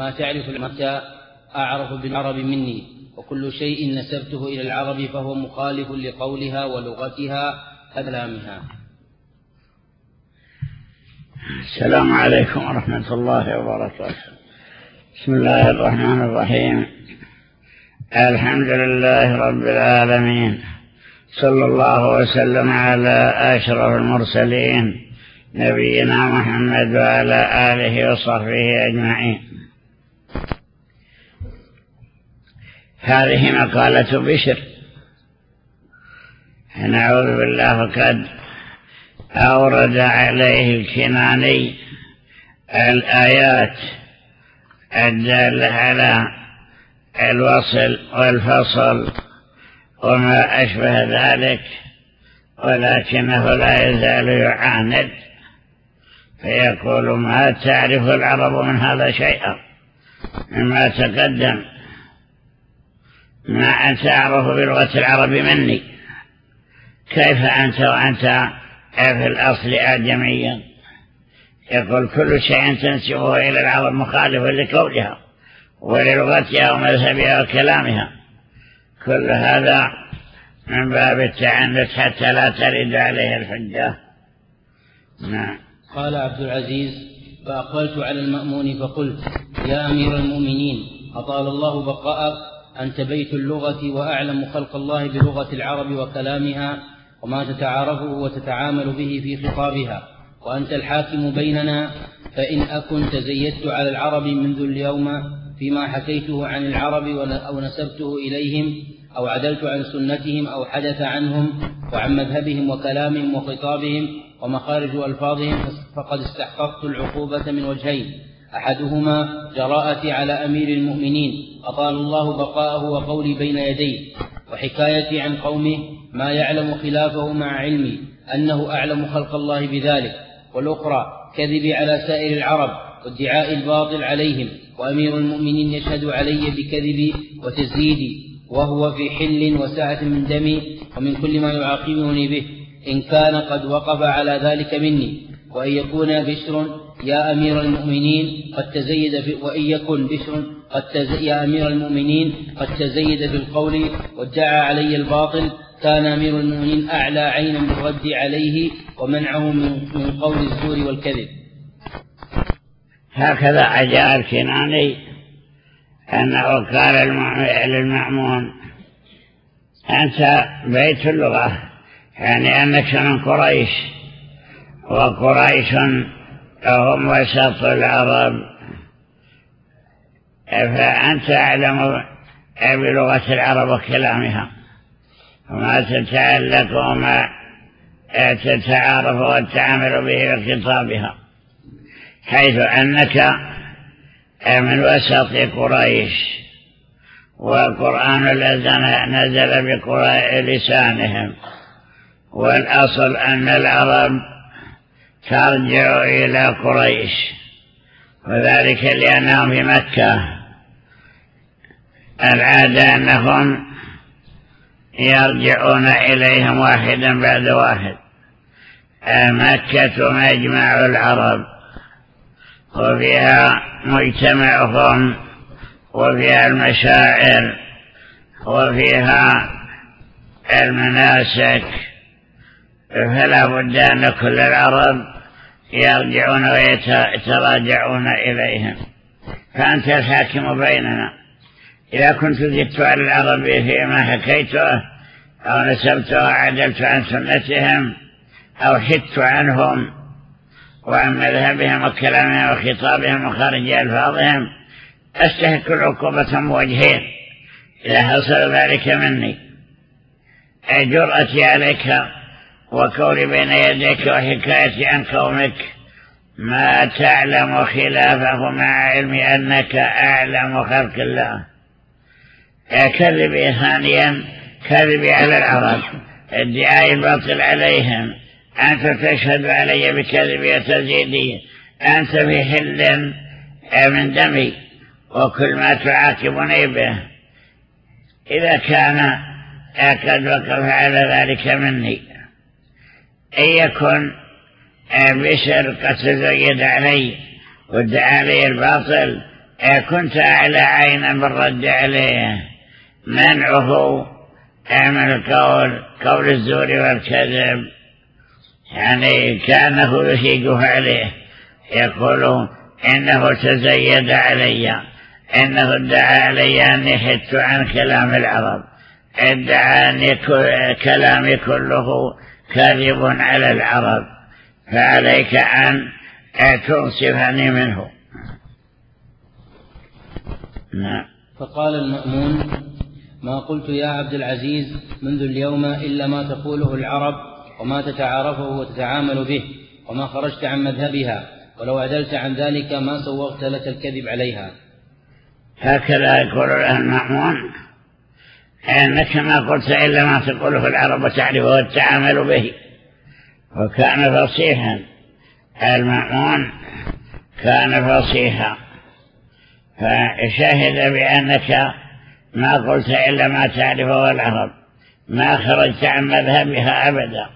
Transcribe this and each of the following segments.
ما تعرف متى أعرف بالعرب مني وكل شيء نسبته إلى العرب فهو مخالف لقولها ولغتها كلامها السلام عليكم ورحمة الله وبركاته. بسم الله الرحمن الرحيم. الحمد لله رب العالمين. صلى الله وسلم على أشرف المرسلين نبينا محمد وعلى آله وصحبه أجمعين. هذه مقالة بشر. نعوذ بالله فقد أورد عليه الكناني الآيات الدالة على الوصل والفصل وما أشبه ذلك ولكنه لا يزال يعاند فيقول ما تعرف العرب من هذا شيئا؟ مما تقدم ما أنت أعرف بلغة العرب مني. كيف أنت وأنت في الأصل آدميا يقول كل شيء تنسبه إلى العرب مخالف لقولها وللغتها ومذهبها وكلامها. كل هذا من باب التعنت حتى لا ترد عليه الحجة. نعم. قال عبد العزيز فأقبلت على المأمون فقلت يا أمير المؤمنين أطال الله بقاءك أنت بيت اللغة وأعلم خلق الله بلغة العرب وكلامها وما تتعارفه وتتعامل به في خطابها. وأنت الحاكم بيننا فإن أكن تزيدت على العرب منذ اليوم فيما حكيته عن العرب أو نسبته إليهم أو عدلت عن سنتهم أو حدث عنهم وعن مذهبهم وكلامهم وخطابهم ومخارج ألفاظهم فقد استحققت العقوبة من وجهين. أحدهما جراءتي على أمير المؤمنين أطال الله بقاءه وقولي بين يديه وحكايتي عن قومه ما يعلم خلافه مع علمي أنه أعلم خلق الله بذلك والأخرى كذبي على سائر العرب وادعاء الباطل عليهم وأمير المؤمنين يشهد علي بكذبي وتزييدي وهو في حل وسعة من دمي ومن كل ما يعاقبني به إن كان قد وقف على ذلك مني وأن يكون بشر يا أمير المؤمنين قد تزيد في وإن يكن بشر قد يا أمير المؤمنين قد تزيد في القول وادعى علي الباطل كان أمير المؤمنين أعلى عينا بالرد عليه ومنعه من قول الزور والكذب. هكذا عجاء الكناني أنه قال للمأمون أنت بيت اللغة يعني أنك من قريش وقريش هم وسط العرب. فأنت أعلم بلغة العرب وكلامها. وما تتعلق وما تتعارف وتعامل به بخطابها. حيث أنك من وسط قريش. والقرآن الذي نزل بلسانهم والأصل أن العرب ترجع إلى قريش. وذلك لأنهم في مكة. العادة أنهم يرجعون إليهم واحدا بعد واحد. مكة مجمع العرب. وفيها مجتمعهم. وفيها المشاعر. وفيها المناسك. فلا بد أن كل العرب يرجعون ويتراجعون إليهم. فأنت الحاكم بيننا. إذا كنت زدت على العرب فيما حكيته أو نسبته وعدلت عن سنتهم أو حدت عنهم وعن مذهبهم وكلامهم وخطابهم وخارج ألفاظهم أستحق العقوبة بوجهين إذا حصل ذلك مني. جرأتي عليك وكوني بين يديك وحكايتي عن قومك. ما تعلم خلافه مع علم أنك أعلم خلق الله. كذبي ثانيا كذبي على العرب ادعاء الباطل عليهم. أنت تشهد علي بكذبي وتزيدي. أنت في حل من دمي وكل ما تعاقبني به. إذا كان قد وقف على ذلك مني. أن يكن بشر قد تزيد علي وادعى علي الباطل كنت أعلى عينا بالرد عليه. منعه من القول قول الزور والكذب. يعني كأنه يشيقه عليه يقول إنه تزيد علي إنه ادعى علي أني حدت عن كلام العرب ادعى أن كلامي كله كاذب على العرب فعليك أن تنصفني منه. نعم. فقال المأمون ما قلت يا عبد العزيز منذ اليوم إلا ما تقوله العرب وما تتعارفه وتتعامل به وما خرجت عن مذهبها ولو عدلت عن ذلك ما سوغت لك الكذب عليها. هكذا يقول له المأمون. إنك ما قلت إلا ما تقوله العرب وتعرفه وتتعامل به. وكان فصيحا. المأمون كان فصيحا. فشهد بأنك ما قلت إلا ما تعرفه العرب. ما خرجت عن مذهبها أبدا.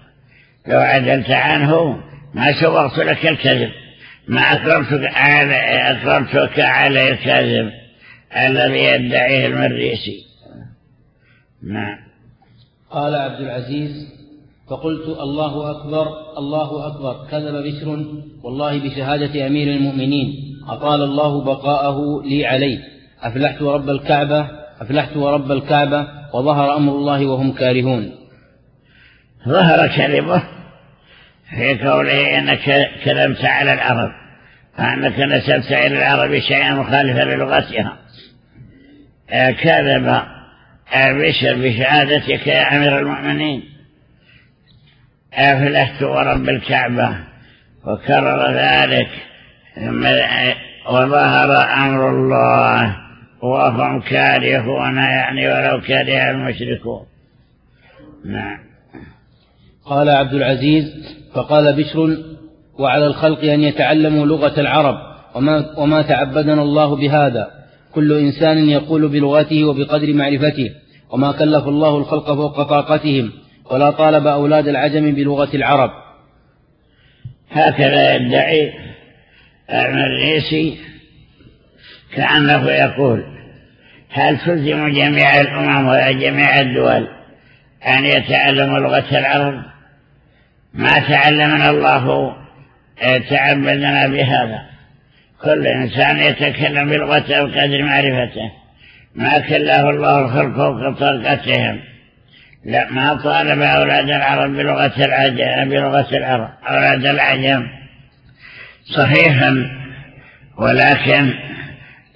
لو عدلت عنه ما سوغت لك الكذب. ما أكرمتك على, أكرمتك على الكذب الذي يدعيه المريسي. نعم. قال عبد العزيز فقلت الله أكبر الله أكبر. كذب بشر والله بشهادة أمير المؤمنين. أطال الله بقاءه لي عليه. أفلحت رب الكعبة أفلحت ورب الكعبة وظهر أمر الله وهم كارهون. ظهر كذبه في قوله إنك كذبت على العرب. فأنك نسبت إلى العرب شيئا مخالفا للغتها. كذب بشر بشهادتك يا أمير المؤمنين؟ أفلحت ورب الكعبة وكرر ذلك وظهر أمر الله وهم كارهون يعني ولو كره المشركون. نعم. قال عبد العزيز فقال بشر وعلى الخلق أن يتعلموا لغة العرب وما, وما تعبدنا الله بهذا. كل إنسان يقول بلغته وبقدر معرفته وما كلف الله الخلق فوق طاقتهم ولا طالب أولاد العجم بلغة العرب. هكذا يدعي المريسي كأنه يقول هل تلزم جميع الأمم وجميع الدول أن يتعلموا لغة العرب؟ ما تعلمنا الله تعبدنا بهذا. كل إنسان يتكلم بلغته وقدر معرفته. ما كله الله الخلق فوق لا ما طالب أولاد العرب بلغة العجم بلغة العرب أولاد العجم. صحيحا ولكن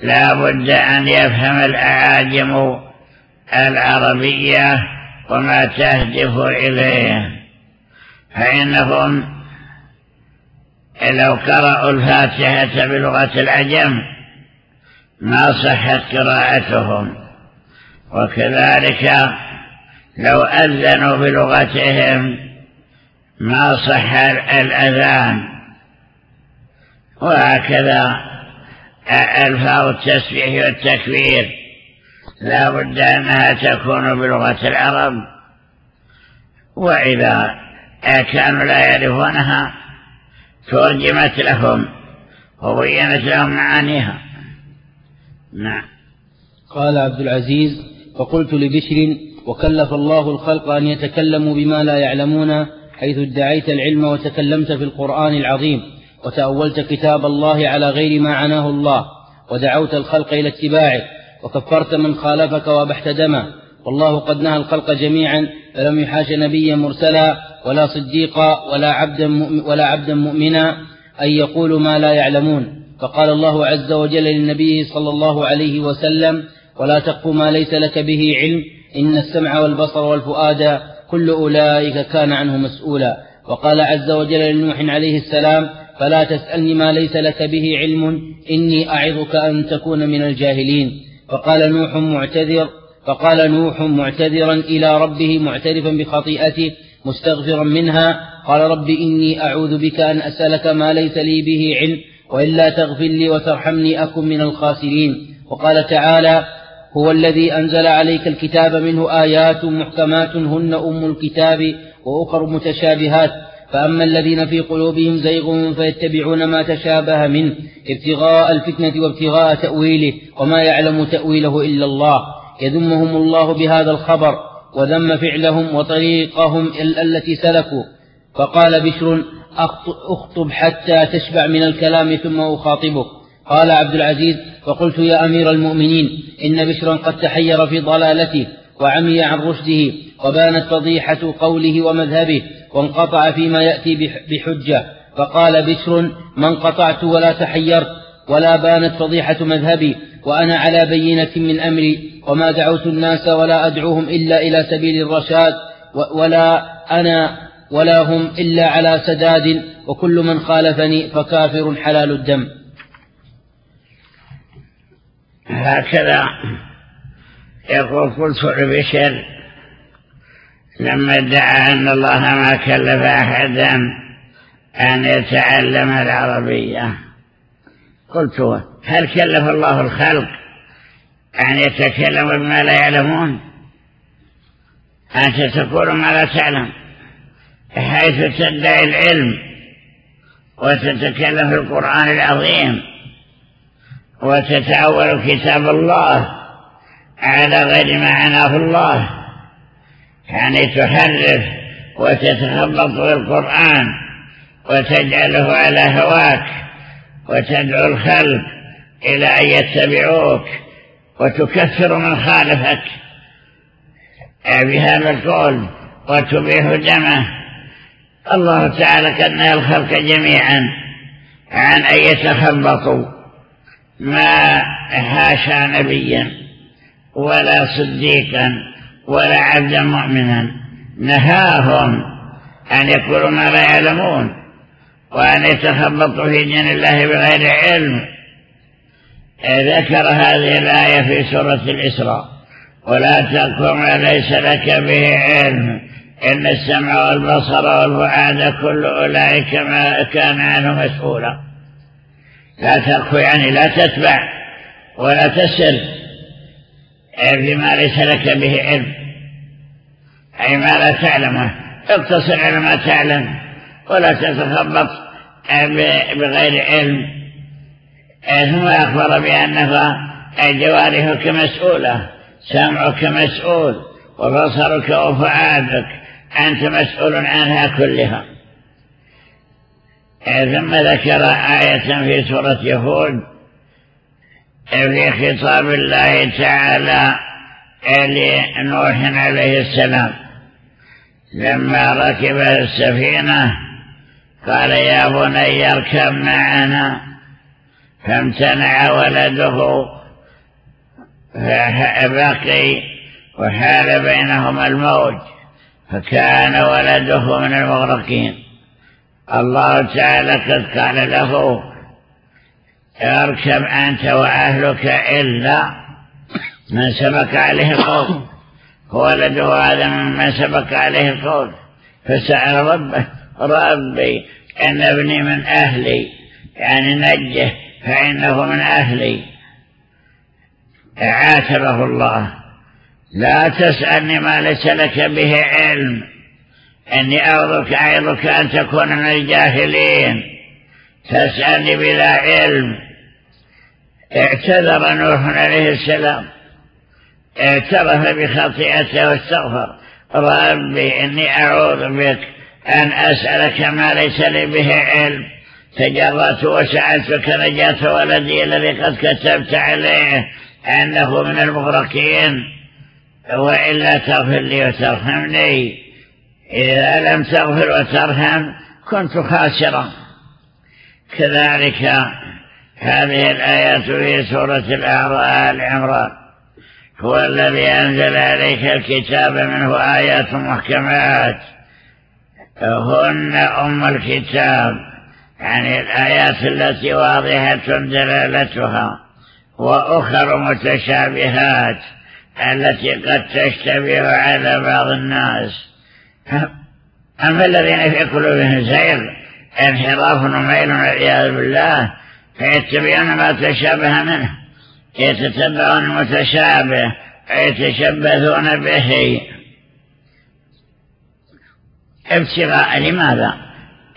لا بد أن يفهم الأعاجم العربية وما تهدف إليه. فإنهم لو قرأوا الفاتحة بلغة العجم ما صحت قراءتهم. وكذلك لو أذنوا بلغتهم ما صح الأذان. وهكذا ألفاظ التسبيح والتكبير. لا بد أنها تكون بلغة العرب. وإذا كانوا لا يعرفونها ترجمت لهم وبينت لهم معانيها. نعم. قال عبد العزيز فقلت لبشر وكلف الله الخلق أن يتكلموا بما لا يعلمون حيث ادعيت العلم وتكلمت في القرآن العظيم وتأولت كتاب الله على غير ما عناه الله ودعوت الخلق إلى اتباعه وكفرت من خالفك وأبحت دمه. والله قد نهى الخلق جميعا فلم يحاش نبيا مرسلا ولا صديقا ولا عبدا ولا عبدا مؤمنا أن يقولوا ما لا يعلمون. فقال الله عز وجل للنبي صلى الله عليه وسلم ولا تقف ما ليس لك به علم إن السمع والبصر والفؤاد كل أولئك كان عنه مسؤولا. وقال عز وجل لنوح عليه السلام فلا تسألني ما ليس لك به علم إني أعظك أن تكون من الجاهلين. فقال نوح معتذر فقال نوح معتذرا إلى ربه معترفا بخطيئته مستغفرا منها قال رب إني أعوذ بك أن أسألك ما ليس لي به علم وإلا تغفر لي وترحمني أكن من الخاسرين. وقال تعالى هو الذي أنزل عليك الكتاب منه آيات محكمات هن أم الكتاب وأخر متشابهات. فأما الذين في قلوبهم زيغ فيتبعون ما تشابه منه ابتغاء الفتنة وابتغاء تأويله وما يعلم تأويله إلا الله. يذمهم الله بهذا الخبر وذم فعلهم وطريقهم التي سلكوا. فقال بشر أخطب حتى تشبع من الكلام ثم أخاطبك. قال عبد العزيز فقلت يا أمير المؤمنين إن بشرا قد تحير في ضلالته وعمي عن رشده وبانت فضيحة قوله ومذهبه وانقطع فيما يأتي بحجة. فقال بشر ما انقطعت ولا تحيرت ولا بانت فضيحة مذهبي وأنا على بينة من أمري وما دعوت الناس ولا أدعوهم إلا إلى سبيل الرشاد ولا أنا ولا هم إلا على سداد وكل من خالفني فكافر حلال الدم. هكذا يقول قلت لبشر لما ادعى أن الله ما كلف أحدا أن يتعلم العربية. قلت هل كلف الله الخلق أن يتكلموا بما لا يعلمون؟ أنت تقول ما لا تعلم حيث تدعي العلم وتتكلم في القرآن العظيم وتتأول كتاب الله على غير ما عناه الله يعني تحرف وتتخبط بالقرآن وتجعله على هواك وتدعو الخلق إلى أن يتبعوك وتكثر من خالفك. بهذا القول وتبيح دمه. الله تعالى قد نهى الخلق جميعا عن أن يتخبطوا. ما هاشا نبيا ولا صديقا ولا عبدا مؤمنا. نهاهم أن يقولوا ما لا يعلمون وأن يتخبطوا في دين الله بغير علم. ذكر هذه الآية في سورة الإسراء. ولا تقف ما ليس لك به علم. إن السمع والبصر والفؤاد كل أولئك ما كان عنه مسؤولا. لا تقف يعني لا تتبع ولا تسر. بما ليس لك به علم. أي ما لا تعلمه. اقتصر على ما تعلم. ولا تتخبط بغير علم. ثم أخبر بأنه جوارحك مسؤولة سمعك مسؤول وبصرك وفؤادك أنت مسؤول عنها كلها. ثم ذكر آية في سورة يهود في خطاب الله تعالى لنوح عليه السلام. لما ركب السفينة قال يا بني اركب معنا. فامتنع ولده فبقي وحال بينهما الموج فكان ولده من المغرقين. الله تعالى قد قال له اركب أنت وأهلك إلا من سبق عليه القول. ولده هذا ممن سبق عليه القول. فسأل ربه ربي أن ابني من أهلي يعني نجه فإنه من أهلي عاتبه الله. لا تسألني ما ليس لك به علم. إني أعظك أعظك أن تكون من الجاهلين. تسألني بلا علم. اعتذر نوح عليه السلام. اعترف بخطيئته واستغفر. ربي إني أعوذ بك أن أسألك ما ليس لي به علم. تجرأت وسألتك نجاة ولدي الذي قد كتبت عليه أنه من المغرقين وإلا تغفر لي وترحمني. إذا لم تغفر وترحم كنت خاسرا. كذلك هذه الآيات في سورة الأعراء عمران. هو الذي أنزل عليك الكتاب منه آيات محكمات. هن أم الكتاب. يعني الآيات التي واضحة دلالتها وأخر متشابهات التي قد تشتبه على بعض الناس. أما الذين في قلوبهم زيغ انحراف وميل والعياذ بالله فيتبعون ما تشابه منه. يتتبعون المتشابه يتشبثون به. ابتغاء لماذا؟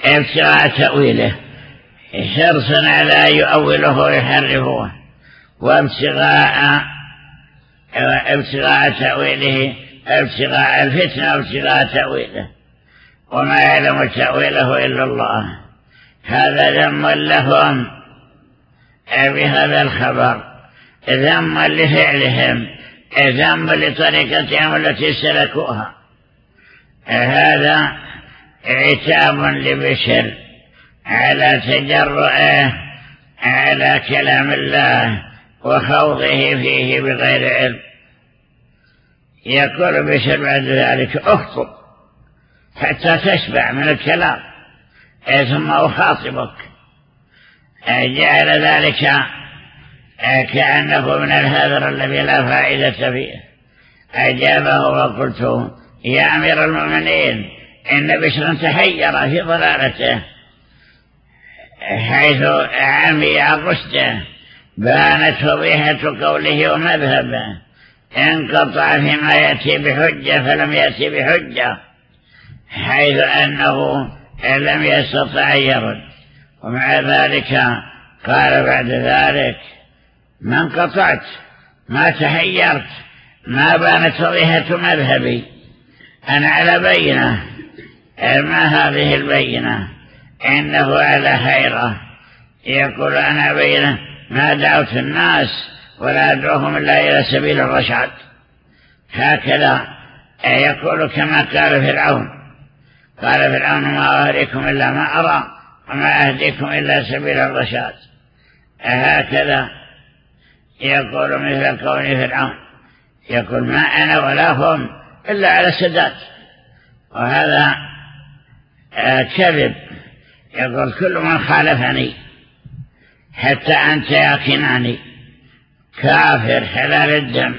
ابتغاء تأويله. حرصا على أن يؤوله ويحرفوه وابتغاء ابتغاء تأويله. ابتغاء الفتنة وابتغاء تأويله. وما يعلم تأويله إلا الله. هذا ذم لهم. بهذا الخبر. ذم لفعلهم. ذم لطريقتهم التي سلكوها. هذا عتاب لبشر على تجرؤه على كلام الله وخوضه فيه بغير علم. يقول بشر بعد ذلك اخطب حتى تشبع من الكلام ثم أخاطبك. جعل ذلك كأنه من الهذر الذي لا فائدة فيه. أجابه وقلت يا أمير المؤمنين إن بشرا تحير في ضلالته حيث عمي عن رشده بانت فضيحة قوله ومذهبه انقطع فيما يأتي بحجة فلم يأتي بحجة حيث أنه لم يستطع أن يرد. ومع ذلك قال بعد ذلك ما انقطعت ما تحيرت ما بانت فضيحة مذهبي أنا على بينة. ما هذه البينة إنه على حيرة يقول أنا بينة ما دعوت الناس ولا أدعوهم إلا إلى سبيل الرشاد. هكذا يقول كما قال فرعون. قال فرعون ما أهديكم إلا ما أرى وما أهديكم إلا سبيل الرشاد. هكذا يقول مثل قول فرعون. يقول ما أنا ولا هم إلا على سداد وهذا كذب يقول كل من خالفني حتى أنت يا كناني كافر حلال الدم.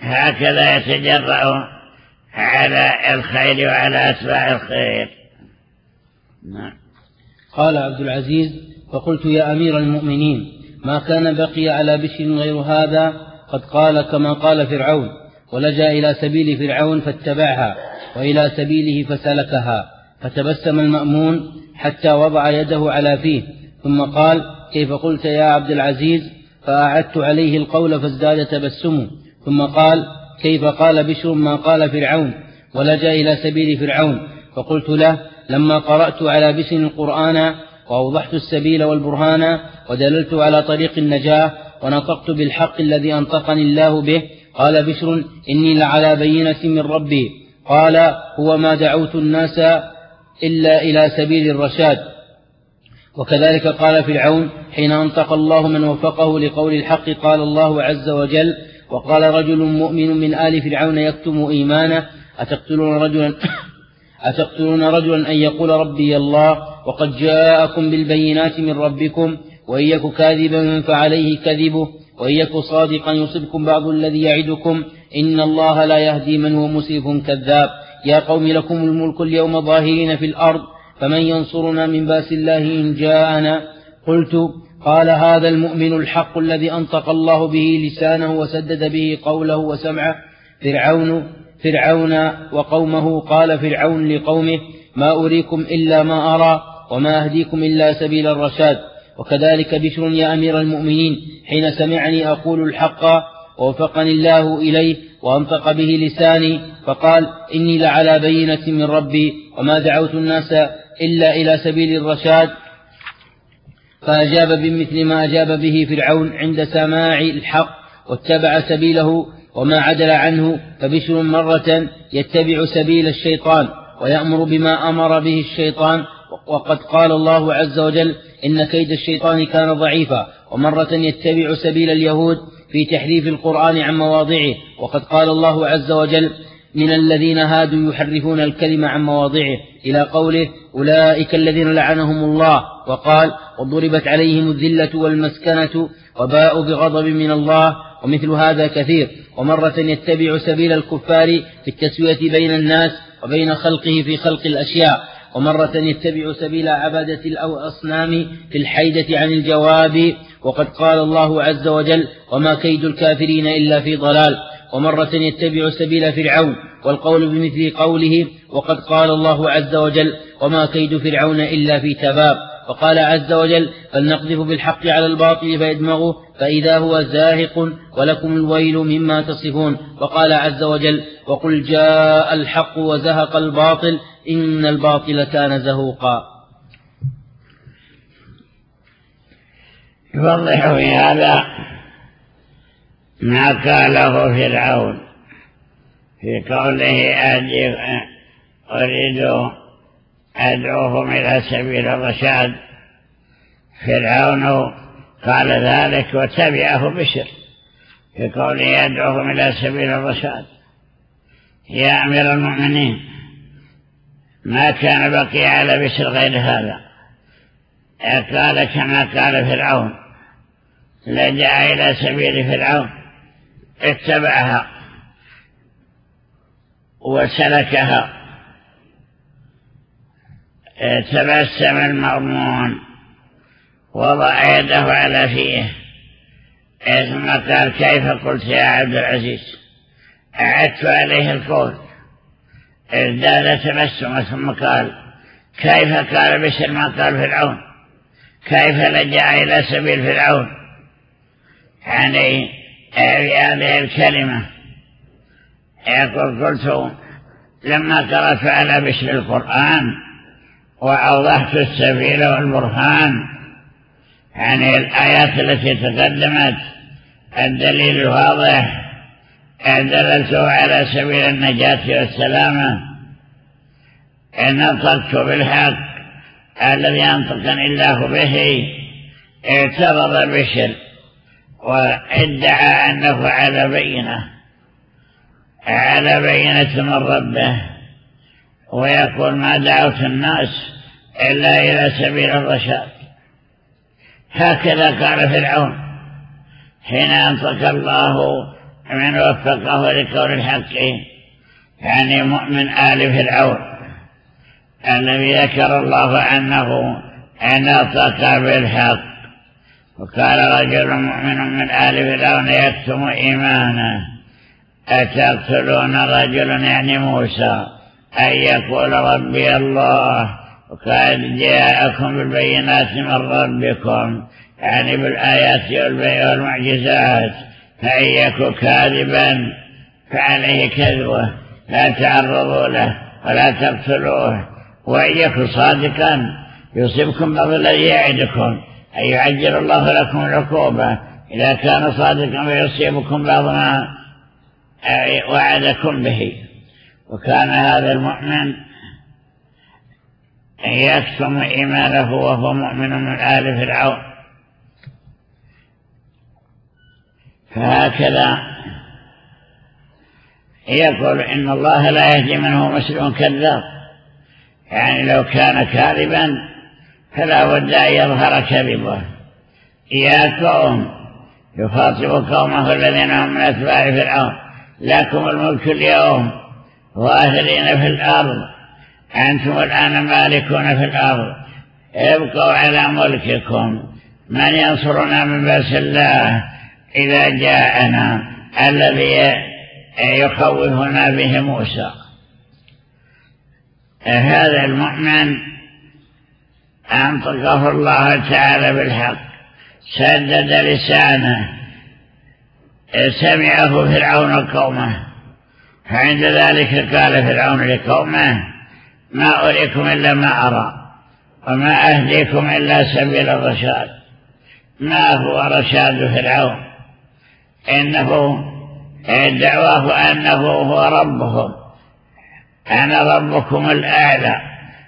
هكذا يتجرأ على الخير وعلى أتباع الخير. نعم. قال عبد العزيز فقلت يا أمير المؤمنين ما كان بقي على بشر غير هذا؟ قد قال كما قال فرعون ولجأ إلى سبيل فرعون فاتبعها وإلى سبيله فسلكها. فتبسم المأمون حتى وضع يده على فيه ثم قال كيف قلت يا عبد العزيز؟ فأعدت عليه القول فازداد تبسمه ثم قال كيف قال بشر ما قال فرعون؟ ولجأ إلى سبيل فرعون فقلت له لما قرأت على بشر القرآن وأوضحت السبيل والبرهان ودللت على طريق النجاة ونطقت بالحق الذي أنطقني الله به قال بشر إني لعلى بينة من ربي قال هو ما دعوت الناس إلا إلى سبيل الرشاد. وكذلك قال فرعون حين أنطق الله من وفقه لقول الحق قال الله عز وجل وقال رجل مؤمن من آل فرعون يكتم إيمانه أتقتلون رجلا أتقتلون رجلا أن يقول ربي الله؟ وقد جاءكم بالبينات من ربكم وإن يك كاذبا فعليه كذبه وإن يك صادقا يصبكم بعض الذي يعدكم. إن الله لا يهدي من هو مسرف كذاب. يا قوم لكم الملك اليوم ظاهرين في الأرض فمن ينصرنا من بأس الله إن جاءنا؟ قلت قال هذا المؤمن الحق الذي أنطق الله به لسانه وسدد به قوله وسمعه فرعون فرعون وقومه قال فرعون لقومه ما أريكم إلا ما أرى وما أهديكم إلا سبيل الرشاد. وكذلك بشر يا أمير المؤمنين حين سمعني أقول الحق ووفقني الله إليه وأنطق به لساني فقال إني لعلى بينة من ربي وما دعوت الناس إلا إلى سبيل الرشاد. فأجاب بمثل ما أجاب به فرعون عند سماع الحق واتبع سبيله وما عدل عنه فبشر مرة يتبع سبيل الشيطان ويأمر بما أمر به الشيطان. وقد قال الله عز وجل إن كيد الشيطان كان ضعيفا ومرة يتبع سبيل اليهود في تحريف القرآن عن مواضعه. وقد قال الله عز وجل من الذين هادوا يحرفون الكلم عن مواضعه إلى قوله أولئك الذين لعنهم الله وقال وضربت عليهم الذلة والمسكنة وباءوا بغضب من الله ومثل هذا كثير ومرة يتبع سبيل الكفار في التسوية بين الناس وبين خلقه في خلق الأشياء ومرة يتبع سبيل عبادة الأصنام في الحيدة عن الجواب وقد قال الله عز وجل وما كيد الكافرين إلا في ضلال ومرة يتبع سبيل فرعون والقول بمثل قوله وقد قال الله عز وجل وما كيد فرعون إلا في تباب وقال عز وجل فلنقذف بالحق على الباطل فيدمغه فإذا هو زاهق ولكم الويل مما تصفون وقال عز وجل وقل جاء الحق وزهق الباطل إن الباطل كان زهوقا. يوضح في هذا ما قاله فرعون في قوله أريد أدعوهم إلى سبيل الرشاد. فرعون قال ذلك وتبعه بشر في قوله يدعوهم إلى سبيل الرشاد. يا أمير المؤمنين ما كان بقي على بشر غير هذا. قال كما قال فرعون لجأ إلى سبيل فرعون اتبعها وسلكها. تبسم المضمون وضع يده على فيه. ثم قال كيف قلت يا عبد العزيز؟ أعدت عليه القول. ازداد تبسم ثم قال كيف قال بشر ما قال فرعون؟ كيف لجأ إلى سبيل فرعون؟ يعني هذه الكلمة. يقول قلت لما قرأت على بشر القرآن وأوضحت السبيل والبرهان يعني الآيات التي تقدمت الدليل الواضح دللته على سبيل النجاة والسلامة. نطقت بالحق الذي أنطقني الله به اعترض بشر وادعى أنه على بينة على بينة من ربه. ويقول ما دعوت الناس إلا إلى سبيل الرشاد. هكذا قال فرعون حين أنطق الله من وفقه لكون الحق يعني مؤمن آل فرعون الذي ذكر الله أنه نطق بالحق. وقال رجل مؤمن من آل فرعون يكتم إيمانه أتقتلون رجلا يعني موسى؟ أن يقول ربي الله وقد جاءكم بالبينات من ربكم. يعني بالآيات والمعجزات. فإن يكن كاذبا فعليه كذبه لا تعرضوا له ولا تقتلوه وإن يكن صادقا يصيبكم بعض الذي يعدكم أن يعجل الله لكم العقوبة إذا كان صادقا فيصيبكم بعض ما وعدكم به. وكان هذا المؤمن يكتم إيمانه وهو مؤمن من آل فرعون. فهكذا يقول إن الله لا يهدي من هو مسلم كذاب. يعني لو كان كاذبا فلا بد أن يظهر كذبه. يا قوم يخاطب قومه الذين هم من أتباع فرعون. لكم الملك اليوم ظاهرين في الأرض. أنتم الآن مالكون في الأرض. ابقوا على ملككم. من ينصرنا من بأس الله؟ إذا جاءنا الذي يخوفنا به موسى. هذا المؤمن أنطقه الله تعالى بالحق سدد لسانه سمعه فرعون قومه. فعند ذلك قال فرعون لقومه ما أريكم إلا ما أرى وما أهديكم إلا سبيل الرشاد. ما هو رشاد فرعون؟ إنه دعواه أنه هو ربهم أنا ربكم الأعلى.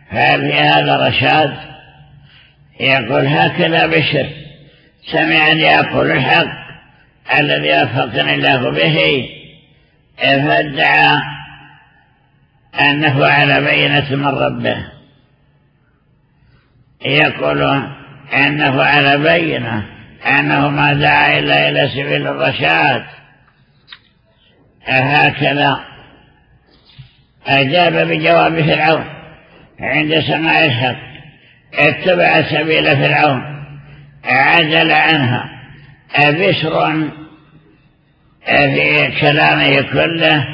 هل في هذا رشاد. يقول هكذا بشر. سمعني يقول الحق. الذي أفقني الله به. فادعى أنه على بينة من ربه. يقول أنه على بينة. أنه ما دعا إلا إلى سبيل الرشاد. هكذا أجاب بجواب فرعون. عند سماع الحق. اتبع سبيل فرعون. عدل عنها. بشر في كلامه كله.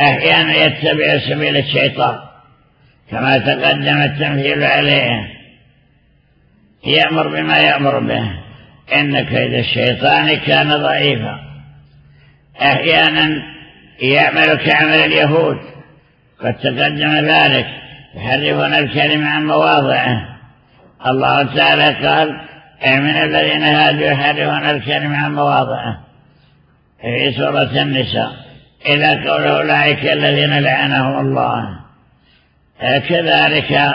أحيانا يتبع سبيل الشيطان. كما تقدم التمثيل عليه. يأمر بما يأمر به. إن كيد الشيطان كان ضعيفا. أحيانا يعمل كعمل اليهود. قد تقدم ذلك. يحرفون الكلمة عن مواضعه. الله تعالى قال من الذين هادوا يحرفون الكلمة عن مواضعه. في سورة النساء. إلى قول أولئك الذين لعنهم الله. كذلك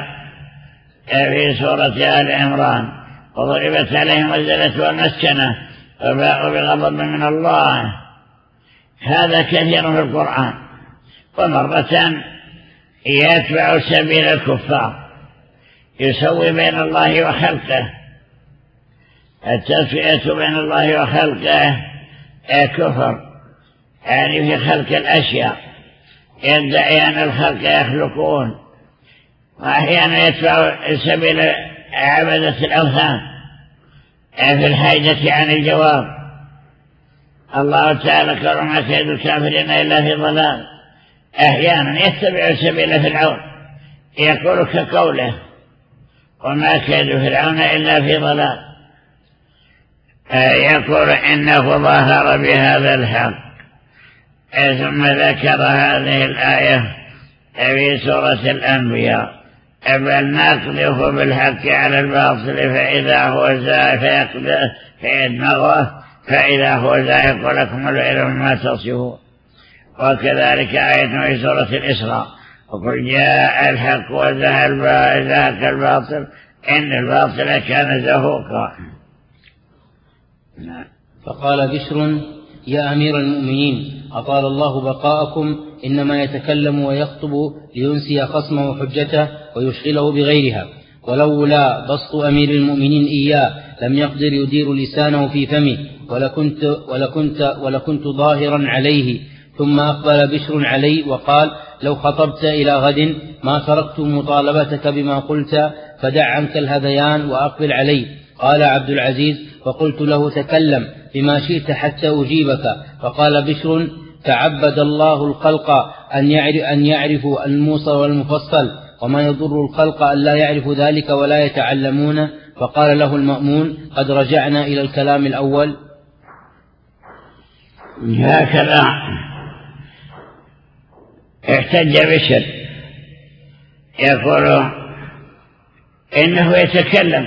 في سورة آل عمران. وضربت عليهم الزلة والمسكنة وباءوا بغضب من الله. هذا كثير في القرآن. ومرة يتبع سبيل الكفار. يسوي بين الله وخلقه. التسوية بين الله وخلقه كفر يعني في خلق الأشياء. يدعي أن الخلق يخلقون. وأحيانا يتبع سبيل عبدة الأوثان في الحاجة عن الجواب. الله تعالى ما كيد الكافرين إلا في ضلال. أحيانا يتبع سبيل فرعون يقول كقوله وما كيد فرعون إلا في ضلال يقول إنه ظهر بهذا الحق ثم ذكر هذه الآية في سورة الأنبياء. بل نقذف بالحق على الباطل فإذا هو زائف فيدمغه فإذا هو زائق لكم العلم ما تصفون وكذلك آية في سورة الإسراء وقل جاء الحق وزهق الباطل إن الباطل كان زهوقا. فقال بشر يا أمير المؤمنين أطال الله بقاءكم إنما يتكلم ويخطب لينسي خصمه وحجته ويشغله بغيرها. ولولا بسط أمير المؤمنين إياه لم يقدر يدير لسانه في فمه. ولكنت, ولكنت, ولكنت ظاهرا عليه. ثم أقبل بشر علي وقال لو خطبت إلى غد ما تركت مطالبتك بما قلت فدع عنك الهذيان وأقبل علي. قال عبد العزيز فقلت له تكلم بما شئت حتى أجيبك. فقال بشر تعبد الله الخلق أن يعرف أن يعرفوا الموصل والمفصل وما يضر الخلق أن لا يعرفوا ذلك ولا يتعلمون. فقال له المأمون قد رجعنا إلى الكلام الأول. هكذا احتج بشر. يقول إنه يتكلم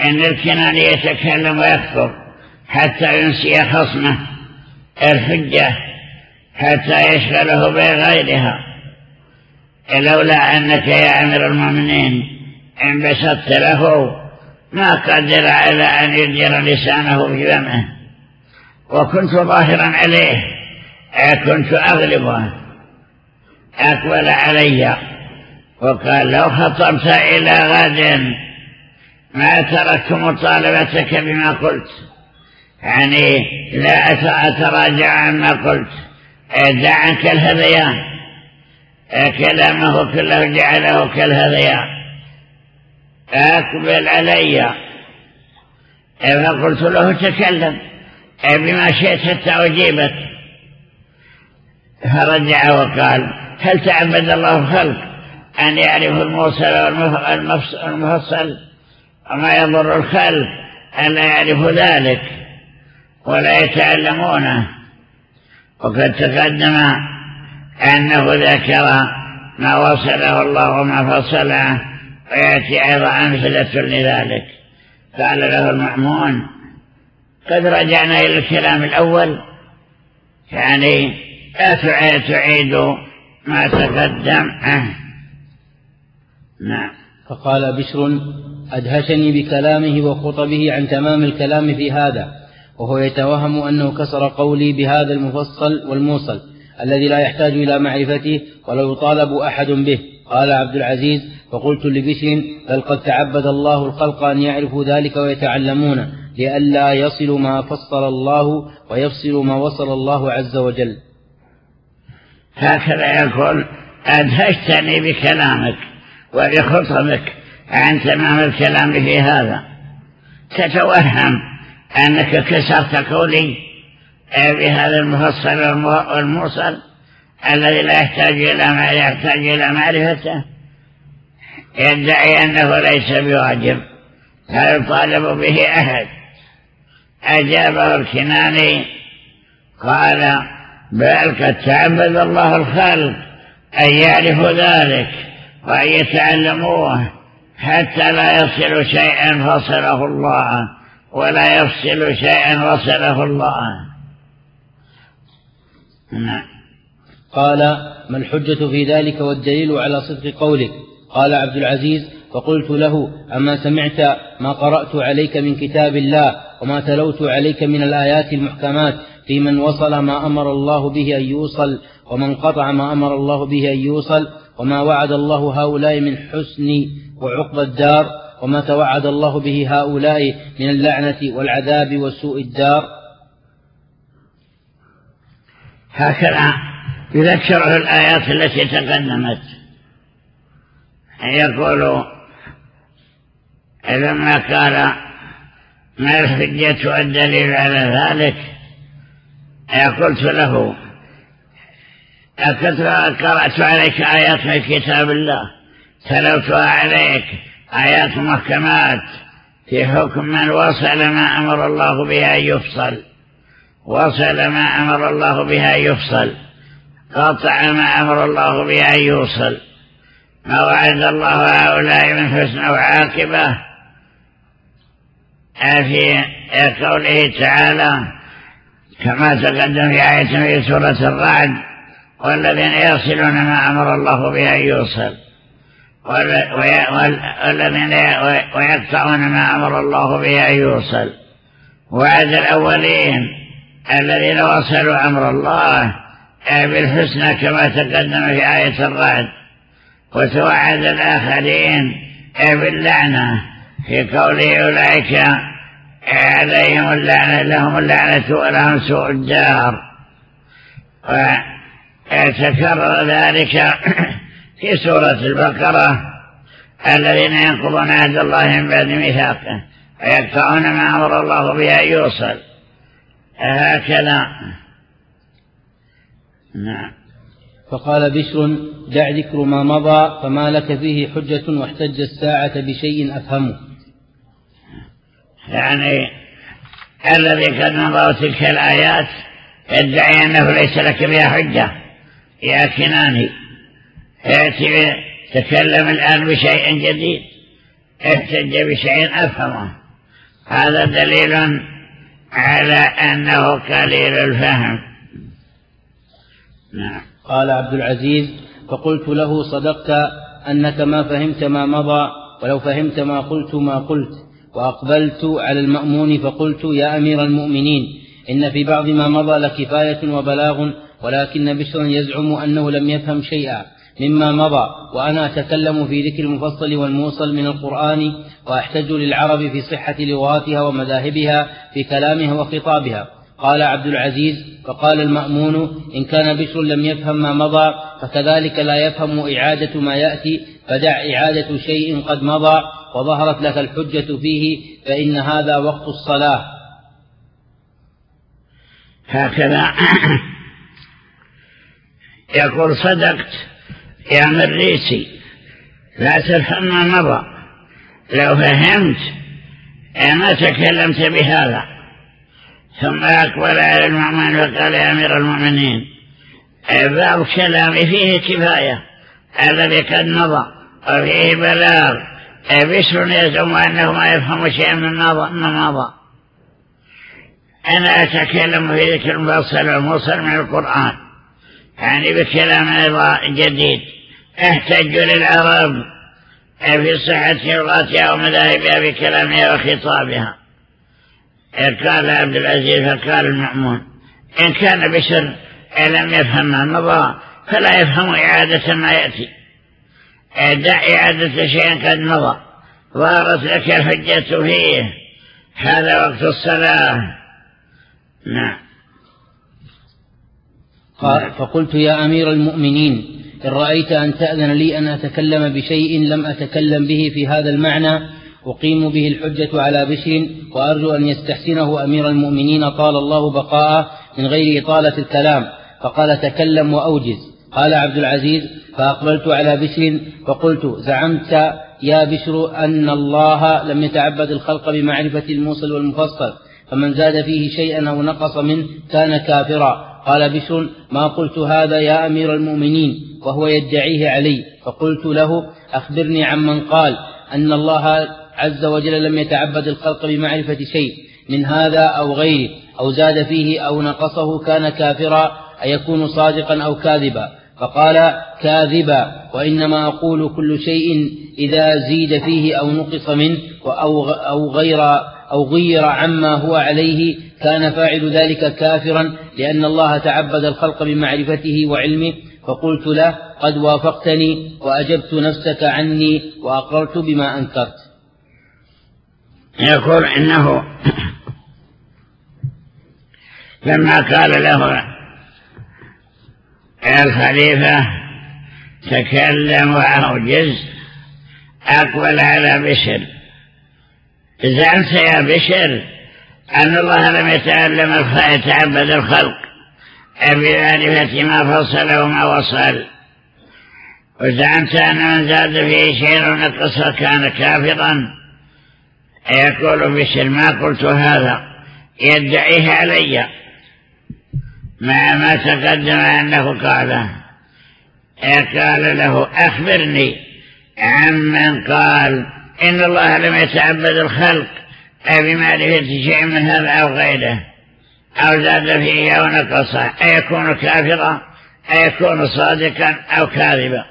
إن الكنان يتكلم ويخطب حتى ينسي خصمه الحجة حتى يشغله بغيرها. لولا أنك يا أمير المؤمنين إن بسطت له ما قدر على أن يدير لسانه في فمه وكنت ظاهرا عليه كنت أغلبه. أقبل علي وقال لو خطبت إلى غد ما تركت مطالبتك بما قلت. يعني لا أتراجع عما قلت. دع عنك الهذيان. كلامه كله جعله كالهذيان. أقبل علي. فقلت له تكلم بما شئت حتى أجيبك. فرجع وقال هل تعبد الله الخلق أن يعرف الموصل والمفصل وما يضر الخلق أن لا يعرف ذلك ولا يتعلمونه. وقد تقدم أنه ذكر ما وصله الله وما فصله ويأتي أيضا أمثلة لذلك. قال له المأمون قد رجعنا إلى الكلام الأول يعني تعيد ما تقدم. نعم. فقال بشر أدهشني بكلامه وخطبه عن تمام الكلام في هذا. وهو يتوهم أنه كسر قولي بهذا المفصل والموصل الذي لا يحتاج إلى معرفته ولو يطالب أحد به. قال عبد العزيز فقلت لبشر بل قد تعبد الله الخلق أن يعرفوا ذلك ويتعلمون لئلا يصلوا ما فصل الله ويفصلوا ما وصل الله عز وجل. هكذا يقول أدهشتني بكلامك وبخطبك عن تمام الكلام في هذا. تتوهم أنك كسرت قولي. بهذا المفصل والموصل الذي لا يحتاج إلى ما يحتاج إلى معرفته. يدعي أنه ليس بواجب. لا يطالب به أحد. أجابه الكناني. قال بل قد تعبد الله الخلق أن يعرفوا ذلك وأن يتعلموه حتى لا يصل شيئا فصله الله. ولا يفصل شيئا وصله الله. نعم. قال ما الحجة في ذلك والدليل على صدق قولك؟ قال عبد العزيز فقلت له أما سمعت ما قرأت عليك من كتاب الله وما تلوت عليك من الآيات المحكمات في من وصل ما أمر الله به أن يوصل ومن قطع ما أمر الله به أن يوصل وما وعد الله هؤلاء من حسن وعقب الدار. وما توعد الله به هؤلاء من اللعنة والعذاب وسوء الدار. هكذا يذكره الآيات التي تقدمت. يقول لما قال ما الحجة والدليل على ذلك؟ قلت له قرأت عليك آيات من كتاب الله تلوتها عليك. آيات محكمات في حكم من وصل ما أمر الله بها يفصل. وصل ما أمر الله بها يفصل. قطع ما أمر الله بها يوصل. ما وعد الله هؤلاء من حسن وعاقبة في قوله تعالى كما تقدم في آية في سورة الرعد والذين يصلون ما أمر الله به أن يوصل. والذين ويقطعون ما أمر الله به أن يوصل. وعد الأولين الذين وصلوا أمر الله بالحسنى كما تقدم في آية الرعد. وتوعد الآخرين باللعنة. في قوله أولئك عليهم اللعنة لهم اللعنة ولهم سوء الدار وتكرر ذلك في سورة البقرة الذين ينقضون عهد الله من بعد ميثاقه ويقطعون ما أمر الله به أن يوصل هكذا. نعم. فقال بشر دع ذكر ما مضى فما لك فيه حجة واحتج الساعة بشيء أفهمه. يعني الذي قد مضى تلك الآيات يدعي أنه ليس لك بها حجة. يا كناني. تكلم الآن بشيء جديد. احتج بشيء أفهمه. هذا دليل على أنه قليل الفهم. نعم. قال عبد العزيز فقلت له صدقت أنك ما فهمت ما مضى ولو فهمت ما قلت ما قلت. وأقبلت على المأمون فقلت يا أمير المؤمنين إن في بعض ما مضى لكفاية وبلاغ ولكن بشر يزعم أنه لم يفهم شيئا. مما مضى وأنا أتكلم في ذكر المفصل والموصل من القرآن وأحتج للعرب في صحة لغاتها ومذاهبها في كلامها وخطابها. قال عبد العزيز فقال المأمون إن كان بشر لم يفهم ما مضى فكذلك لا يفهم إعادة ما يأتي فدع إعادة شيء قد مضى وظهرت لك الحجة فيه فإن هذا وقت الصلاة. هكذا. يقول صدقت. يا مريسي لا تفهم ما مضى لو فهمت ما تكلمت بهذا. ثم أقبل على المؤمن وقال يا أمير المؤمنين باب كلامي فيه كفاية الذي قد مضى وفيه بلاغ. بشر يزعم أنه ما يفهم شيئا من مضى أنا أتكلم في ذكر المفصل والموصل من القرآن. يعني بكلام جديد. احتج للعرب في صحة لغاتها ومذاهبها بكلامها وخطابها قال عبد العزيز فقال المأمون إن كان بشر لم يفهم ما مضى فلا يفهم إعادة ما يأتي. دع إعادة شيء قد مضى. ظهرت لك الحجة فيه. هذا وقت الصلاة. نعم. فقلت يا أمير المؤمنين إن رأيت أن تأذن لي أن أتكلم بشيء لم أتكلم به في هذا المعنى أقيم به الحجة على بشر وأرجو أن يستحسنه أمير المؤمنين طال الله بقاءه من غير إطالة الكلام فقال تكلم وأوجز قال عبد العزيز فأقبلت على بشر فقلت زعمت يا بشر أن الله لم يتعبد الخلق بمعرفة الموصل والمفصل فمن زاد فيه شيئا أو نقص منه كان كافرا. قال بشر ما قلت هذا يا أمير المؤمنين وهو يدعيه علي. فقلت له أخبرني عمن قال أن الله عز وجل لم يتعبد الخلق بمعرفة شيء من هذا أو غيره أو زاد فيه أو نقصه كان كافرا أيكون صادقا أو كاذبا؟ فقال كاذبا وإنما أقول كل شيء إذا زيد فيه أو نقص منه أو غير أو غير عما هو عليه كان فاعل ذلك كافرا لأن الله تعبد الخلق بمعرفته وعلمه فقلت له قد وافقتني وأجبت نفسك عني وأقررت بما أنكرت. يقول إنه لما قال له الخليفة تكلم وأوجز أقبل على بشر. زعمت يا بشر أن الله لم يتعلم يتعبد الخلق بمعرفة ما فصل وما وصل. وزعمت أن من زاد فيه شيء ونقص كان كافرا. يقول بشر ما قلت هذا؟ يدعيه علي. مع ما تقدم أنه قال. قال له أخبرني عمن قال إن الله لم يتعبد الخلق بمعرفة شيء من هذا أو غيره. أو زاد فيه أو نقص أيكون كافرا أيكون صادقا أو كاذبا.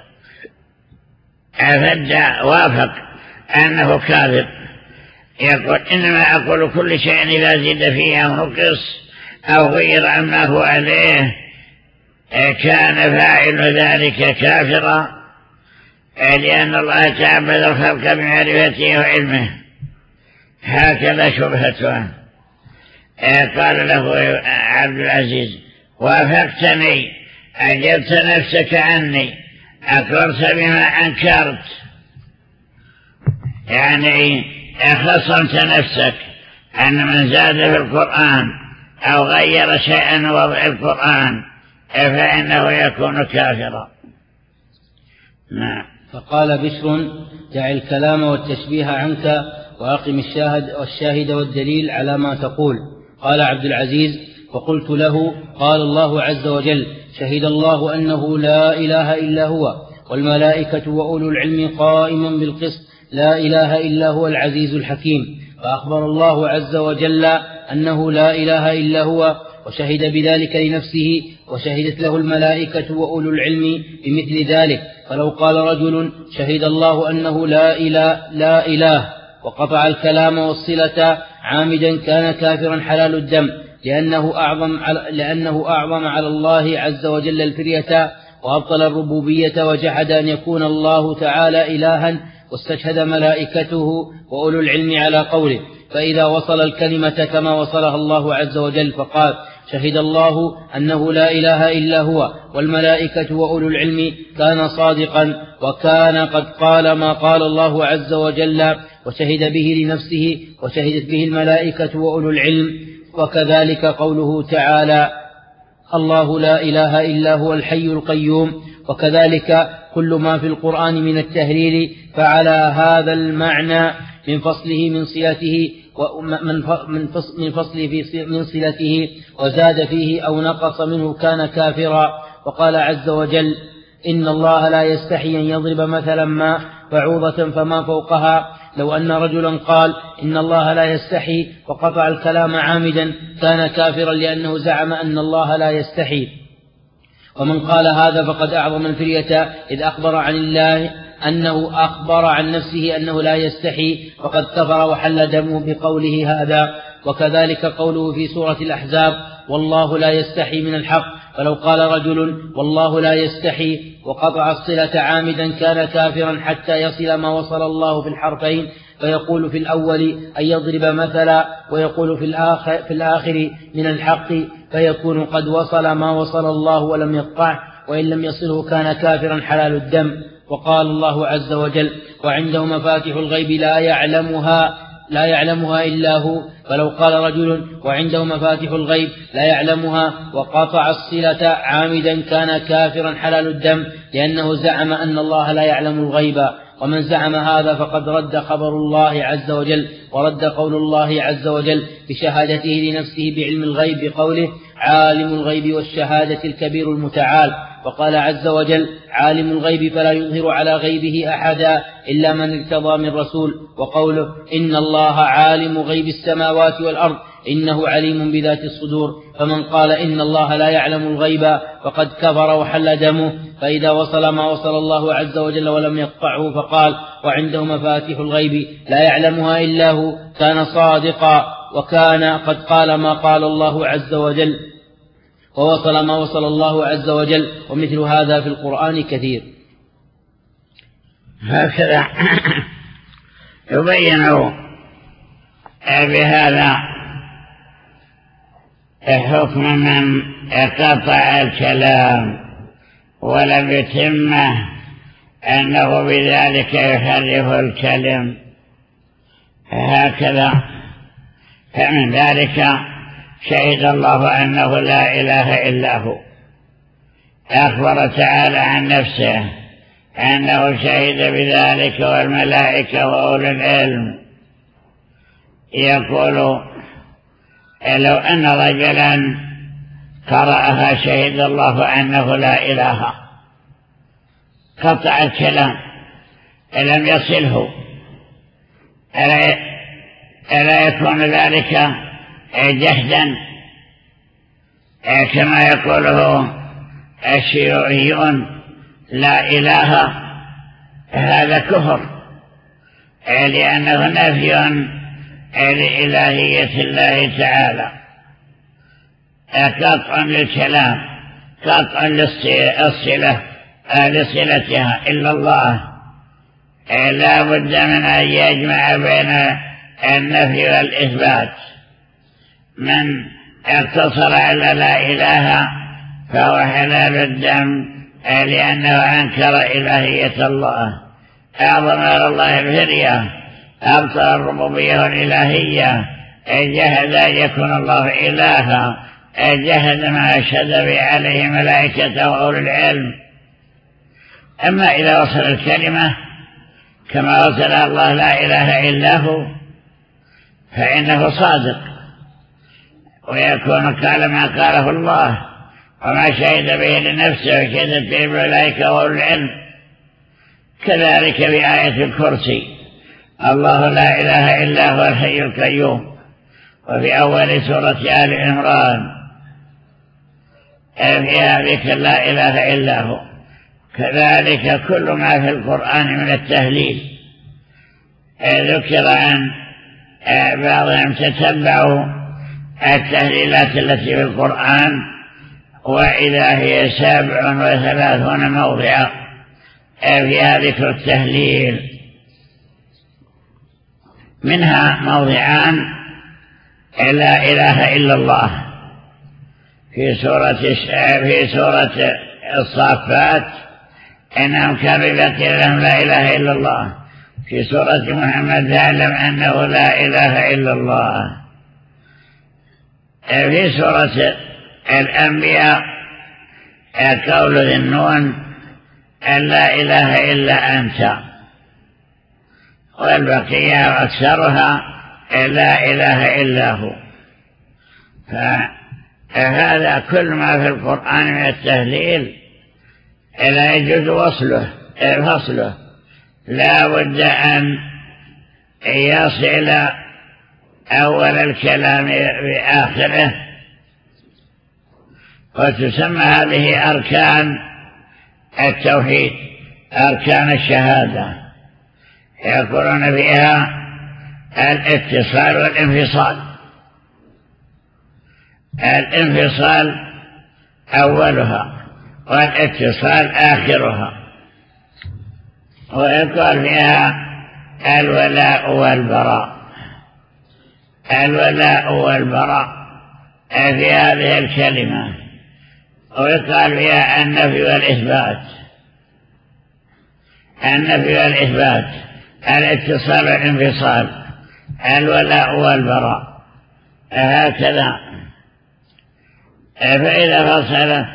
فدع وافق أنه كاذب. يقول إنما أقول كل شيء إذا زيد فيه أو نقص أو غير عما هو عليه كان فاعل ذلك كافرا. لأن الله تعبد الخلق بمعرفته وعلمه. هكذا شبهته. قال له عبد العزيز وافقتني أجبت نفسك عني أقررت بما أنكرت. يعني خصمت نفسك أن من زاد في القرآن أو غير شيئا وضع القرآن فإنه يكون كافرا. نعم. فقال بشر دع الكلام والتشبيه عنك وأقم الشاهد والشاهد والدليل على ما تقول. قال عبد العزيز فقلت له قال الله عز وجل شهد الله أنه لا إله إلا هو والملائكة وأولو العلم قائما بالقسط لا إله إلا هو العزيز الحكيم فأخبر الله عز وجل أنه لا إله إلا هو وشهد بذلك لنفسه وشهدت له الملائكة وأولو العلم بمثل ذلك. فلو قال رجل شهد الله أنه لا إله, لا إله وقطع الكلام والصلة عامدا كان كافرا حلال الدم لأنه أعظم على, لأنه أعظم على الله عز وجل الفرية وأبطل الربوبية وجحد أن يكون الله تعالى إلها واستشهد ملائكته وأولو العلم على قوله. فإذا وصل الكلمة كما وصلها الله عز وجل فقال شهد الله أنه لا إله إلا هو والملائكة وأولو العلم كان صادقا وكان قد قال ما قال الله عز وجل وشهد به لنفسه وشهدت به الملائكة وأولو العلم وكذلك قوله تعالى الله لا إله إلا هو الحي القيوم وكذلك كل ما في القرآن من التهليل فعلى هذا المعنى من فصله من صلته ومن من فصله في من صلته وزاد فيه أو نقص منه كان كافرا. وقال عز وجل إن الله لا يستحي أن يضرب مثلا ما بعوضة فما فوقها. لو أن رجلا قال إن الله لا يستحي وقطع الكلام عامدا كان كافرا لأنه زعم أن الله لا يستحي. ومن قال هذا فقد أعظم الفرية إذ أخبر عن الله أنه أخبر عن نفسه أنه لا يستحي فقد كفر وحل دمه بقوله هذا. وكذلك قوله في سورة الأحزاب والله لا يستحي من الحق. فلو قال رجل والله لا يستحي وقطع الصلة عامدا كان كافرا حتى يصل ما وصل الله في الحرفين. فيقول في الأول أن يضرب مثلا ويقول في الآخر, في الآخر من الحق. فيكون قد وصل ما وصل الله ولم يقطع وإن لم يصله كان كافرا حلال الدم. وقال الله عز وجل وعنده مفاتح الغيب لا يعلمها لا يعلمها إلا هو. فلو قال رجل وعنده مفاتح الغيب لا يعلمها وقطع الصلة عامدا كان كافرا حلال الدم لأنه زعم أن الله لا يعلم الغيب. ومن زعم هذا فقد رد خبر الله عز وجل ورد قول الله عز وجل بشهادته لنفسه بعلم الغيب بقوله عالم الغيب والشهادة الكبير المتعال. وقال عز وجل عالم الغيب فلا يظهر على غيبه أحدا إلا من ارتضى من رسول وقوله إن الله عالم غيب السماوات والأرض إنه عليم بذات الصدور فمن قال إن الله لا يعلم الغيب فقد كفر وحل دمه فإذا وصل ما وصل الله عز وجل ولم يقطعه فقال وعنده مفاتيح الغيب لا يعلمها إلا هو كان صادقا وكان قد قال ما قال الله عز وجل ووصل ما وصل الله عز وجل ومثل هذا في القرآن كثير. هكذا يبين بهذا حكم من قطع الكلام ولم يتمه أنه بذلك يحرف الكلم. هكذا فمن ذلك شهد الله أنه لا إله إلا هو. أخبر تعالى عن نفسه أنه شهد بذلك والملائكة وأولي العلم. يقول لو أن رجلا قرأها شهد الله أنه لا إله. قطع الكلام. لم يصله؟ ألا يكون ذلك جهدا كما يقوله الشيوعيون لا إله هذا كفر لأنه نفي لإلهية الله تعالى. قطع للكلام قطع للصلة لصلتها إلا الله. لا بد من أن يجمع بين النفي والإثبات. من اقتصر على لا إله فهو حلال الدم لأنه أنكر إلهية الله. أعظم على الله الفرية أبطل الربوبية والإلهية جهد أن يكون الله إلها جهد ما أشهد به عليه ملائكة وأولي العلم. أما إذا وصل الكلمة كما وصل الله لا إله إلا هو فإنه صادق. ويكون قال ما قاله الله. وما شهد به لنفسه وشهدت به الملائكة وأولو العلم كذلك في آية الكرسي. الله لا إله إلا هو الحي القيوم. وفي أول سورة آل عمران. فيها ذكر لا إله إلا هو. كذلك كل ما في القرآن من التهليل. ذكر عن بعضهم تتبعوا التهليلات التي في القرآن وإذا هي سبع وثلاثون موضع فيها ذكر التهليل منها موضعان لا إله إلا الله. في سورة في سورة الصافات إنهم كانوا إذا لهم لا إله إلا الله. في سورة محمد فاعلم أنه لا إله إلا الله. في سورة الأنبياء قول النون أن لا إله إلا أنت. والبقية أكثرها لا إله إلا هو. فهذا كل ما في القرآن من التهليل لا يجوز وصله فصله. لا بد أن يصل أول الكلام بآخره وتسمى هذه أركان التوحيد أركان الشهادة. يقولون فيها الاتصال والانفصال. الانفصال أولها والاتصال آخرها. ويقال فيها الولاء والبراء. الولاء والبراء. في هذه الكلمة. ويقال فيها النفي والإثبات. النفي والإثبات. الاتصال والانفصال. الولاء والبراء. هكذا. فإذا فصل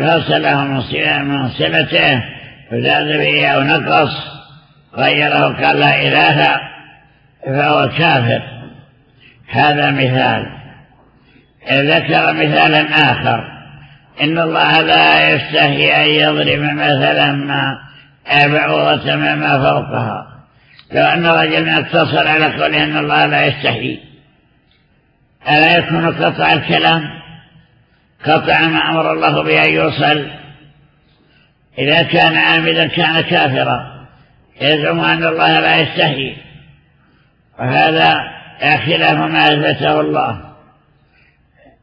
فصله من صلته فزاد به أو نقص غيره قال لا إله فهو كافر. هذا مثال. ذكر مثالا آخر. إن الله لا يستحي أن يضرب مثلا ما بعوضة ما فوقها. لو أن رجلا اقتصر على قوله أن الله لا يستحي. ألا يكون قطع الكلام؟ قطع ما أمر الله به أن يوصل إذا كان عامدا كان كافرا. يزعم أن الله لا يستحي. وهذا خلاف ما أثبته الله.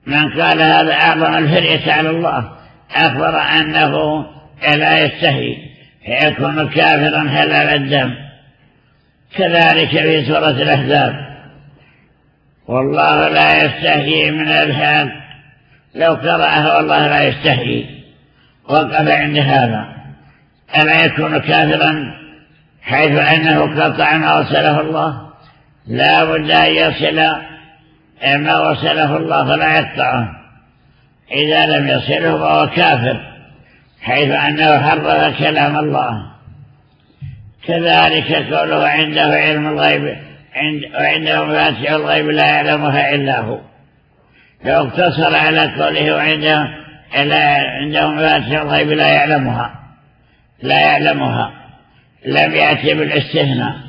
من قال هذا أعظم الفرية على الله أخبر أنه لا يستحي فيكون كافرا حلال الدم. كذلك في سورة الأحزاب. والله لا يستحي من الحق. لو قرأه والله لا يستحي. وقف عند هذا. ألا يكون كافرا؟ حيث أنه قطع ما وصله الله. لا بد أن يصل ما وصله الله فلا يقطعه. إذا لم يصله فهو كافر حيث أنه حرف كلام الله. كذلك قوله عنده علم الغيب عند وعنده مفاتيح الغيب لا يعلمها إلا هو. لو اقتصر على قوله وعنده عنده مفاتيح الغيب لا يعلمها لا يعلمها. لم يأتي بالإستثناء.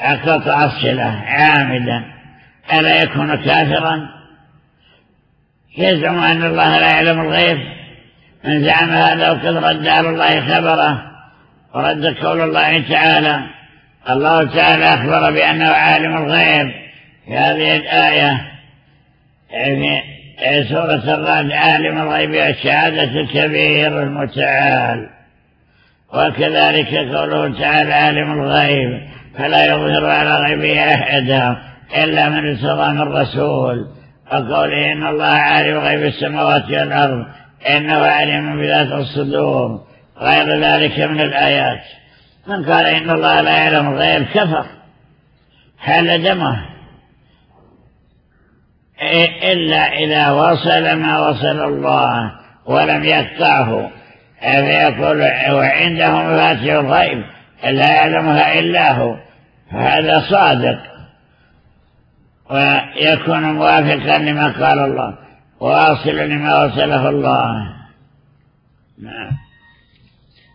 قطع الصلة عامدا ألا يكون كافرا؟ يزعم أن الله لا يعلم الغيب. من زعم هذا وقد رد على الله خبره. ورد قول الله تعالى الله تعالى أخبر بأنه عالم الغيب. في هذه الآية في سورة الرعد عالم الغيب والشهادة الكبير المتعال. وكذلك قوله تعالى عالم الغيب. فلا يظهر على غيبه أحدا إلا من ارتضى من رسول وقوله إن الله عالم غيب السماوات والأرض إنه علم بذات الصدور غير ذلك من الآيات. من قال إن الله لا يعلم الغيب كفر. حل دمه. إلا إذا وصل ما وصل الله ولم يقطعه. فيقول وعنده مفاتيح الغيب لا يعلمها إلا هو. فهذا صادق. ويكون موافقا لما قال الله. واصلا لما وصله الله. نعم.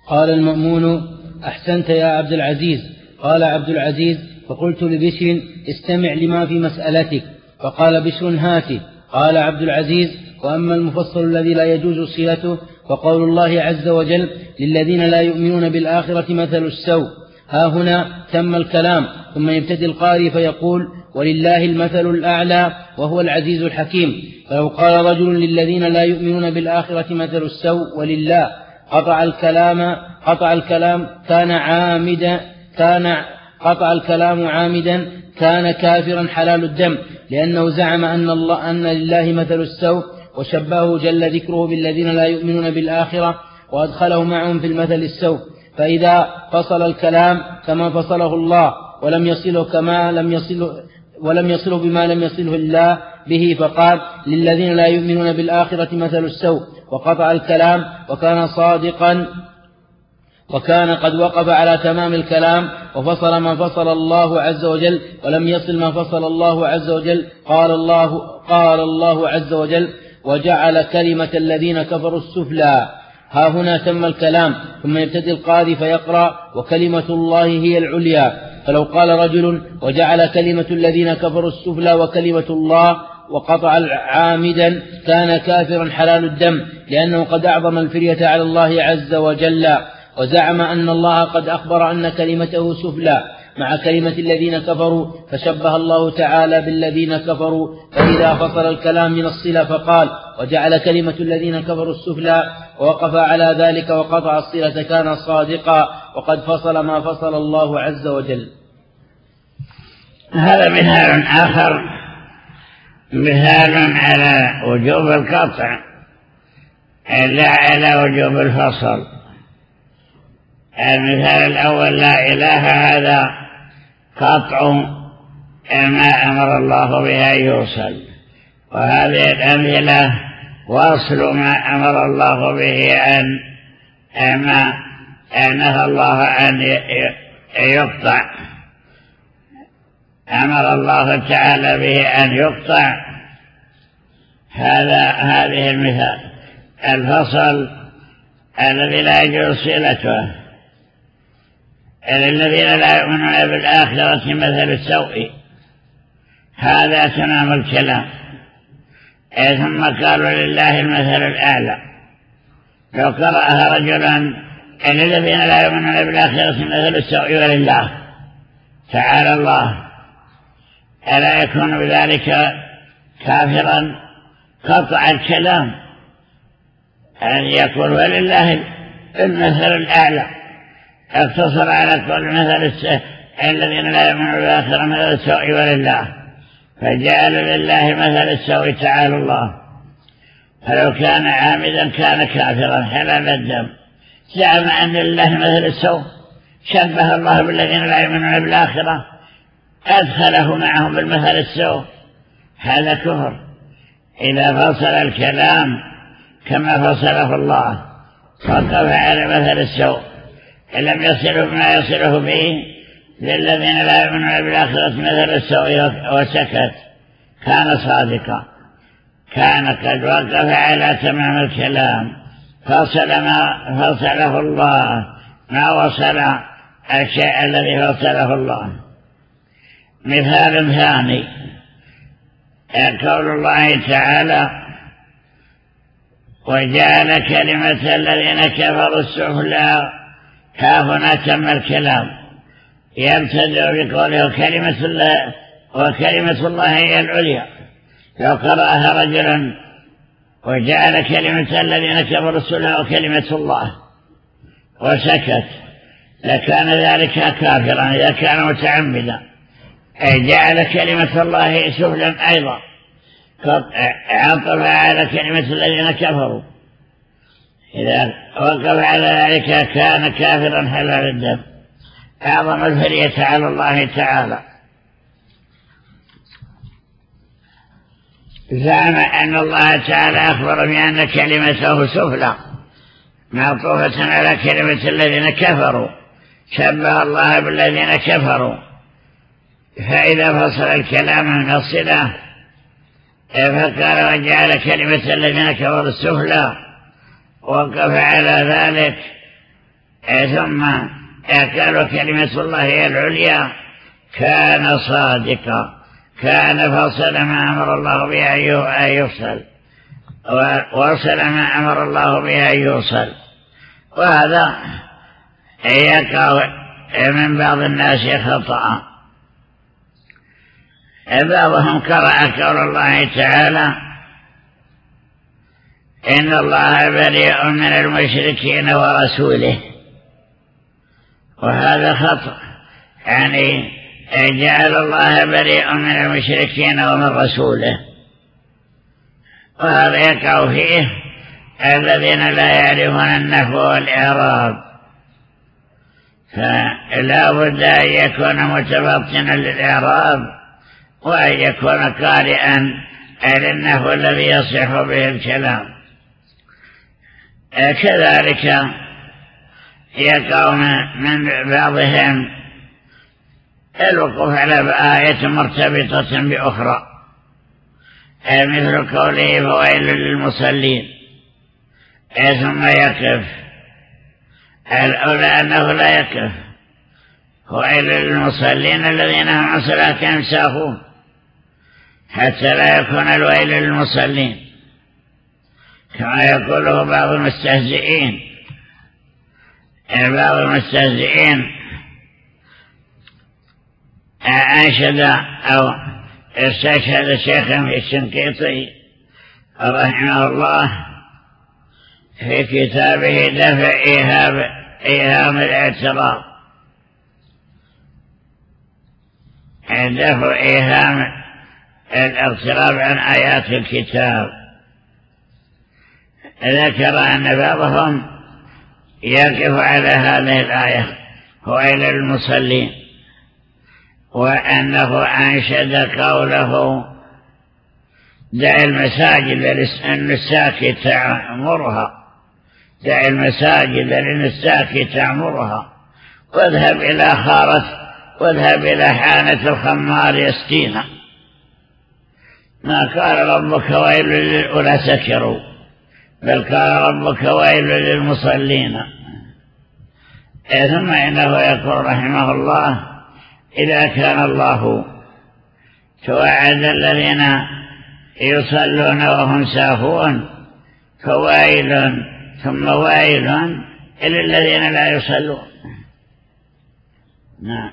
قال المأمون أحسنت يا عبد العزيز. قال عبد العزيز فقلت لبشر استمع لما في مسألتك. فقال بشر هاته قال عبد العزيز وأما المفصل الذي لا يجوز صلته فقول الله عز وجل للذين لا يؤمنون بالآخرة مثل السوء. ها هنا تم الكلام ثم يبتدي القاري فيقول ولله المثل الأعلى وهو العزيز الحكيم فلو قال رجل للذين لا يؤمنون بالآخرة مثل السوء ولله قطع الكلام قطع الكلام كان عامدا كان قطع الكلام عامدا كان كافرا حلال الدم لأنه زعم أن الله أن لله مثل السوء وشبهه جل ذكره بالذين لا يؤمنون بالآخرة وأدخله معهم في المثل السوء. فإذا فصل الكلام كما فصله الله ولم يصله كما لم يصله ولم يصله بما لم يصله الله به فقال للذين لا يؤمنون بالآخرة مثل السوء. وقطع الكلام وكان صادقا وكان قد وقف على تمام الكلام وفصل ما فصل الله عز وجل ولم يصل ما فصل الله عز وجل قال الله قال الله عز وجل وجعل كلمة الذين كفروا السفلى. ها هنا تم الكلام ثم يبتدي القاضي فيقرأ وكلمة الله هي العليا. فلو قال رجل وجعل كلمة الذين كفروا السفلى وكلمة الله وقطع عامدا كان كافرا حلال الدم لأنه قد أعظم الفرية على الله عز وجل. وزعم أن الله قد أخبر أن كلمته سفلى. مع كلمة الذين كفروا فشبه الله تعالى بالذين كفروا فإذا فصل الكلام من الصلة فقال وجعل كلمة الذين كفروا السفلى ووقف على ذلك وقطع الصلة كان صادقا وقد فصل ما فصل الله عز وجل. هذا مثال آخر مثال على وجوب القطع لا على وجوب الفصل. المثال الأول لا إله هذا. قطع ما أمر الله بها يوصل وهذه الأمثلة وأصل ما أمر الله به أن ما نهى الله أن يقطع. أمر الله تعالى به أن يقطع. هذا هذه المثال. الفصل الذي لا يجوز صلته. الذين لا يؤمنون بالآخرة مثل السوء. هذا تمام الكلام. ثم قالوا لله المثل الأعلى. لو قرأها رجلا الذين لا يؤمنون بالآخرة مثل السوء ولله. تعالى الله. ألا يكون بذلك كافرا؟ قطع الكلام. أن يقول ولله المثل الأعلى. اقتصر على كل مثل الذين لا يؤمنون بالآخرة مثل السوء ولله. فجعل لله مثل السوء تعالى الله. فلو كان عامدا كان كافرا حلال الدم. زعم أن لله مثل السوء. شبه الله بالذين لا يؤمنون بالآخرة. أدخله معهم بالمثل السوء. هذا كفر. إذا فصل الكلام كما فصله الله وقف على مثل السوء. لم يصله ما يصله به للذين لا يؤمنون بالآخرة مثل السوء وسكت كان صادقا. كان قد وقف على تمام الكلام. فصل ما فصله الله. ما وصل الشيء الذي فصله الله. مثال ثاني. قول الله تعالى وجعل كلمة الذين كفروا السفلى ها هنا تم الكلام. يبتدع بقوله كلمة الله وكلمة الله هي العليا. لو قرأها رجلا وجعل كلمة الذين كفروا السنة وكلمة الله. وسكت. لكان ذلك كافرا إذا كان متعمدا. جعل كلمة الله سفلا أيضا. عطف على كلمة الذين كفروا. إذا وقف على ذلك كان كافرا حلال الدم. أعظم الفرية على الله تعالى. زعم أن الله تعالى أخبر بأن كلمته سفلى. معطوفة على كلمة الذين كفروا. شبه الله بالذين كفروا. فإذا فصل الكلام من الصلة فقال وجعل كلمة الذين كفروا السفلى. وقف على ذلك ثم قالوا كلمة الله هي العليا. كان صادقا كان فصل ما أمر الله به أن يفصل. وصل ما أمر الله به أن يوصل. وهذا يقع من بعض الناس خطأ. بعضهم قرأ قول الله تعالى إن الله بريء من المشركين ورسوله. وهذا خطأ. يعني جعل الله بريء من المشركين ومن رسوله. وهذا يقع فيه الذين لا يعرفون النحو والإعراب فلا بد أن يكون متفطنا للإعراب وأن يكون قارئا للنحو الذي يصح به الكلام. كذلك يقع من بعضهم الوقوف على آية مرتبطة بأخرى مثل قوله فويل للمصلين ثم يقف الأولى أنه لا يقف ويل للمصلين الذين هم عن صلاتهم ساهون حتى لا يكون الويل للمصلين. كما يقوله بعض المستهزئين. بعض المستهزئين أنشد أو استشهد شيخا في الشنقيطي رحمه الله في كتابه دفع إيهام, إيهام الاعتراض. دفع إيهام الاغتراب عن آيات الكتاب. ذكر أن بعضهم يقف على هذه الآية وإلى المصلين وأنه أنشد قوله دع المساجد للنساك تعمرها دع المساجد للنساك تعمرها واذهب إلى خارة واذهب إلى حانة الخمار يسقينا. ما قال ربك ويل للأولى سكروا. بل قال ربك ويل للمصلين. ثم إنه يقول رحمه الله إذا كان الله توعد الذين يصلون وهم ساهون فويل ثم ويل إلى الذين لا يصلون. نعم.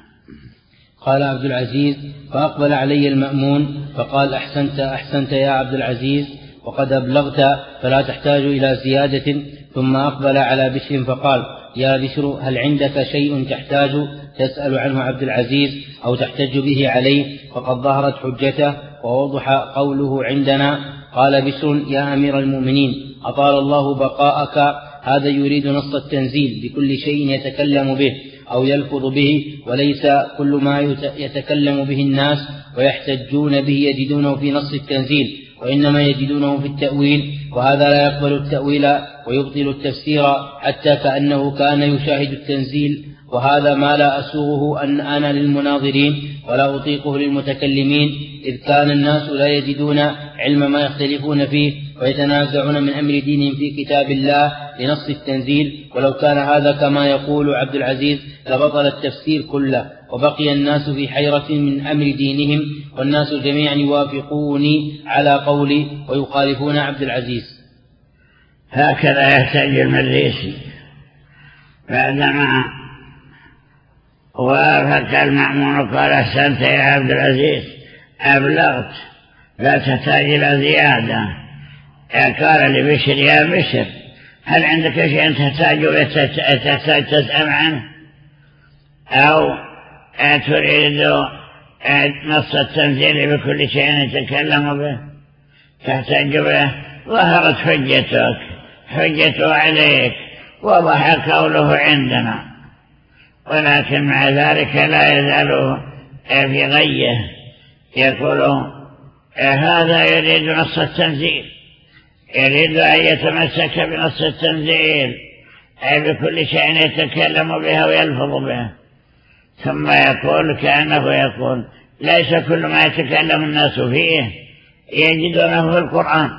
قال عبد العزيز فأقبل علي المأمون فقال أحسنت أحسنت يا عبد العزيز. وقد أبلغت فلا تحتاج إلى زيادة. ثم أقبل على بشر فقال يا بشر هل عندك شيء تحتاج؟ تسأل عنه عبد العزيز أو تحتج به عليه. فقد ظهرت حجته ووضح قوله عندنا. قال بشر يا أمير المؤمنين أطال الله بقاءك. هذا يريد نص التنزيل بكل شيء يتكلم به أو يلفظ به وليس كل ما يتكلم به الناس ويحتجون به يجدونه في نص التنزيل. وإنما يجدونه في التأويل وهذا لا يقبل التأويل ويبطل التفسير حتى كأنه كان يشاهد التنزيل وهذا ما لا أسوغه أن أنا للمناظرين ولا أطيقه للمتكلمين إذ كان الناس لا يجدون علم ما يختلفون فيه ويتنازعون من أمر دينهم في كتاب الله لنص التنزيل ولو كان هذا كما يقول عبد العزيز لبطل التفسير كله. وبقي الناس في حيرة من أمر دينهم والناس جميعا يوافقوني على قولي ويخالفون عبد العزيز. هكذا يحتاج المريسي بعدما وافق المأمون قال أحسنت يا عبد العزيز أبلغت لا تحتاج إلى زيادة. قال لبشر يا بشر هل عندك شيء تحتاج تسأل عنه؟ أو تريد نص التنزيل بكل شيء يتكلم به. تحتاج به ظهرت حجتك. حجته عليك. وضح قوله عندنا. ولكن مع ذلك لا يزال في غية. يقول هذا يريد نص التنزيل؟ يريد أن يتمسك بنص التنزيل. أي بكل شيء يتكلم بها ويلفظ بها ثم يقول كأنه يقول ليس كل ما يتكلم الناس فيه يجدونه في القرآن.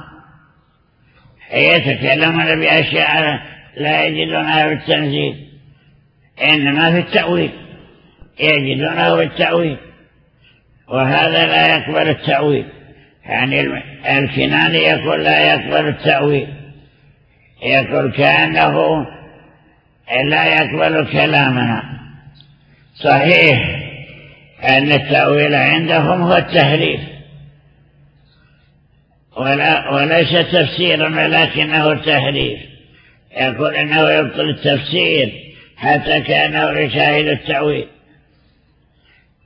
يتكلمون بأشياء لا يجدونها في التنزيل إنما في التأويل. يجدونه في التأويل وهذا لا يقبل التأويل. يعني الكناني يقول لا يقبل التأويل. يقول كأنه لا يقبل كلامنا. صحيح أن التأويل عندهم هو التهريف ولا وليس تفسيرا ولكنه تهريف يقول إنه يبطل التفسير حتى كأنه يشاهد التأويل.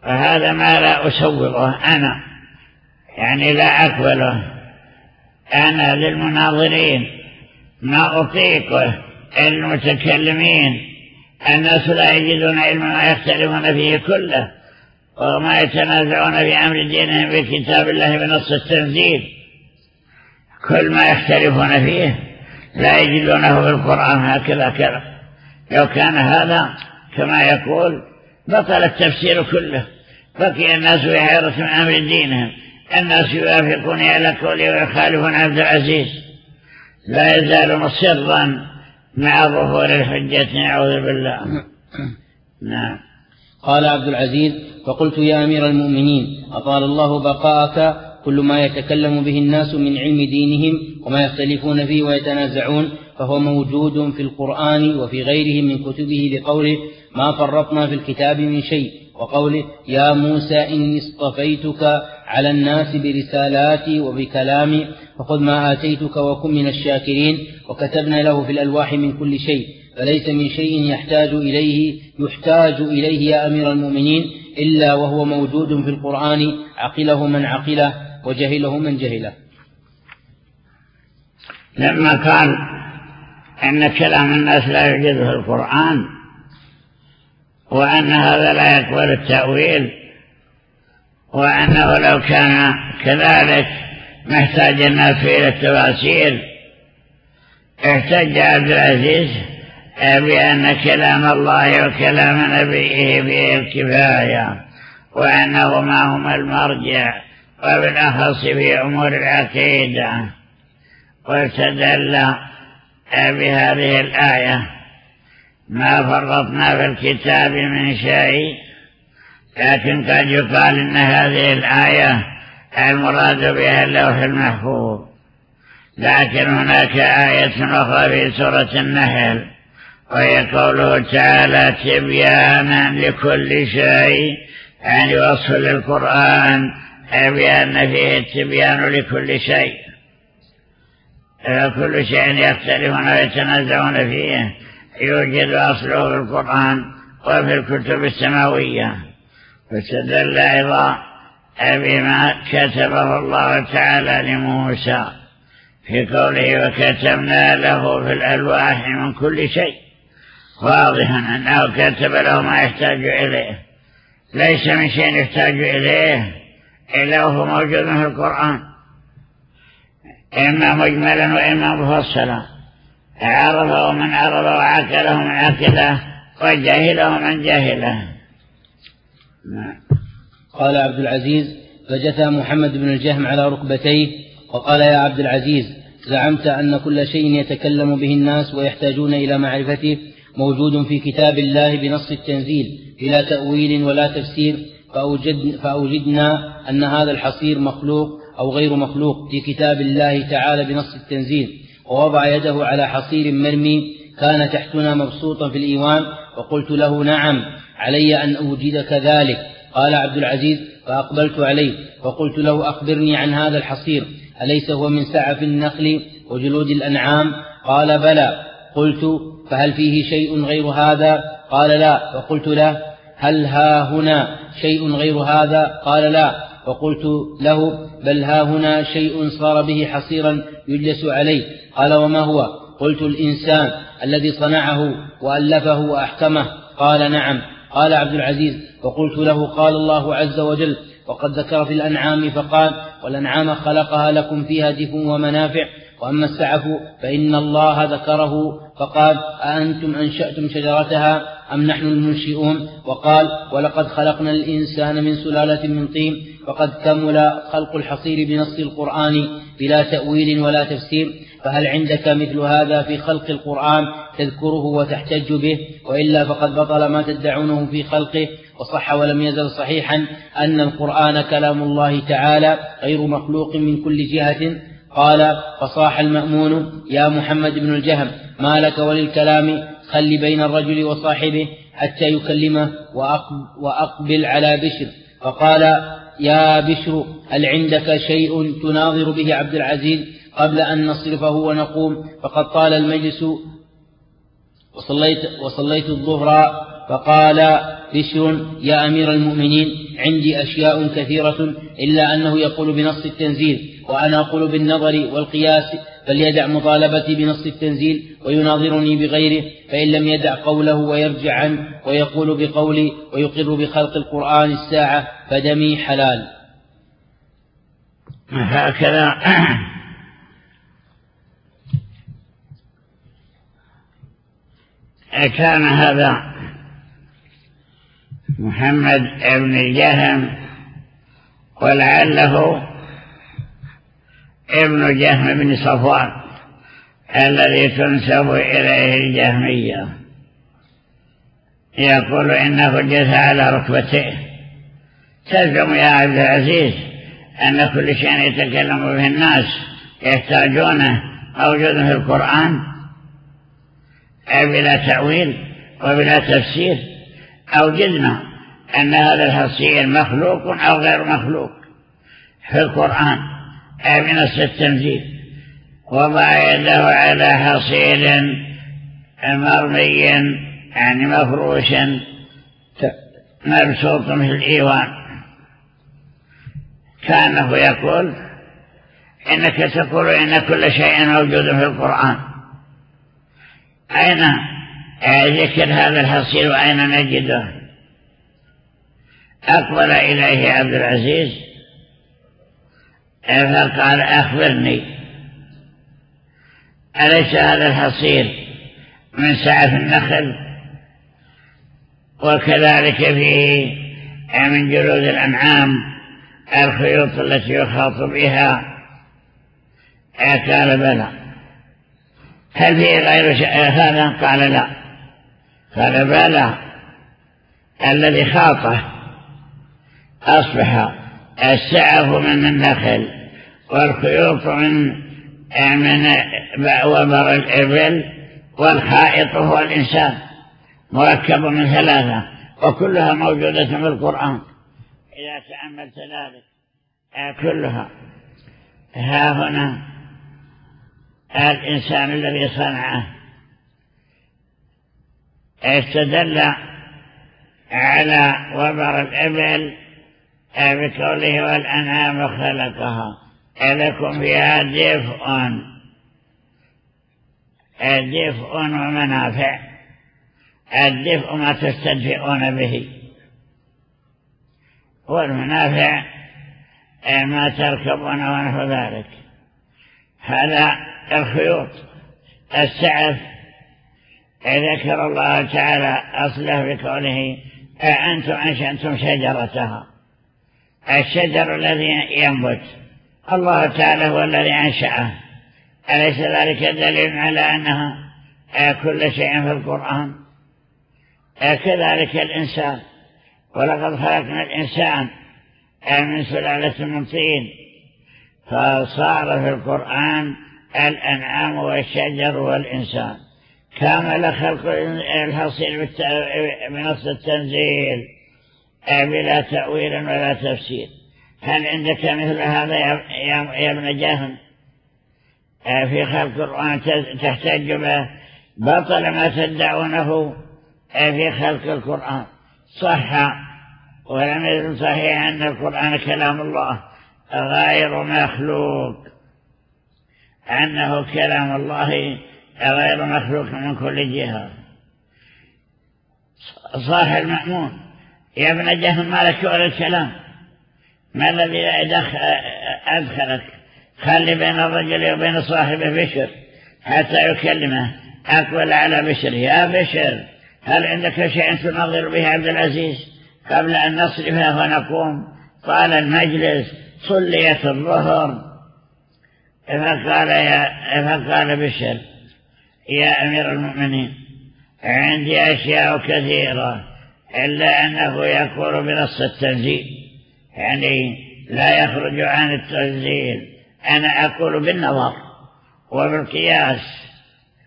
وهذا ما لا أسوغه أنا. يعني لا أقبله. أنا للمناظرين. ما أطيقه. المتكلمين. الناس لا يجدون علما ما يختلفون فيه كله وما يتنازعون في أمر دينهم بكتاب الله بنص التنزيل. كل ما يختلفون فيه لا يجدونه في القرآن هكذا كذا. لو كان هذا كما يقول بطل التفسير كله. بقي الناس في حيرة من أمر دينهم. الناس يوافقون على قوله ويخالفون عبد العزيز. لا يزال مصرا مع ظهور الحجة نعوذ بالله. نعم. قال عبد العزيز فقلت يا أمير المؤمنين أطال الله بقاءك؟ كل ما يتكلم به الناس من علم دينهم وما يختلفون فيه ويتنازعون فهو موجود في القرآن وفي غيره من كتبه بقوله ما فرطنا في الكتاب من شيء وقوله يا موسى إني اصطفيتك على الناس برسالاتي وبكلامي فخذ ما آتيتك وكن من الشاكرين وكتبنا له في الألواح من كل شيء فليس من شيء يحتاج إليه يحتاج إليه يا أمير المؤمنين إلا وهو موجود في القرآن عقله من عقله وجهله من جهله. لما قال أن كلام الناس لا في القرآن وأن هذا لا يقبل التأويل وأنه لو كان كذلك محتاج الناس إلى التفاسير احتج عبد العزيز بأن كلام الله وكلام نبيه فيه الكفاية وأنه ما هما المرجع وبالأخص في أمور العقيدة. واستدل بهذه الآية ما فرطنا في الكتاب من شيء لكن قد يقال إن هذه الآية المراد بها اللوح المحفوظ. لكن هناك آية أخرى في سورة النحل وهي قوله تعالى تبيانا لكل شيء يعني وصف للقرآن بأن فيه التبيان لكل شيء. كل شيء يختلفون ويتنازعون فيه يوجد أصله في القرآن وفي الكتب السماوية. فاستدل أيضا بما كتبه الله تعالى لموسى في قوله وكتبنا له في الألواح من كل شيء واضحا أنه كتب له ما يحتاج إليه. ليس من شيء يحتاج إليه إلا وهو موجود في القرآن. إما مجملا وإما مفصلا. عرفه من عرف وعقله من عقله وجهله من جهله. قال عبد العزيز فجثى محمد بن الجهم على ركبتيه وقال يا عبد العزيز زعمت أن كل شيء يتكلم به الناس ويحتاجون إلى معرفته موجود في كتاب الله بنص التنزيل بلا تأويل ولا تفسير فأوجد فأوجدنا أن هذا الحصير مخلوق أو غير مخلوق في كتاب الله تعالى بنص التنزيل ووضع يده على حصير مرمي كان تحتنا مبسوطا في الإيوان وقلت له نعم علي أن أوجدك ذلك. قال عبد العزيز فأقبلت عليه فقلت له أخبرني عن هذا الحصير. أليس هو من سعف النخل وجلود الأنعام؟ قال بلى. قلت فهل فيه شيء غير هذا؟ قال لا. فقلت له هل ها هنا شيء غير هذا؟ قال لا. فقلت له بل ها هنا شيء صار به حصيرا يجلس عليه. قال وما هو؟ قلت الإنسان الذي صنعه وألفه وأحكمه. قال نعم. قال عبد العزيز فقلت له قال الله عز وجل وقد ذكر في الأنعام فقال والأنعام خلقها لكم فيها دفء ومنافع وأما السعف فإن الله ذكره فقال أأنتم أنشأتم شجرتها أم نحن المنشئون؟ وقال ولقد خلقنا الإنسان من سلالة من طين فقد كمل خلق الحصير بنص القرآن بلا تأويل ولا تفسير. فهل عندك مثل هذا في خلق القرآن تذكره وتحتج به؟ وإلا فقد بطل ما تدعونه في خلقه وصح ولم يزل صحيحا أن القرآن كلام الله تعالى غير مخلوق من كل جهة. قال فصاح المأمون يا محمد بن الجهم ما لك وللكلام؟ خل بين الرجل وصاحبه حتى يكلمه وأقبل على بشر. فقال يا بشر هل عندك شيء تناظر به عبد العزيز؟ قبل أن نصرفه ونقوم فقد طال المجلس وصليت, وصليت الظهر فقال بشر يا أمير المؤمنين عندي أشياء كثيرة إلا أنه يقول بنص التنزيل وأنا أقول بالنظر والقياس فليدع مطالبتي بنص التنزيل ويناظرني بغيره فإن لم يدع قوله ويرجع عنه ويقول بقولي ويقر بخلق القرآن الساعة فدمي حلال. هكذا كان هذا محمد بن الجهم ولعله ابن جهم بن صفوان الذي تنسب إليه الجهمية. يقول إنه جثى على ركبتيه تزعم يا عبد العزيز أن كل شيء يتكلم به الناس يحتاجونه موجود في القرآن. بلا تأويل وبلا تفسير أوجدنا أن هذا الحصير مخلوق أو غير مخلوق في القرآن من التنزيل. وضع يده على حصير مرمي يعني مفروش مبسوط في الإيوان. كأنه يقول إنك تقول إن كل شيء موجود في القرآن. أين؟ ذكر هذا الحصير وأين نجده؟ أقبل إليه عبد العزيز. فقال أخبرني. أليس هذا الحصير من سعف النخل؟ وكذلك فيه من جلود الأنعام الخيوط التي يخاط بها. قال بلى. هل فيه غير هذا قال لا. قال بلى. الذي خاطه أصبح السعف من النخل والخيوط من من وبر الإبل والخائط هو الإنسان. مركب من ثلاثة وكلها موجودة في القرآن. إذا تأملت ذلك كلها. ها هنا الإنسان الذي صنعه. استدل على وبر الإبل بقوله والأنعام خلقها. لكم فيها دفء. دفء ومنافع. الدفء ما تستدفئون به. والمنافع ما تركبون ونحو ذلك. هذا الخيوط. السعف ذكر الله تعالى أصله بقوله أأنتم أنشأتم شجرتها. الشجر الذي ينبت. الله تعالى هو الذي أنشأه. أليس ذلك دليل على أنها كل شيء في القرآن؟ كذلك الإنسان. ولقد خلقنا الإنسان من سلالة من طين. فصار في القرآن الأنعام والشجر والإنسان. كامل خلق الحصيل بنص التنزيل. بلا تأويل ولا تفسير. هل عندك مثل هذا يا ابن جهل في خلق القرآن تحتج به بطل ما تدعونه في خلق القرآن. صح. ولم يكن صحيح أن القرآن كلام الله غير مخلوق. أنه كلام الله غير مخلوق من كل جهة. صاح المأمون يا ابن جهل ما لك ولا الكلام ما الذي أدخلك خلي بين الرجل وبين صاحبه بشر حتى يكلمه. أقبل على بشر يا بشر هل عندك شيء تنظر به عبد العزيز؟ قبل أن نصرف ونقوم طال المجلس صليت الظهر. فقال, يا فقال بشر يا أمير المؤمنين عندي أشياء كثيرة إلا أنه يقول بنص التنزيل. يعني لا يخرج عن التنزيل. أنا أقول بالنظر وبالقياس.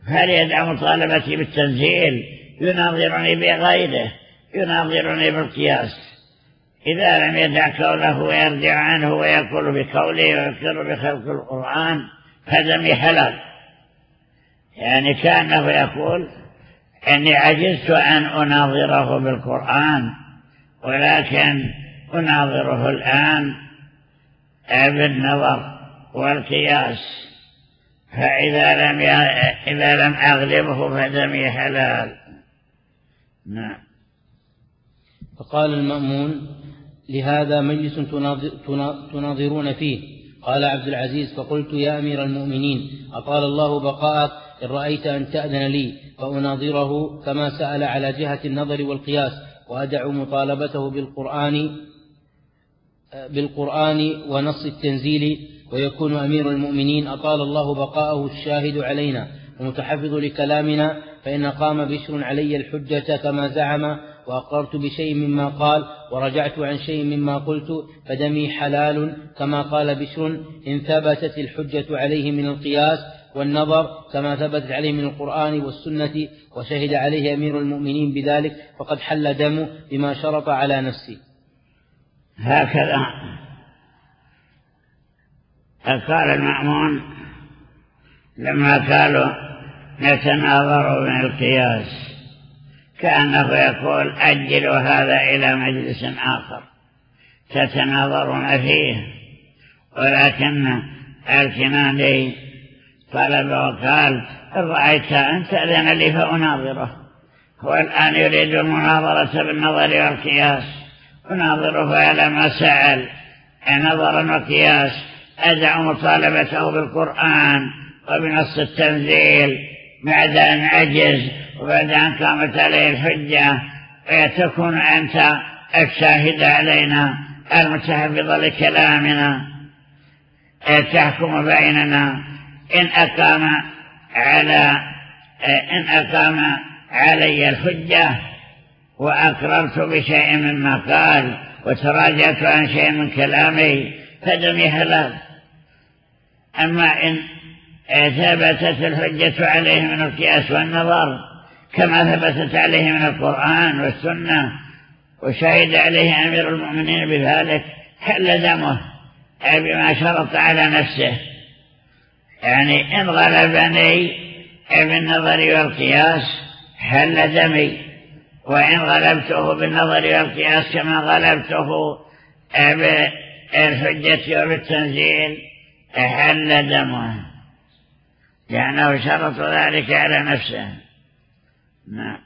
فليدع مطالبتي بالتنزيل؟ يناظرني بغيره. يناظرني بالقياس. إذا لم يدع قوله ويرجع عنه ويقول بقوله ويقر بخلق القرآن فدمي حلال يعني كأنه يقول أني عجزت أن أناظره بالقرآن ولكن أناظره الآن بالنظر والقياس. فإذا لم إذا لم أغلبه فدمي حلال نعم. فقال المأمون لهذا مجلس تناظرون فيه. قال عبد العزيز فقلت يا أمير المؤمنين أطال الله بقاءك إن رأيت أن تأذن لي فأناظره كما سأل على جهة النظر والقياس وأدع مطالبته بالقرآن بالقرآن ونص التنزيل ويكون أمير المؤمنين. أطال الله بقاءه الشاهد علينا ومتحفظ لكلامنا فإن قام بشر علي الحجة كما زعم وأقررت بشيء مما قال ورجعت عن شيء مما قلت فدمي حلال كما قال بشر إن ثبتت الحجة عليه من القياس والنظر كما ثبتت عليه من القرآن والسنة وشهد عليه أمير المؤمنين بذلك فقد حل دمه بما شرط على نفسه. هكذا قال المأمون لما قالوا نتناظر من القياس. كأنه يقول أجلوا هذا إلى مجلس آخر. تتناظرون فيه ولكن الكناني طلب وقال رأيت أن تأذن لي فأناظره. هو الآن يريد المناظرة بالنظر والقياس. وناظره على ما سأل. نظرا وقياس. أدع مطالبته بالقرآن وبنص التنزيل. بعد أن عجز وبعد أن قامت عليه الحجة تكون أنت الشاهد علينا المتحفظ لكلامنا. تحكم بيننا. إن أقام على إن أقام علي الحجة وأقررت بشيء مما قال وتراجعت عن شيء من كلامي فدمي حلال. أما إن ثبتت الحجة عليه من القياس والنظر كما ثبتت عليه من القرآن والسنة وشهد عليه أمير المؤمنين بذلك حل دمه بما شرط على نفسه. يعني إن غلبني بالنظر والقياس حل دمي وإن غلبته بالنظر والقياس كما غلبته بالحجة وبالتنزيل حل دمه. لأنه شرط ذلك على نفسه. نعم.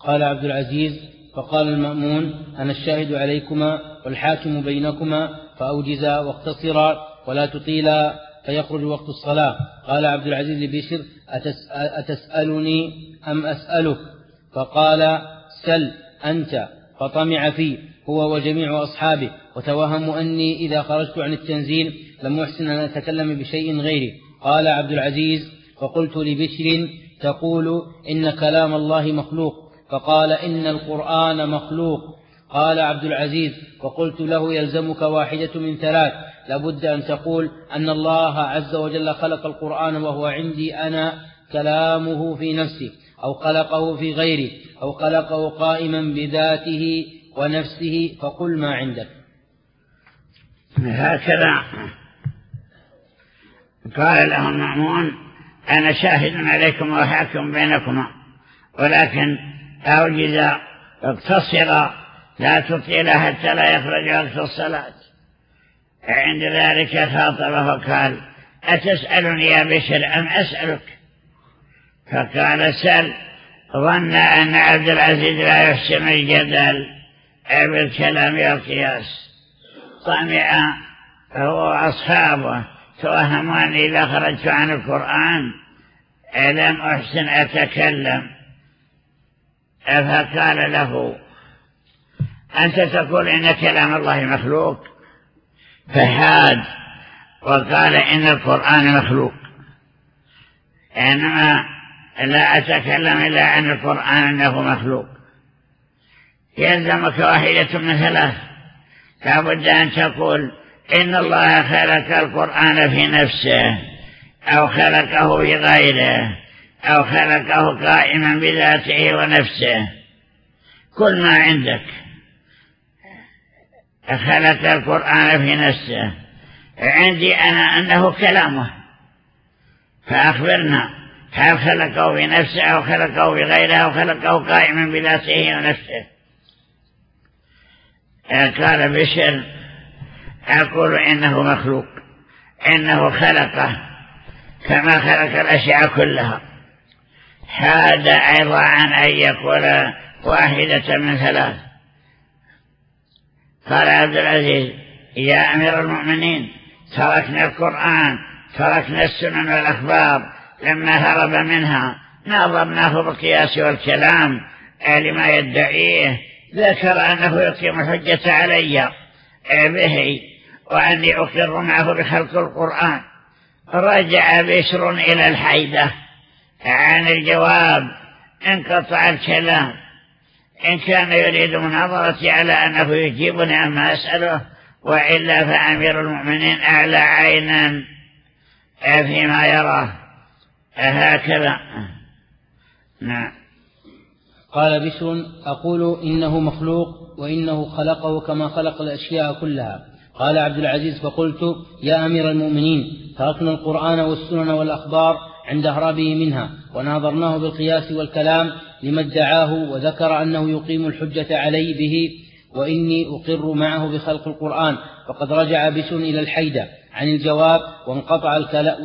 قال عبد العزيز فقال المأمون أنا الشاهد عليكما والحاكم بينكما فأوجزا واختصرا ولا تطيلا فيخرج وقت الصلاة. قال عبد العزيز لبشر أتسألني أم أسألك؟ فقال سل أنت فطمع فيه هو وجميع أصحابه وتوهموا أني إذا خرجت عن التنزيل لم أحسن أن أتكلم بشيء غيري. قال عبد العزيز فقلت لبشر تقول إن كلام الله مخلوق فقال إن القرآن مخلوق. قال عبد العزيز فقلت له يلزمك واحدة من ثلاث. لابد أن تقول أن الله عز وجل خلق القرآن وهو عندي أنا كلامه في نفسي أو خلقه في غيري أو خلقه قائما بذاته ونفسه فقل ما عندك. هكذا. قال له المأمون أنا شاهد عليكم وحاكم بينكما ولكن أوجد أقتصر لا تطيل حتى لا يخرج وقت الصلاة. عند ذلك خاطبه وقال أتسألني يا بشر أم أسألك؟ فقال سل ظن أن عبد العزيز لا يحسن الجدل بالكلام والقياس. طمع هو وأصحابه. توهموا أني إذا خرجت عن القرآن لم أحسن أتكلم فقال له. أنت تقول إن كلام الله مخلوق؟ فحاد وقال إن القرآن مخلوق. إنما لا أتكلم إلا عن القرآن أنه مخلوق. يلزمك واحدة من ثلاث. لابد أن تقول إن الله خلق القرآن في نفسه أو خلقه بغيره أو خلقه قائما بذاته ونفسه. كل ما عندك. خلق القرآن في نفسه. عندي أنا أنه كلامه. فأخبرنا هل خلقه في نفسه أو خلقه بغيره أو خلقه قائما بذاته ونفسه. قال بشر أقول إنه مخلوق إنه خلقه كما خلق الأشياء كلها. هذا أيضا عن أن يقول واحدة من ثلاث. قال عبد العزيز يا أمير المؤمنين تركنا القرآن تركنا السنن والأخبار لما هرب منها ناظرناه بالقياس والكلام لما يدعيه ذكر أنه يقيم الحجة علي به. وأني أقر معه بخلق القرآن. رجع بشر إلى الحيدة. عن الجواب. انقطع الكلام. إن كان يريد مناظرتي على أنه يجيبني عما أسأله وإلا فأمير المؤمنين أعلى عينا. فيما يراه. هكذا نعم. قال بشر أقول إنه مخلوق وإنه خلقه كما خلق الأشياء كلها. قال عبد العزيز فقلت يا أمير المؤمنين تركنا القرآن والسنن والأخبار عند هربه منها وناظرناه بالقياس والكلام لما ادعاه وذكر أنه يقيم الحجة علي به وإني أقر معه بخلق القرآن فقد رجع بشر إلى الحيدة عن الجواب وانقطع الكلام,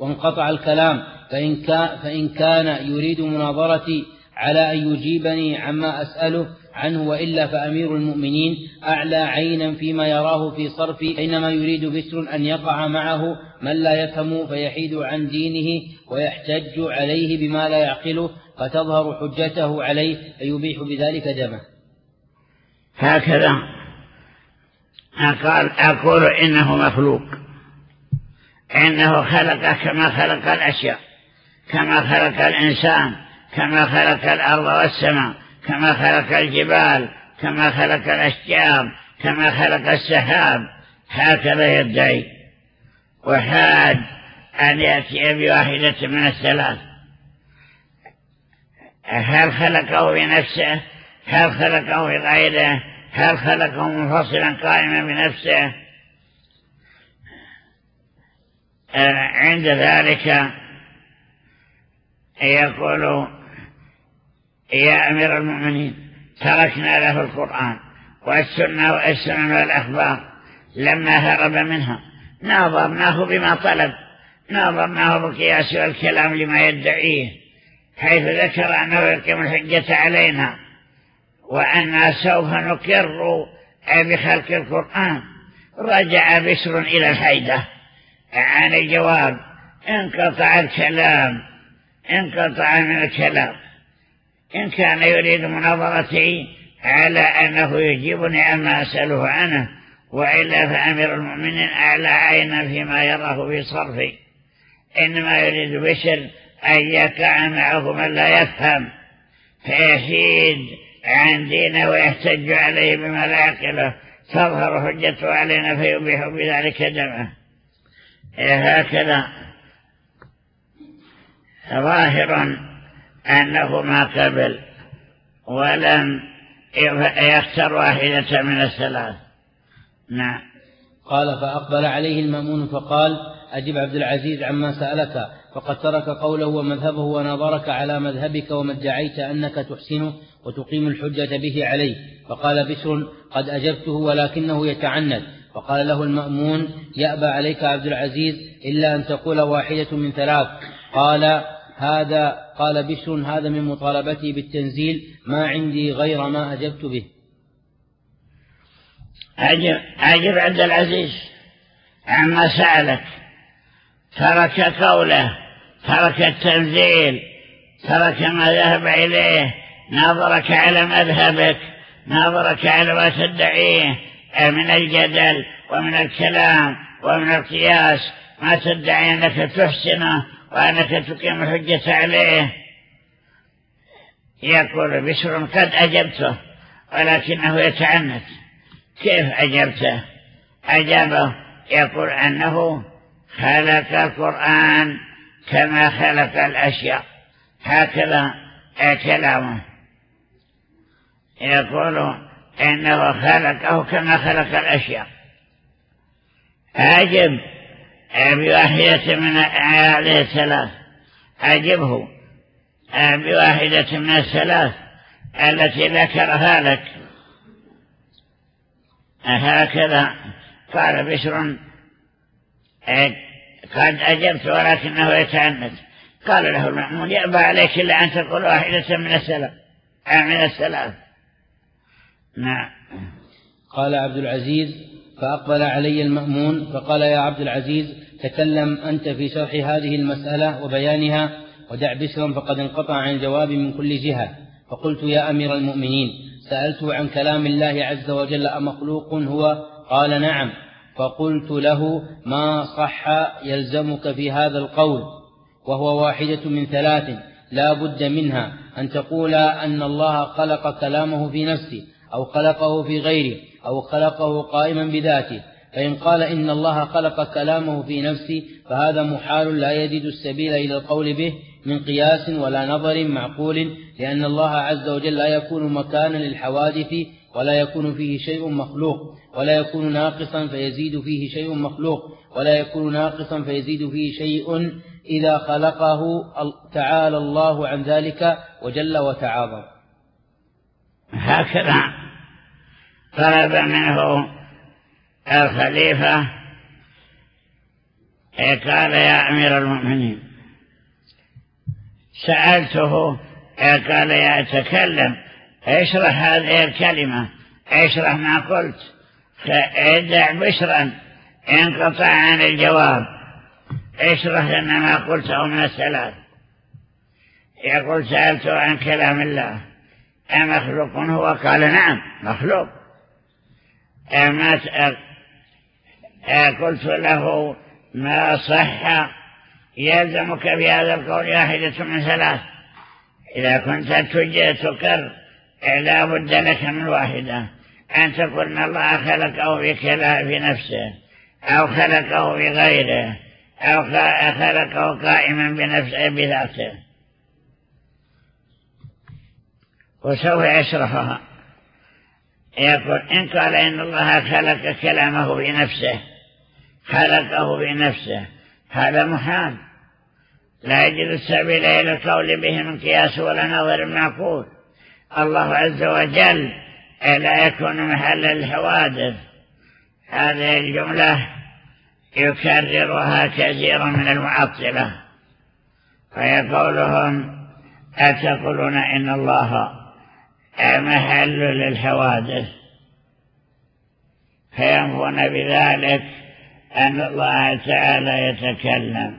وانقطع الكلام فإن, كان فإن كان يريد مناظرتي على أن يجيبني عما أسأله عنه وإلا فأمير المؤمنين أعلى عينا فيما يراه في صرف حينما يريد بسر أن يقع معه من لا يفهم فيحيد عن دينه ويحتج عليه بما لا يعقله فتظهر حجته عليه فيبيح بذلك دمه. هكذا قال أقول إنه مخلوق. إنه خلق كما خلق الأشياء كما خلق الإنسان كما خلق الأرض والسماء. كما خلق الجبال كما خلق الأشجار كما خلق السحاب. هكذا يدعي وحاج أن يأتي بواحدة من الثلاث. هل خلقه بنفسه؟ هل خلقه بغيره؟ هل خلقه منفصلا قائما بنفسه؟ عند ذلك يقول يا أمير المؤمنين تركنا له القرآن والسنة والسنن والأخبار. لما هرب منها ناظرناه بما طلب ناظرناه بالقياس والكلام لما يدعيه حيث ذكر أنه يقيم الحجة علينا وأنا سوف نكر بخلق القرآن. رجع بسر إلى الحيدة عن الجواب انقطع الكلام انقطع من الكلام. إن كان يريد مناظرتي على أنه يجيبني عما أسأله عنه وإلا فأمير المؤمنين أعلى عينا فيما يراه في صرفي. إنما يريد بشر أن يقع معه من لا يفهم فيحيد عن دينه ويحتج عليه بما لا يعقله تظهر حجته علينا فيبيح بذلك دمه هكذا. ظاهر أنه ما قبل ولم يختر واحدة من الثلاث. نعم. قال فأقبل عليه المأمون فقال أجب عبد العزيز عما سألك فقد ترك قوله ومذهبه ونظرك على مذهبك وما ادعيت أنك تحسنه وتقيم الحجة به عليه. فقال بشر قد أجبته ولكنه يتعند فقال له المأمون يأبى عليك عبد العزيز إلا أن تقول واحدة من ثلاث. قال هذا قال بشر هذا من مطالبتي بالتنزيل ما عندي غير ما أجبت به. أجب, أجب عبد العزيز عما سألك. ترك قوله ترك التنزيل ترك ما ذهب إليه ناظرك على مذهبك ناظرك على ما تدعيه من الجدل ومن الكلام ومن القياس ما تدعي أنك تحسنه وأنك تقيم الحجة عليه. يقول بشر قد أجبته ولكنه يتعنت. كيف أجبته؟ أجابه يقول أنه خلق القرآن كما خلق الأشياء. هكذا كلامه يقول إنه خلقه كما خلق الأشياء. أجب بواحدة من هذه الثلاث أجبه بواحدة من الثلاث التي ذكرها لك. هكذا قال بشر. قد أجبت ولكنه يتعنت قال له المأمون يأبى عليك إلا أن تقول واحدة من الثلاث. من الثلاث؟ نعم. قال عبد العزيز فأقبل علي المأمون فقال يا عبد العزيز تكلم أنت في شرح هذه المسألة وبيانها ودع بسرا فقد انقطع عن الجواب من كل جهة. فقلت يا أمير المؤمنين سألته عن كلام الله عز وجل أمخلوق هو؟ قال نعم. فقلت له ما صح يلزمك في هذا القول؟ وهو واحدة من ثلاث لا بد منها. أن تقول أن الله خلق كلامه في نفسه أو خلقه في غيره أو خلقه قائما بذاته. فإن قال إن الله خلق كلامه في نفسه فهذا محال لا يجد السبيل إلى القول به من قياس ولا نظر معقول لأن الله عز وجل لا يكون مكانا للحوادث ولا يكون فيه شيء مخلوق ولا يكون ناقصا فيزيد فيه شيء مخلوق ولا يكون ناقصا فيزيد فيه شيء إذا خلقه تعالى الله عن ذلك وجل وتعاظم. هكذا. طلب منه الخليفة قال يا أمير المؤمنين؟ سألته قال يا تكلم اشرح هذه الكلمة. اشرح ما قلت. فادع بشرا. انقطع عن الجواب. اشرح لنا ما قلته من الثلاث يقول سألته عن كلام الله. أمخلوق هو؟ قال نعم مخلوق. أما قلت له ما صح؟ يلزمك في هذا القول واحدة من ثلاث. إذا كنت تكر لا بد لك من واحدة. أن تقول أن الله خلقه في نفسه أو خلقه بغيره أو خلقه قائما بنفسه بذاته. وسوف يشرحها يقول إن قال إن الله خلق كلامه بنفسه خلقه بنفسه هذا محال. لا يجد السبيل إلى القول به من قياس ولا نظر معقول. الله عز وجل لا يكون محل الحوادث. هذه الجملة يكررها كثير من المعطلة. فيقولهم أتقولون إن الله محل للحوادث؟ فينفون بذلك أن الله تعالى يتكلم.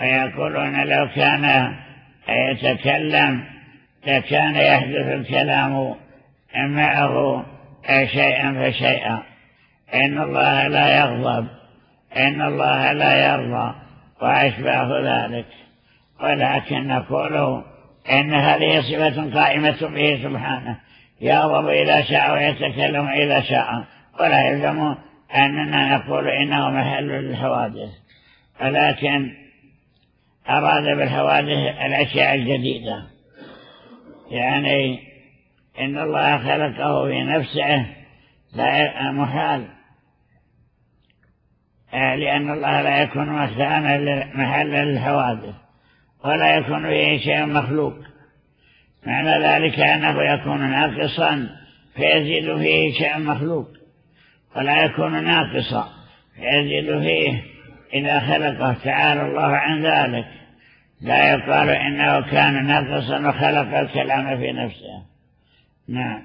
ويقولون لو كان يتكلم لكان يحدث الكلام معه شيئا فشيئا. إن الله لا يغضب إن الله لا يرضى وأشباه ذلك. ولكن نقول إن هذه صفة قائمة به سبحانه. يغضب إذا شاء ويتكلم إذا شاء ولا يلزم أننا نقول إنه محل للحوادث ولكن أراد بالحوادث الأشياء الجديدة. يعني إن الله خلقه في نفسه محال. لأن الله لا يكون مكانا محل للحوادث ولا يكون فيه شيء مخلوق. معنى ذلك أنه يكون ناقصا فيزيد فيه شيء مخلوق. ولا يكون ناقصا فيزيد فيه إذا خلقه تعالى الله عن ذلك. لا يقال إنه كان ناقصا وخلق الكلام في نفسه. نعم.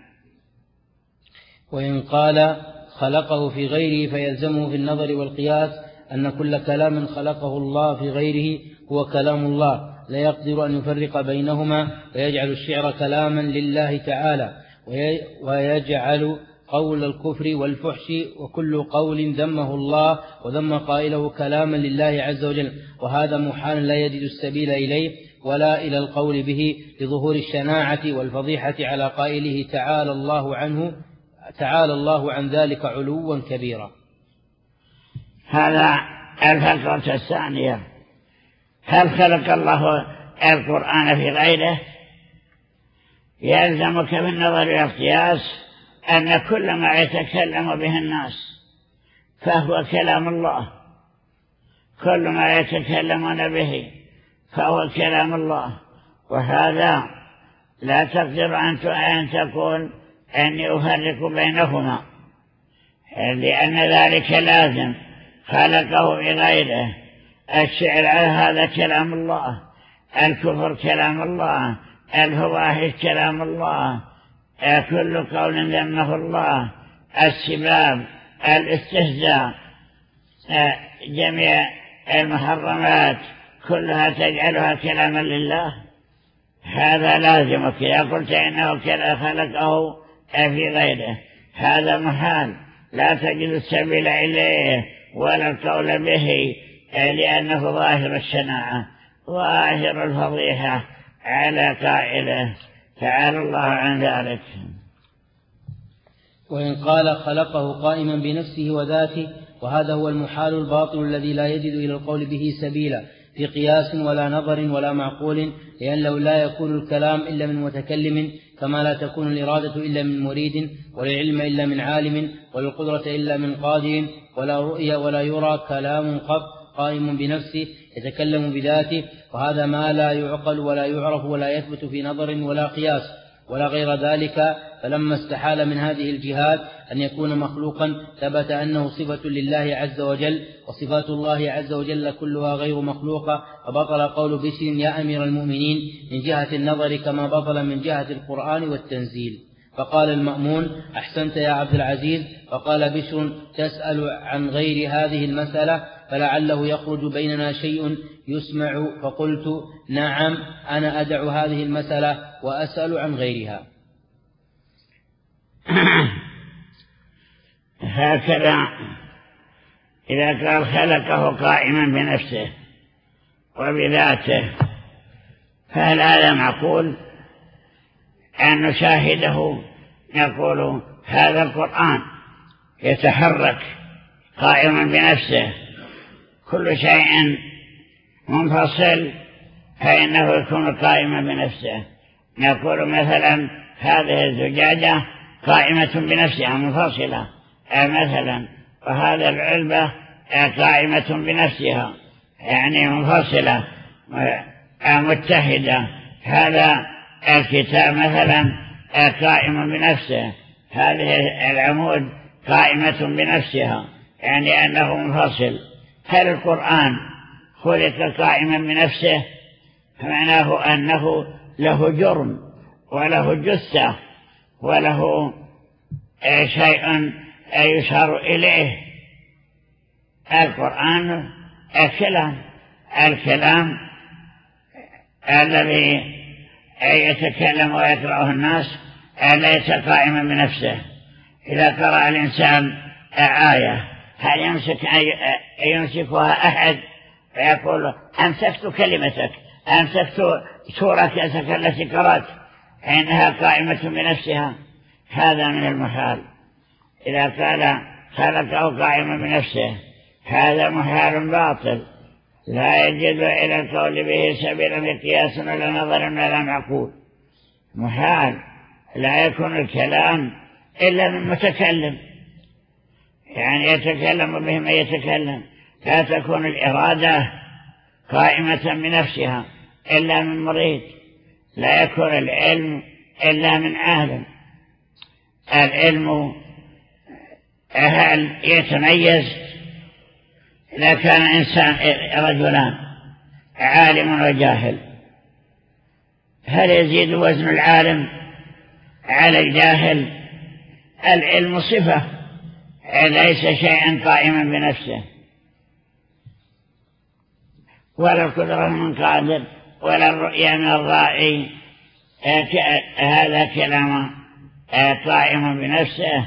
وإن قال خلقه في غيره فيلزمه في النظر والقياس أن كل كلام خلقه الله في غيره هو كلام الله. لا يقدر أن يفرق بينهما ويجعل الشعر كلاما لله تعالى ويجعل قول الكفر والفحش وكل قول ذمه الله وذم قائله كلاما لله عز وجل. وهذا محال لا يجد السبيل إليه ولا إلى القول به لظهور الشناعة والفضيحة على قائله تعالى الله عنه تعالى الله عن ذلك علوا كبيرا. هذا الفقرة الثانية. هل خلق الله القرآن في غيره؟ يلزمك بالنظر والقياس أن كل ما يتكلم به الناس فهو كلام الله. كل ما يتكلمون به فهو كلام الله. وهذا لا تقدر أن تقول أني أفرق بينهما لأن ذلك لازم. خلقه بغيره الشعر هذا كلام الله الكفر كلام الله الفواحش كلام الله كل قول ذمه الله السباب الاستهزاء جميع المحرمات كلها تجعلها كلاما لله. هذا لازمك. إذا قلت إنه كذا خلقه في غيره هذا محال. لا تجد السبيل إليه ولا القول به لأنه ظاهر الشناعة ظاهر الفضيحة على قائله. تعالى الله عن ذلك. وإن قال خلقه قائما بنفسه وذاته وهذا هو المحال الباطل الذي لا يجد إلى القول به سبيلا في قياس ولا نظر ولا معقول لأنه لا يكون الكلام إلا من متكلم كما لا تكون الإرادة إلا من مريد ولا العلم إلا من عالم ولا القدرة إلا من قادر ولا رؤية ولا يرى كلام قط قائم بنفسه يتكلم بذاته وهذا ما لا يعقل ولا يعرف ولا يثبت في نظر ولا قياس. ولا غير ذلك فلما استحال من هذه الجهات أن يكون مخلوقا ثبت أنه صفة لله عز وجل وصفات الله عز وجل كلها غير مخلوقة. فبطل قول بشر يا أمير المؤمنين من جهة النظر كما بطل من جهة القرآن والتنزيل. فقال المأمون أحسنت يا عبد العزيز. فقال بشر تسأل عن غير هذه المسألة. فلعله يخرج بيننا شيء يسمع فقلت نعم أنا أدع هذه المسألة وأسأل عن غيرها. هكذا إذا قال خلقه قائما بنفسه وبذاته فهل هذا معقول أن نشاهده يقول هذا القرآن يتحرك قائما بنفسه. كل شيء منفصل فإنه يكون قائما بنفسه. نقول مثلا هذه الزجاجة قائمة بنفسها منفصلة. مثلا وهذا العلبة قائمة بنفسها يعني منفصلة متحدة. هذا الكتاب مثلا قائم بنفسه. هذه العمود قائمة بنفسها يعني أنه منفصل. هل القرآن خلق قائما بنفسه؟ فمعناه أنه له جرم وله جثة وله شيء يشار إليه. القرآن الكلام الكلام الذي يتكلم ويقرأه الناس ليس قائما بنفسه. إذا قرأ الإنسان آية هل يمسك يمسكها أحد فيقول أمسكت كلمتك أمسكت سورتك التي قرأت إنها قائمة بنفسها. هذا من المحال إذا قال خلقه قائما بنفسه هذا محال باطل. لا يجد إلى القول به سبيلا بقياس ولا نظر ولا معقول. محال لا يكون الكلام إلا من متكلم. يعني يتكلم به من يتكلم. لا تكون الإرادة قائمة بنفسها إلا من مريد لا يكون العلم إلا من عالم العلم هل يتميز. إذا كان إنسان رجلان عالم وجاهل هل يزيد وزن العالم على الجاهل؟ العلم صفة. ليس شيئا قائما بنفسه. ولا القدرة من قادر ولا الرؤيا من الرائي. هذا كلام قائم بنفسه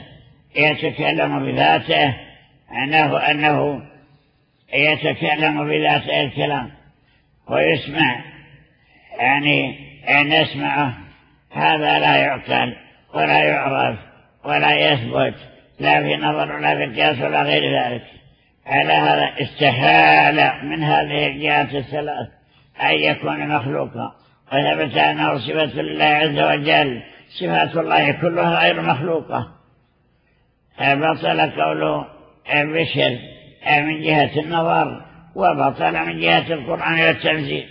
يتكلم بذاته. أنه أنه يتكلم بذاته الكلام. ويسمع. يعني أن يسمعه هذا لا يعقل ولا يعرف ولا يثبت. لا في نظر ولا في قياس ولا غير ذلك. على هذا استحال من هذه الجهات الثلاث أن يكون مخلوقا. وثبت أنه صفة لله عز وجل صفات الله كلها غير مخلوقة. بطل قول البشر من جهة النظر وبطل من جهة القرآن والتنزيل.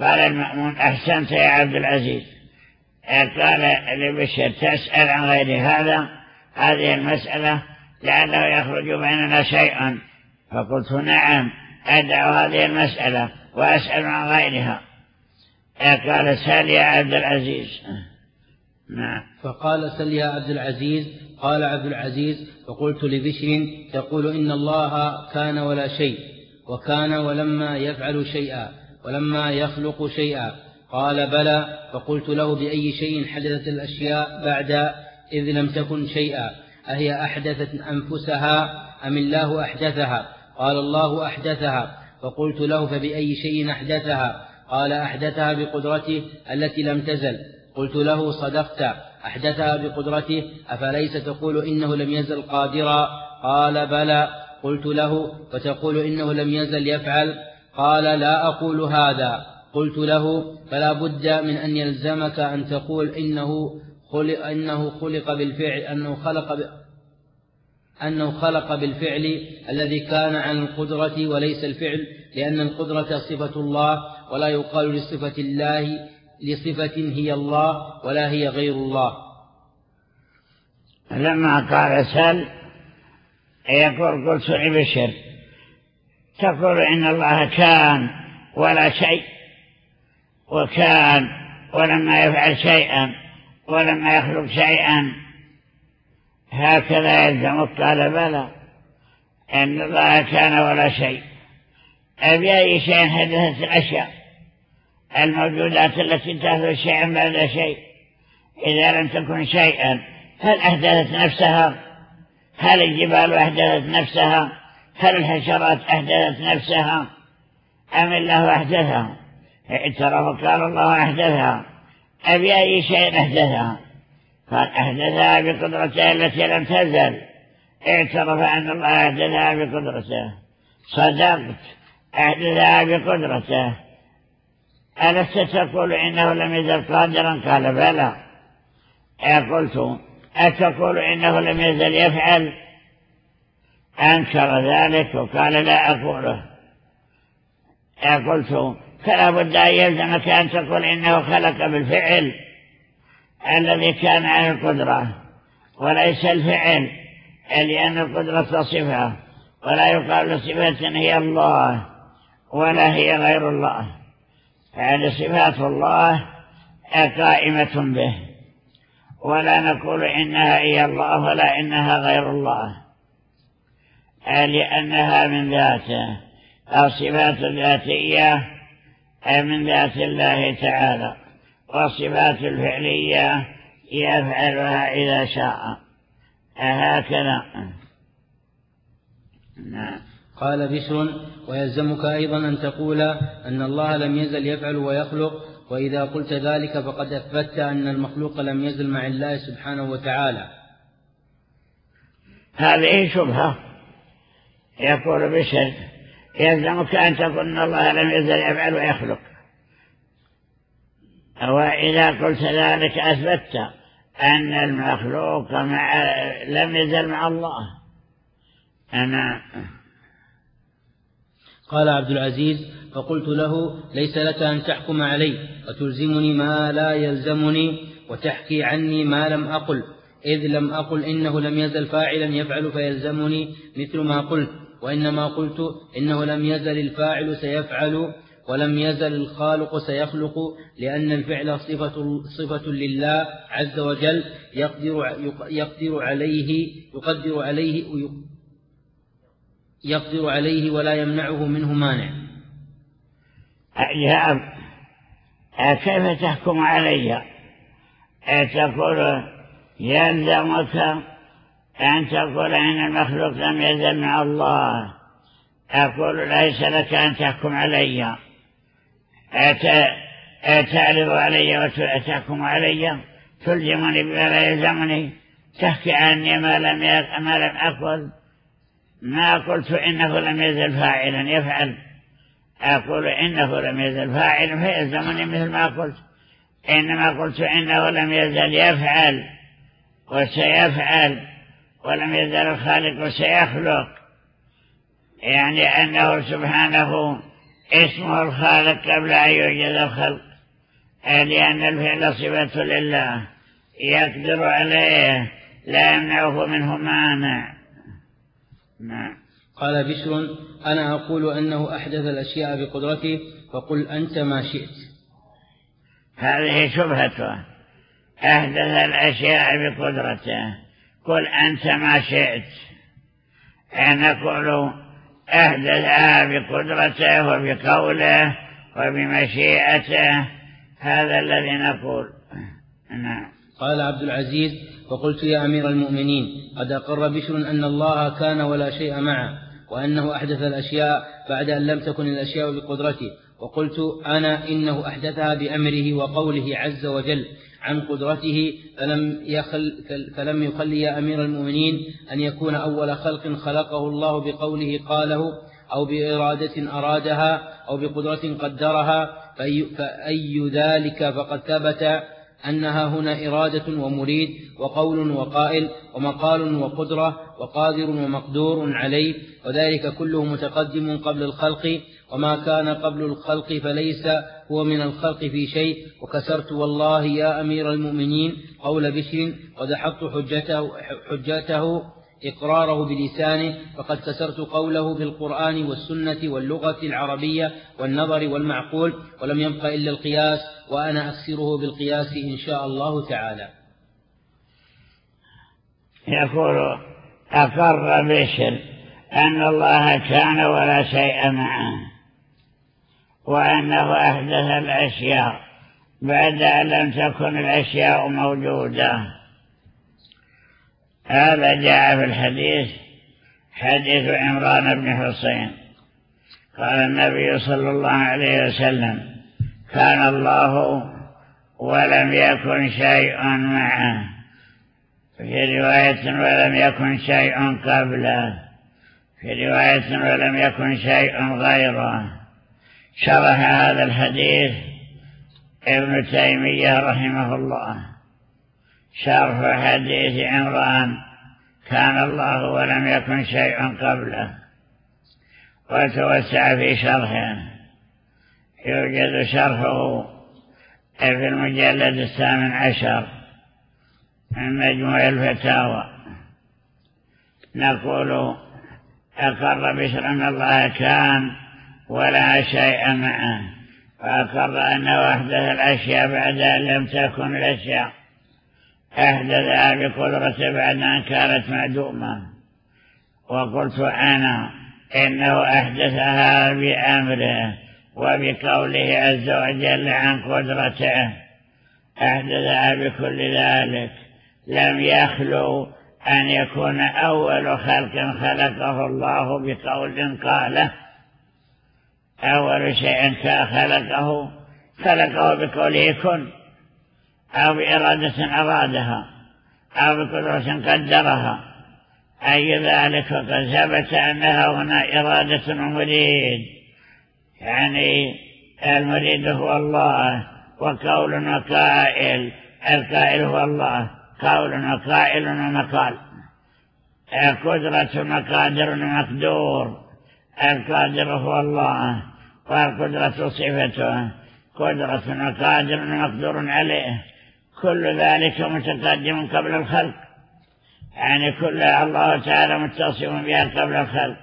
قال المأمون أحسنت يا عبد العزيز. قال لبشر تسأل عن غير هذا؟ هذه المسألة لعله يخرج بيننا شيئا. فقلت نعم أدعو هذه المسألة وأسأل عن غيرها. قال سال يا عبد العزيز. نعم. فقال سل يا عبد العزيز. قال عبد العزيز فقلت لبشر تقول إن الله كان ولا شيء وكان ولما يفعل شيئا ولما يخلق شيئا. قال بلى. فقلت له بأي شيء حدثت الأشياء بعد إذ لم تكن شيئا أهي أحدثت أنفسها أم الله أحدثها؟ قال الله أحدثها. فقلت له فبأي شيء أحدثها؟ قال أحدثها بقدرته التي لم تزل. قلت له صدقت. أحدثها بقدرته؟ أفليس تقول إنه لم يزل قادرا؟ قال بلى. قلت له فتقول إنه لم يزل يفعل؟ قال لا أقول هذا. قلت له فلا بد من أن يلزمك أن تقول إنه خلق, إنه خلق بالفعل أنه خلق أنه خلق بالفعل الذي كان عن القدرة وليس الفعل لأن القدرة صفة الله ولا يقال لصفة الله لصفة هي الله ولا هي غير الله. لما قال سل يقول قلت لبشر تقول إن الله كان ولا شيء وكان ولما يفعل شيئا. ولما يخلق شيئا. هكذا يلزمك قال بلى إن الله كان ولا شيء. أبي شيء حدثت الأشياء؟ الموجودات التي تحدث شيئا بعد شيء. إذا لم تكن شيئا هل أحدثت نفسها؟ هل الجبال أحدثت نفسها؟ هل الحشرات أحدثت نفسها؟ أم الله أحدثها اعترف قال الله أحدثها أبي أي شيء أحدثها قال أحدثها بقدرته التي لم تزل. اعترف أن الله أحدثها بقدرته. صدقت. أحدثها بقدرته. ألست تقول إنه لم يزل قادرا؟ قال بلى. قلت أتقول إنه لم يزل يفعل؟ أنكر ذلك. وقال لا أقوله. قلت فلا بد أن يلزمك أن تقول إنه خلق بالفعل الذي كان على القدرة وليس الفعل لأن القدرة صفة ولا يقال صفة هي الله ولا هي غير الله. فهذه صفات الله قائمة به ولا نقول إنها هي الله ولا إنها غير الله. لأنها من ذاته الصفات الذاتية من ذات الله تعالى والصفات الفعلية يفعلها إذا شاء. هكذا نعم. قال بشر ويلزمك أيضا أن تقول أن الله لم يزل يفعل ويخلق وإذا قلت ذلك فقد أثبتت أن المخلوق لم يزل مع الله سبحانه وتعالى. هذه شبهة يقول بشر. يلزمك أن تقول أن الله لم يزل يفعل ويخلق. وإذا قلت ذلك أثبتت أن المخلوق مع لم يزل مع الله. أنا قال عبد العزيز فقلت له ليس لك أن تحكم علي وتلزمني ما لا يلزمني وتحكي عني ما لم أقل. إذ لم أقل إنه لم يزل فاعلا يفعل فيلزمني مثل ما قلت. وإنما قلت إنه لم يزل الفاعل سيفعل ولم يزل الخالق سيخلق لأن الفعل صفة, صفة لله عز وجل يقدر, يقدر عليه يقدر عليه يقدر عليه ولا يمنعه منه مانع. أجاب كيف تحكم علي تقول يلزمك أن تقول إن المخلوق لم يزل مع الله. أقول ليس لك أن تحكم علي. تعرض علي وتحكم علي؟ تلزمني بما لا يلزمني. تحكي عني ما لم ما لم أقل. ما قلت إنه لم يزل فاعلا. يفعل. أقول إنه لم يزل فاعلا فيلزمني مثل ما قلت. إنما قلت إنه لم يزل. يفعل. وسيفعل. ولم يزل الخالق وسيخلق يعني أنه سبحانه اسمه الخالق قبل أن يوجد الخلق. لأن الفعل صفة لله. يقدر عليه لا يمنعه منه مانع. نعم. قال بشر أنا أقول أنه أحدث الأشياء بقدرته فقل أنت ما شئت. هذه شبهته. أحدث الأشياء بقدرته. قل أنت ما شئت. نقول أحدثها بقدرته وبقوله وبمشيئته. هذا الذي نقول. نعم. قال عبد العزيز فقلت يا أمير المؤمنين قد أقر بشر أن الله كان ولا شيء معه وأنه أحدث الأشياء بعد أن لم تكن الأشياء بقدرته. وقلت أنا إنه أحدثها بأمره وقوله عز وجل عن قدرته فلم, يخل فلم يخل يا أمير المؤمنين أن يكون أول خلق خلقه الله بقوله قاله أو بإرادة أرادها أو بقدرة قدرها فأي, فأي ذلك فقد ثبت أنها هنا إرادة ومريد وقول وقائل ومقال وقدرة وقادر ومقدور عليه وذلك كله متقدم قبل الخلق وما كان قبل الخلق فليس هو من الخلق في شيء وكسرت والله يا أمير المؤمنين قول بشر ودحضت حجته, حجته إقراره بلسانه فقد كسرت قوله بالقرآن والسنة واللغة العربية والنظر والمعقول ولم يبق إلا القياس وأنا أكسره بالقياس إن شاء الله تعالى. يقول أقر بشر أن الله كان ولا شيء معه. وأنه أحدث الأشياء. بعد أن لم تكن الأشياء موجودة. هذا جاء في الحديث حديث عمران بن حسين. قال النبي صلى الله عليه وسلم كان الله ولم يكن شيء معه. في رواية ولم يكن شيء قبله. في رواية ولم يكن شيء غيره. شرح هذا الحديث ابن تيمية رحمه الله. شرح حديث عمران كان الله ولم يكن شيء قبله. وتوسع في شرحه. يوجد شرحه في المجلد الثامن عشر من مجموع الفتاوى. نقول أقر بشر أن الله كان ولا شيء معه. فأقر أنه أحدث الأشياء بعد أن لم تكن الأشياء. أحدثها بقدرة بعد أن كانت معدومة وقلت أنا إنه أحدثها بأمره وبقوله عز وجل عن قدرته. أحدثها بكل ذلك. لم يخلو أن يكون أول خلق خلقه الله بقول قاله. أول شيء خلقه خلقه بقوله كن أو بإرادة أرادها أو بقدرة قدرها. أي ذلك وقد ثبت أنها هنا إرادة ومريد. يعني المريد هو الله وقول وقائل القائل هو الله قول وقائل ومقال. قدرة وقادر ومقدور القادر هو الله والقدرة صفته قدرة وقادر ومقدور عليه. كل ذلك متقدم قبل الخلق. يعني كل الله تعالى متصف بها قبل الخلق.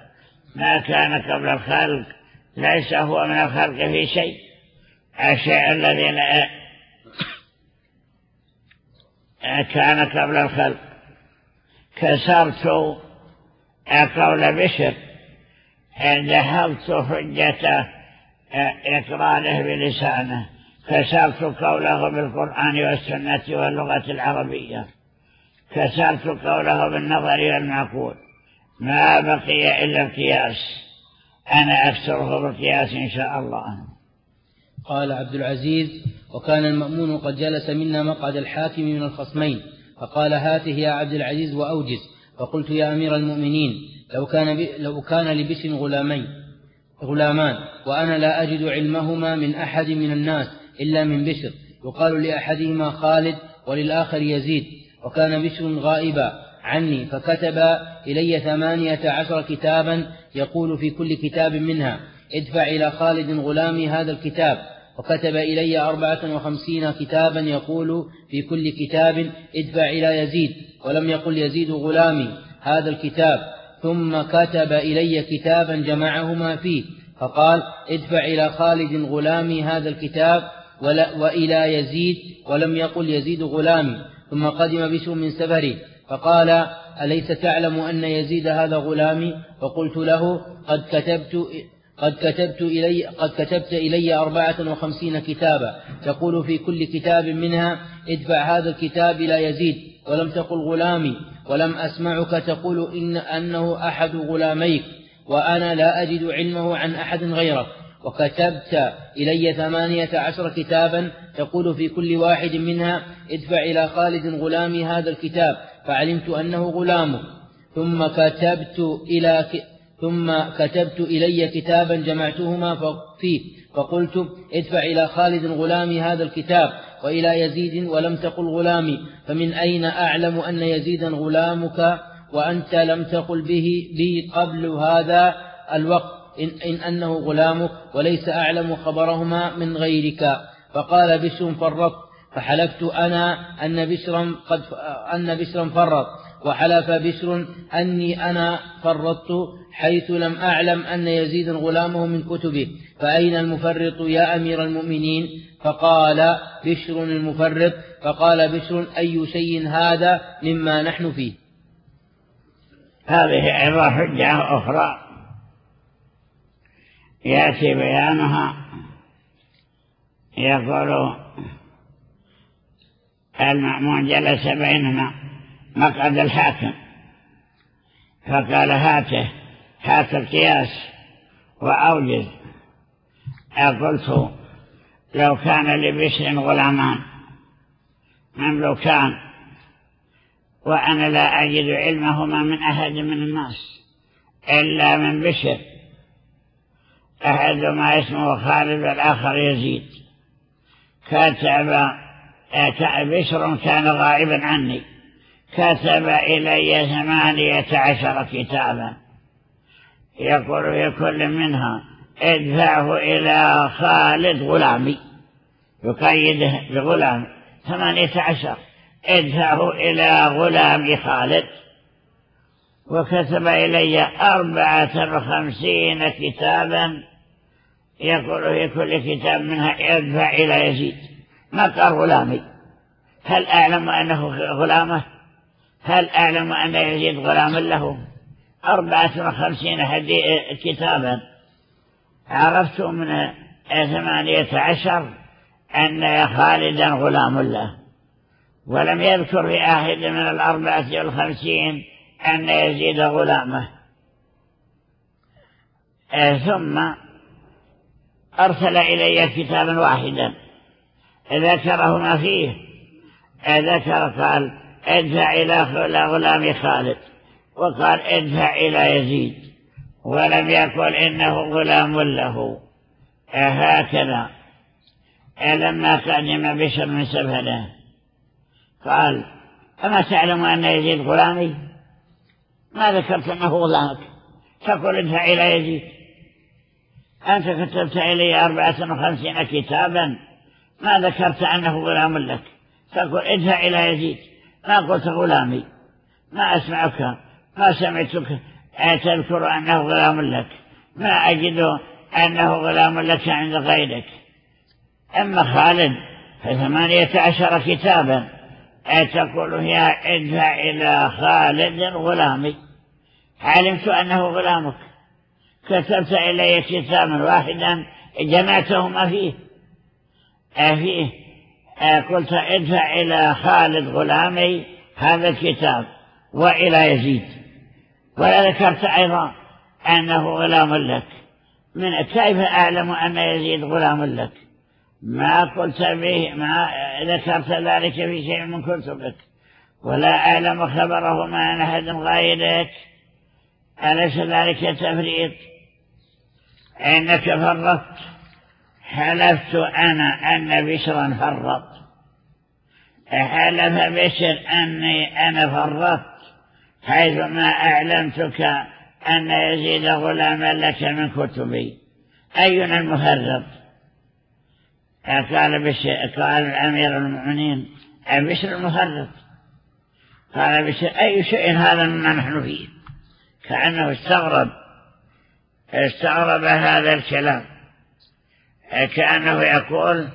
ما كان قبل الخلق ليس هو من الخلق في شيء. الشيء الذي كان قبل الخلق. كسرت قول بشر. ذهبت حجة إقراره بلسانه. كسرت قوله بالقرآن والسنة واللغة العربية. كسرت قوله بالنظر والمعقول. ما بقي إلا القياس. أنا أكسره بالقياس إن شاء الله. قال عبد العزيز وكان المأمون قد جلس منا مقعد الحاكم من الخصمين فقال هاته يا عبد العزيز وأوجز. فقلت يا أمير المؤمنين لو كان, لو كان لبشر غلامين غلامان وأنا لا أجد علمهما من أحد من الناس إلا من بشر. يقال لأحدهما خالد وللآخر يزيد. وكان بشر غائبا عني فكتب إلي ثمانية عشر كتابا يقول في كل كتاب منها ادفع إلى خالد غلامي هذا الكتاب. وكتب إلي أربعة وخمسين كتابا يقول في كل كتاب ادفع إلى يزيد. ولم يقل يزيد غلامي هذا الكتاب. ثم كتب إلي كتابا جمعهما فيه فقال ادفع إلى خالد غلامي هذا الكتاب وإلى يزيد ولم يقل يزيد غلامي ثم قدم بشر من سفره فقال أليس تعلم أن يزيد هذا غلامي؟ فقلت له قد كتبت قد كتبت إلي قد كتبت إلي أربعة وخمسين كتابا تقول في كل كتاب منها ادفع هذا الكتاب إلى يزيد ولم تقل غلامي. ولم أسمعك تقول إن أنه أحد غلاميك وأنا لا أجد علمه عن أحد غيرك. وكتبت إلي ثمانية عشر كتابا تقول في كل واحد منها ادفع إلى خالد غلامي هذا الكتاب فعلمت أنه غلامك. ثم كتبت إلى ثم كتبت إلي كتابا جمعتهما فيه فقلت ادفع إلى خالد غلامي هذا الكتاب. وإلى يزيد ولم تقل غلامي فمن أين أعلم أن يزيدا غلامك؟ وأنت لم تقل به بي قبل هذا الوقت إن, إن أنه غلامك وليس أعلم خبرهما من غيرك. فقال بشر فرطت فحلفت أنا أن بشرا قد أن بشرا فرط. وحلف بشر أني أنا فرطت حيث لم أعلم أن يزيد غلامه من كتبه. فأين المفرط يا أمير المؤمنين؟ فقال بشر المفرط فقال بشر أي شيء هذا مما نحن فيه؟ هذه أيضا حجة أخرى يأتي بيانها. يقول المأمون جلس بيننا مقعد الحاكم. فقال هاته هات القياس وأوجز. قلت لو كان لبشر غلامان. مملوكان وأنا لا أجد علمهما من أحد من الناس إلا من بشر. أحدهما اسمه خالد والآخر يزيد. كتب بشر كان غائبا عني. كتب إلي ثمانية عشر كتابا. يقول في كل منها ادفعه إلى خالد غلامي. يقيده بغلام ثمانية عشر. ادفعه إلى غلام خالد. وكتب إلي أربعة وخمسين كتابا. يقول في كل كتاب منها ادفع إلى يزيد قال غلامي. هل أعلم أنه غلامه؟ هل أعلم أن يزيد غلام له أربعة وخمسين كتابا. عرفت من ثمانية عشر أن خالدا غلام له. ولم يذكر في أحد من الأربعة والخمسين أن يزيد غلامه. ثم أرسل إلي كتابا واحدا. ذكره ما فيه. ذكر قال ادفع إلى غلام خالد. وقال ادفع إلى يزيد. ولم يقل إنه غلام له. هكذا لما قدم بشر من سفره قال أما تعلم أن يزيد غلامي؟ ما ذكرت أنه غلامك. تقول ادفع إلى يزيد. أنت كتبت إلي أربعة وخمسين كتابا. ما ذكرت أنه غلام لك. تقول ادفع إلى يزيد. ما قلت غلامي ما أسمعك ما سمعتك تذكر أنه غلام لك ما أجد أنه غلام لك عند غيرك. أما خالد فثمانية عشر كتابا تقول يا ادفع إلى خالد غلامي علمت أنه غلامك. كتبت إلي كتابا واحدا جمعتهما فيه. فيه قلت ادفع إلى خالد غلامي هذا الكتاب وإلى يزيد. ولا ذكرت أيضا أنه غلام لك. من كيف أعلم أن يزيد غلام لك؟ ما قلت به ما ذكرت ذلك في شيء من كتبك. ولا أعلم خبره ما أحد غيرك. أليس ذلك تفريط؟ إنك فرطت. حلفت أنا أن بشرا فرط. حلف بشر أني أنا فرطت حيث ما أعلمتك أن يزيد غلاما لك من كتبي. أينا المفرط؟ قال بشر قال الأمير المؤمنين بشر المفرط. قال بشر أي شيء هذا مما نحن فيه؟ كأنه استغرب استغرب هذا الكلام. كأنه يقول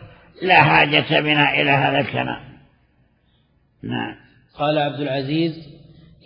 لا حاجة بنا إلى هذا الكلام. نعم. قال عبد العزيز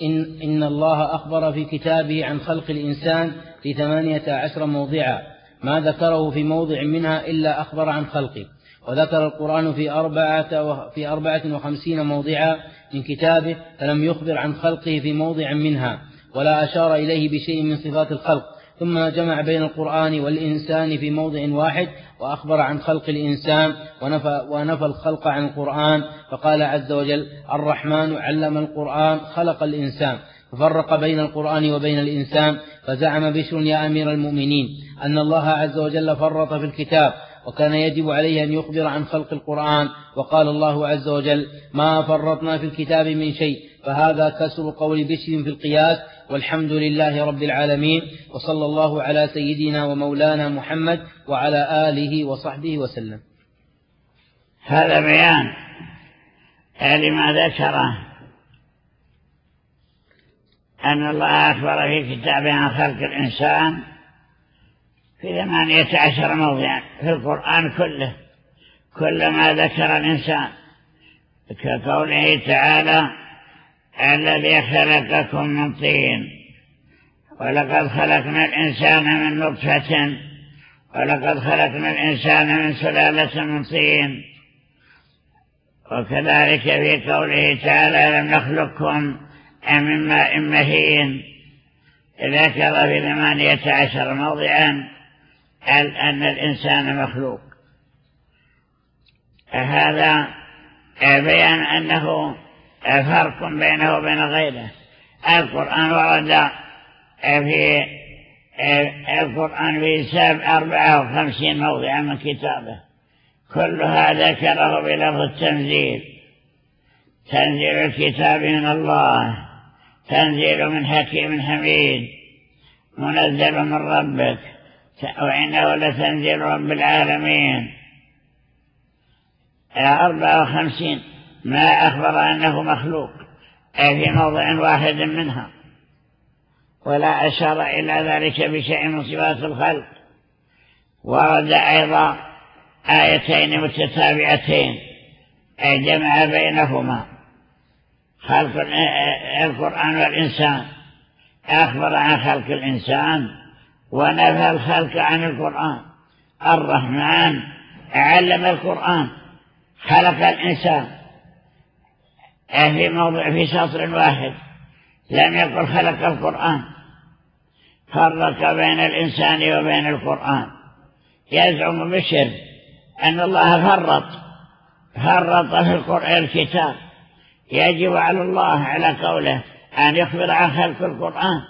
إن, إن الله أخبر في كتابه عن خلق الإنسان في ثمانية عشر موضعا ما ذكره في موضع منها إلا أخبر عن خلقه. وذكر القرآن في أربعة, في أربعة وخمسين موضعا من كتابه فلم يخبر عن خلقه في موضع منها ولا أشار إليه بشيء من صفات الخلق. ثم جمع بين القرآن والإنسان في موضع واحد وأخبر عن خلق الإنسان ونفى, ونفى الخلق عن القرآن فقال عز وجل الرحمن علم القرآن خلق الإنسان ففرق بين القرآن وبين الإنسان فزعم بشر يا أمير المؤمنين أن الله عز وجل فرط في الكتاب وكان يجب عليه أن يخبر عن خلق القرآن وقال الله عز وجل ما فرطنا في الكتاب من شيء فهذا كسر قول بشر في القياس والحمد لله رب العالمين وصلى الله على سيدنا ومولانا محمد وعلى آله وصحبه وسلم. هذا بيان. لما ذكره. أن الله أخبر في كتابه عن خلق الإنسان في ثمانية عشر موضعا في القرآن كله كل ما ذكر الإنسان. كقوله تعالى الذي خلقكم من طين. ولقد خلقنا الإنسان من نطفة. ولقد خلقنا الإنسان من سلالة من طين. وكذلك في قوله تعالى لم نخلقكم من ماء مهين؟ ذكر في ثمانية عشر موضعا أن الإنسان مخلوق. هذا بيان أنه فرق بينه وبين غيره. القرآن ورد في القرآن في سبع أربعة وخمسين موضعا من كتابه. كلها ذكره بلفظ التنزيل. تنزيل الكتاب من الله. تنزيل من حكيم حميد. منزل من ربك. وإنه لتنزيل رب العالمين. أربعة وخمسين. ما أخبر أنه مخلوق في موضع واحد منها. ولا أشار إلى ذلك بشيء من صفات الخلق. ورد أيضا آيتين متتابعتين جمع بينهما. خلق القرآن والإنسان. أخبر عن خلق الإنسان ونفى الخلق عن القرآن. الرحمن علم القرآن خلق الإنسان. في موضع في سطر واحد. لم يقل خلق القرآن. فرق بين الإنسان وبين القرآن. يزعم بشر أن الله فرط. فرط في القرآن الكتاب. يجب على الله على قوله أن يخبر عن خلق القرآن.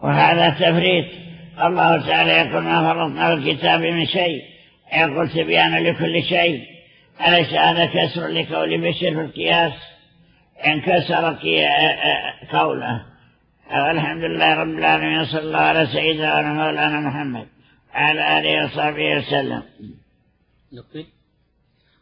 وهذا تفريط. الله تعالى يقول ما فرطنا في الكتاب من شيء. يقول تبيانا لكل شيء. أليس هذا كسر لقول بشر في القياس انكسر قوله. الحمد لله رب العالمين صلى الله على سيدنا ومولانا محمد على آله وصحبه وسلم.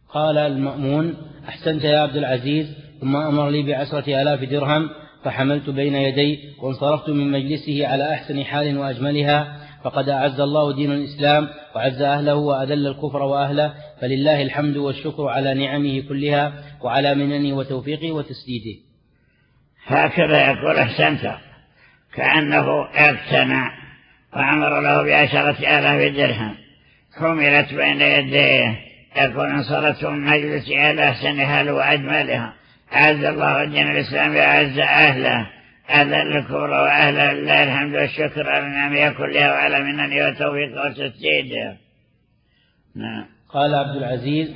قال المأمون أحسنت يا عبد العزيز ثم أمر لي بعشرة آلاف درهم فحملت بين يدي وانصرفت من مجلسه على أحسن حال وأجملها. فقد أعز الله دين الإسلام وعز أهله وأذل الكفر وأهله فلله الحمد والشكر على نعمه كلها وعلى مننه وتوفيقه وتسديده. هكذا يقول أحسنت كأنه اقتنع وأمر له بعشرة آلاف درهم. حملت بين يديه يكون انصرت من مجلس على أحسنها وأجملها. أعز الله الدين الإسلام وأعز أهله. أذل الكفر وأهله لله الحمد والشكر على نعمه كلها وعلى مننه وتوفيقه وتسديده نعم. قال عبد العزيز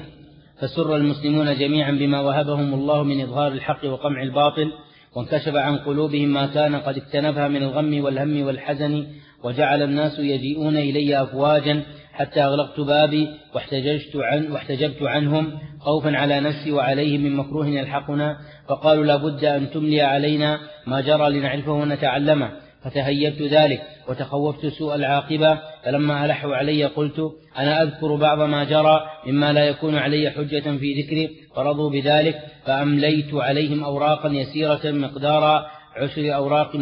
فسر المسلمون جميعا بما وهبهم الله من إظهار الحق وقمع الباطل وانكشف عن قلوبهم ما كان قد اكتنفها من الغم والهم والحزن وجعل الناس يجيئون إلي أفواجا حتى أغلقت بابي واحتججت, عن واحتجبت عنهم خوفا على نفسي وعليهم من مكروه يلحقنا فقالوا لابد أن تملي علينا ما جرى لنعرفه ونتعلمه. فتهيبت ذلك وتخوفت سوء العاقبة فلما ألحوا علي قلت أنا أذكر بعض ما جرى مما لا يكون علي حجة في ذكري فرضوا بذلك فأمليت عليهم أوراقا يسيرة مقدار عشر أوراق,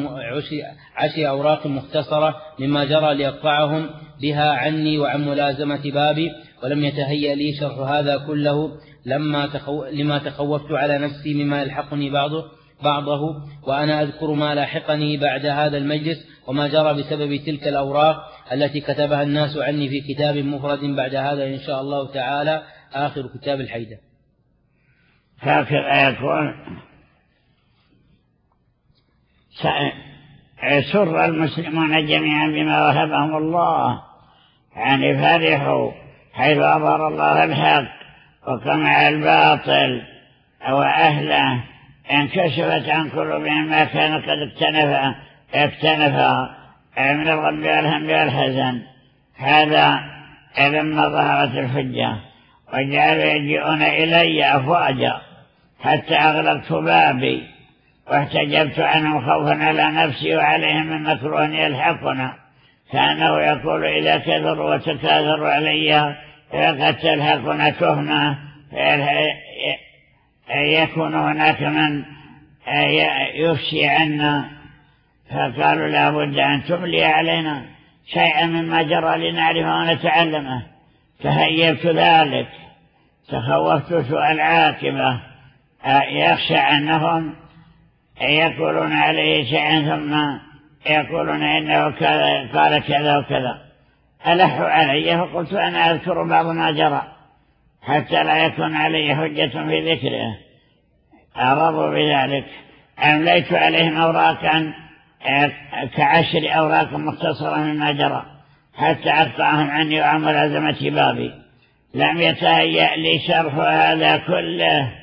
عشر, أوراق مختصرة مما جرى ليقطعهم بها عني وعن ملازمة بابي ولم يتهيأ لي شرح هذا كله لما تخو لما تخوفت على نفسي مما يلحقني بعضه بعضه وأنا أذكر ما لاحقني بعد هذا المجلس وما جرى بسبب تلك الأوراق التي كتبها الناس عني في كتاب مفرد بعد هذا إن شاء الله تعالى آخر كتاب الحيدة هكذا يكون سر المسلمون جميعا بما وهبهم الله. يعني فرحوا حيث أظهر الله الحق وقمع الباطل وأهله انكشفت عن قلوبهم ما كان قد اكتنف اكتنف. من الغم والهم والحزن. هذا لما ظهرت الحجة. وجعلوا يجيئون إلي أفواجا. حتى أغلقت بابي. واحتجبت عنهم خوفا على نفسي وعليهم من مكروه يلحقنا. كأنه يقول إذا كثروا وتكاثروا علي فقد تلحقنا تهمة يكون هناك من يفشي عنا. فقالوا لا بد أن تملي علينا. شيئا مما جرى لنعرفه ونتعلمه تهيبت ذلك. تخوفت سوء العاقبة. يخشى أنهم يقولون عليه شيئا ثم يقولون إنه قال كذا وكذا. ألحوا علي فقلت أنا أذكر بعض ما جرى حتى لا يكون علي حجة في ذكره. أرضوا بذلك. أمليت عليهم أوراقا كعشر أوراق مختصرة مما جرى حتى أقطعهم عني وعمل عزمة بابي. لم يتهيأ لي شرح هذا كله.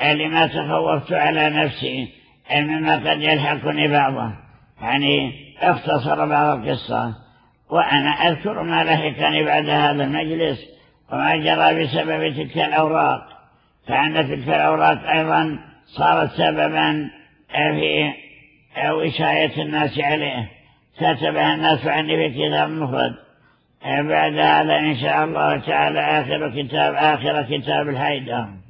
لما تخوفت على نفسي مما قد يلحقني بعضه؟ يعني اختصر بعض القصة. وأنا أذكر ما لحقني بعد هذا المجلس وما جرى بسبب تلك الأوراق. فأن تلك الأوراق أيضا صارت سببا في وشاية الناس عليه. كتبها الناس عني في كتاب مفرد. بعد هذا إن شاء الله تعالى آخر كتاب آخر كتاب الحيدة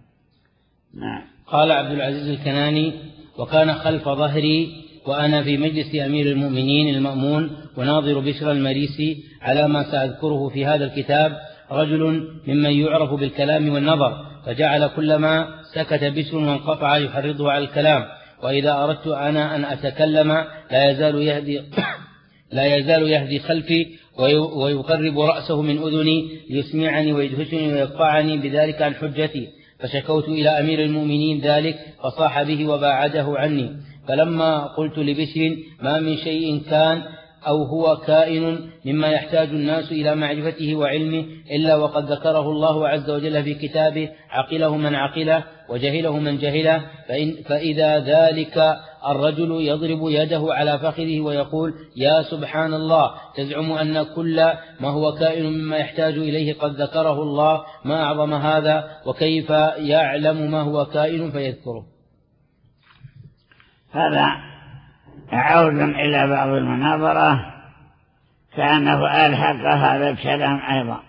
نعم. قال عبد العزيز الكناني وكان خلف ظهري وأنا في مجلس أمير المؤمنين المأمون وناظر بشر المريسي على ما سأذكره في هذا الكتاب رجل ممن يعرف بالكلام والنظر فجعل كلما سكت بشر وانقطع يحرضه على الكلام وإذا أردت أنا أن أتكلم لا يزال يهدي لا يزال يهدي خلفي ويقرب رأسه من أذني ليسمعني ويدهشني ويقطعني بذلك عن حجتي. فشكوت إلى أمير المؤمنين ذلك فصاح به وباعده عني. فلما قلت لبشر ما من شيء كان أو هو كائن مما يحتاج الناس إلى معرفته وعلمه إلا وقد ذكره الله عز وجل في كتابه عقله من عقله وجهله من جهله فإن فإذا ذلك الرجل يضرب يده على فخذه ويقول يا سبحان الله تزعم أن كل ما هو كائن مما يحتاج إليه قد ذكره الله ما أعظم هذا؟ وكيف يعلم ما هو كائن فيذكره؟ هذا عود إلى بعض المناظرة كأنه ألحق هذا الكلام أيضا.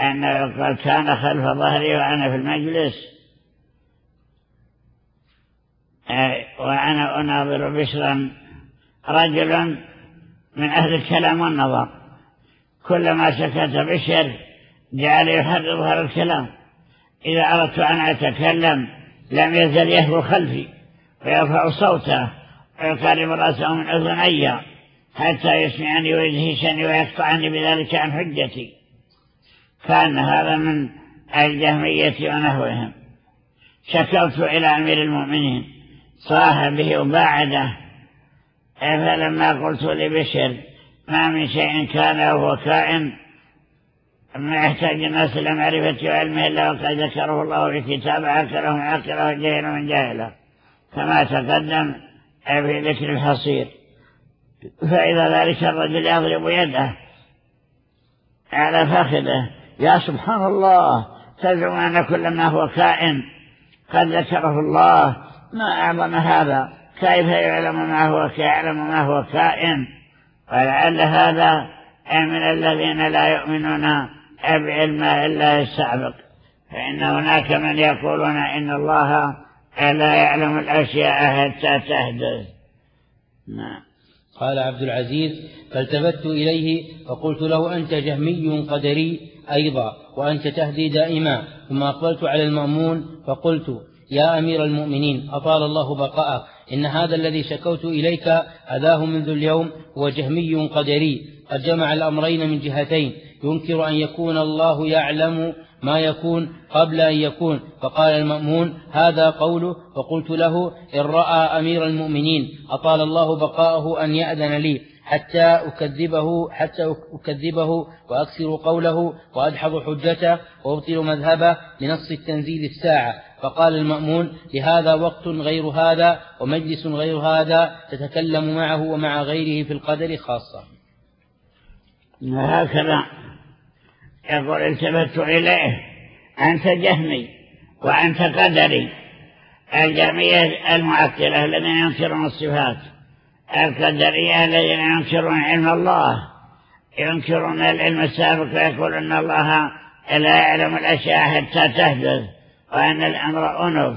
أنه يقول كان خلف ظهري وأنا في المجلس. وأنا أناظر بشرا رجل من أهل الكلام والنظر. كلما سكت بشر جعل يحرر ظهر الكلام. إذا أردت أن أتكلم لم يزل يهو خلفي ويرفع صوته. ويقارب رأسه من أذني حتى يسمعني ويدهشني ويقطعني بذلك عن حجتي كان هذا من الجهمية ونحوهم. شكوت إلى أمير المؤمنين صاحبه وباعده فلما قلت لبشر ما من شيء كان وهو كائن ما يحتاج الناس إلى معرفة وعلمه إلا وقد ذكره الله في كتاب عقله من عقله وجهله من جاهله كما تقدم في ذكر الحصير. فإذا ذلك الرجل يضرب يده على فخذه يا سبحان الله تزعم أن كل ما هو كائن قد ذكره الله. ما أعظم هذا؟ كيف يعلم ما هو يعلم ما هو كائن؟ ولعل هذا من الذين لا يؤمنون بعلم إلا السابق. فإن هناك من يقولون إن الله لا يعلم الأشياء حتى تحدث نعم. قال عبد العزيز فالتفت إليه فقلت له أنت جهمي قدري أيضا وأنت تهدي دائما. ثم أقبلت على المأمون فقلت يا أمير المؤمنين أطال الله بقاءك. إن هذا الذي شكوت إليك أذاه منذ اليوم هو جهمي قدري. قد جمع الأمرين من جهتين. ينكر أن يكون الله يعلم ما يكون قبل أن يكون. فقال المأمون هذا قوله؟ فقلت له إن رأى أمير المؤمنين أطال الله بقاءه أن يأذن لي حتى أكذبه حتى أكذبه وأكسر قوله وأدحض حجته وأبطل مذهبه لنص التنزيل الساعة. فقال المأمون لهذا وقت غير هذا ومجلس غير هذا تتكلم معه ومع غيره في القدر خاصة. هكذا يقول التفت إليه أنت جهمي وأنت قدري. الجميع المعطلة الذين ينكرون الصفات القدرية الذين ينكرون علم الله. ينكرون العلم السابق ويقول أن الله لا يعلم الأشياء حتى تحدث وأن الأمر أنف.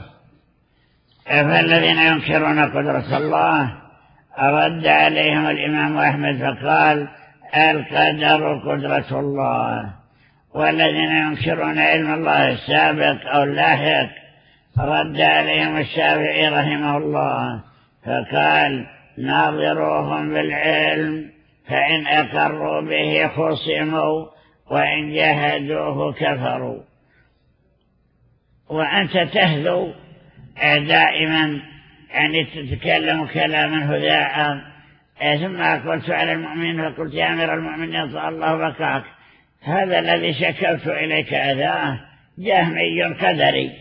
فالذين ينكرون قدرة الله؟ رد عليهم الإمام أحمد فقال القدر قدرة الله. والذين ينكرون علم الله السابق أو اللاحق رد عليهم الشافعي رحمه الله فقال ناظروهم بالعلم فإن أقروا به خصموا وإن جهدوه كفروا. وأنت تهذو دائما يعني تتكلم كلاما هذاء ثم قلت على المؤمنين فقلت يا أمير المؤمنين صلى الله بكاك هذا الذي شكلت إليك أذاه جهمي قدري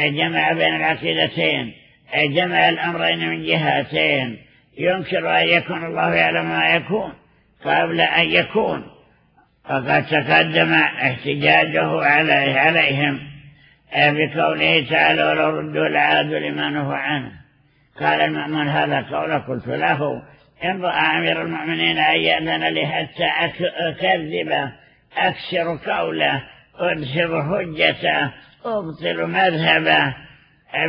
جمع بين العقيدتين جمع الأمرين من جهتين. ينكر أن يكون الله يعلم ما يكون قبل أن يكون. فقد تقدم احتجاجه عليه عليهم. بقوله تعالى ولو ردوا لعادوا لما نهوا عنه. قال المأمون هذا قول قلت له. إن رأى أمير المؤمنين أن يأذن لي حتى أكذب أكسر قوله أدخل حجته أبطل مذهبه.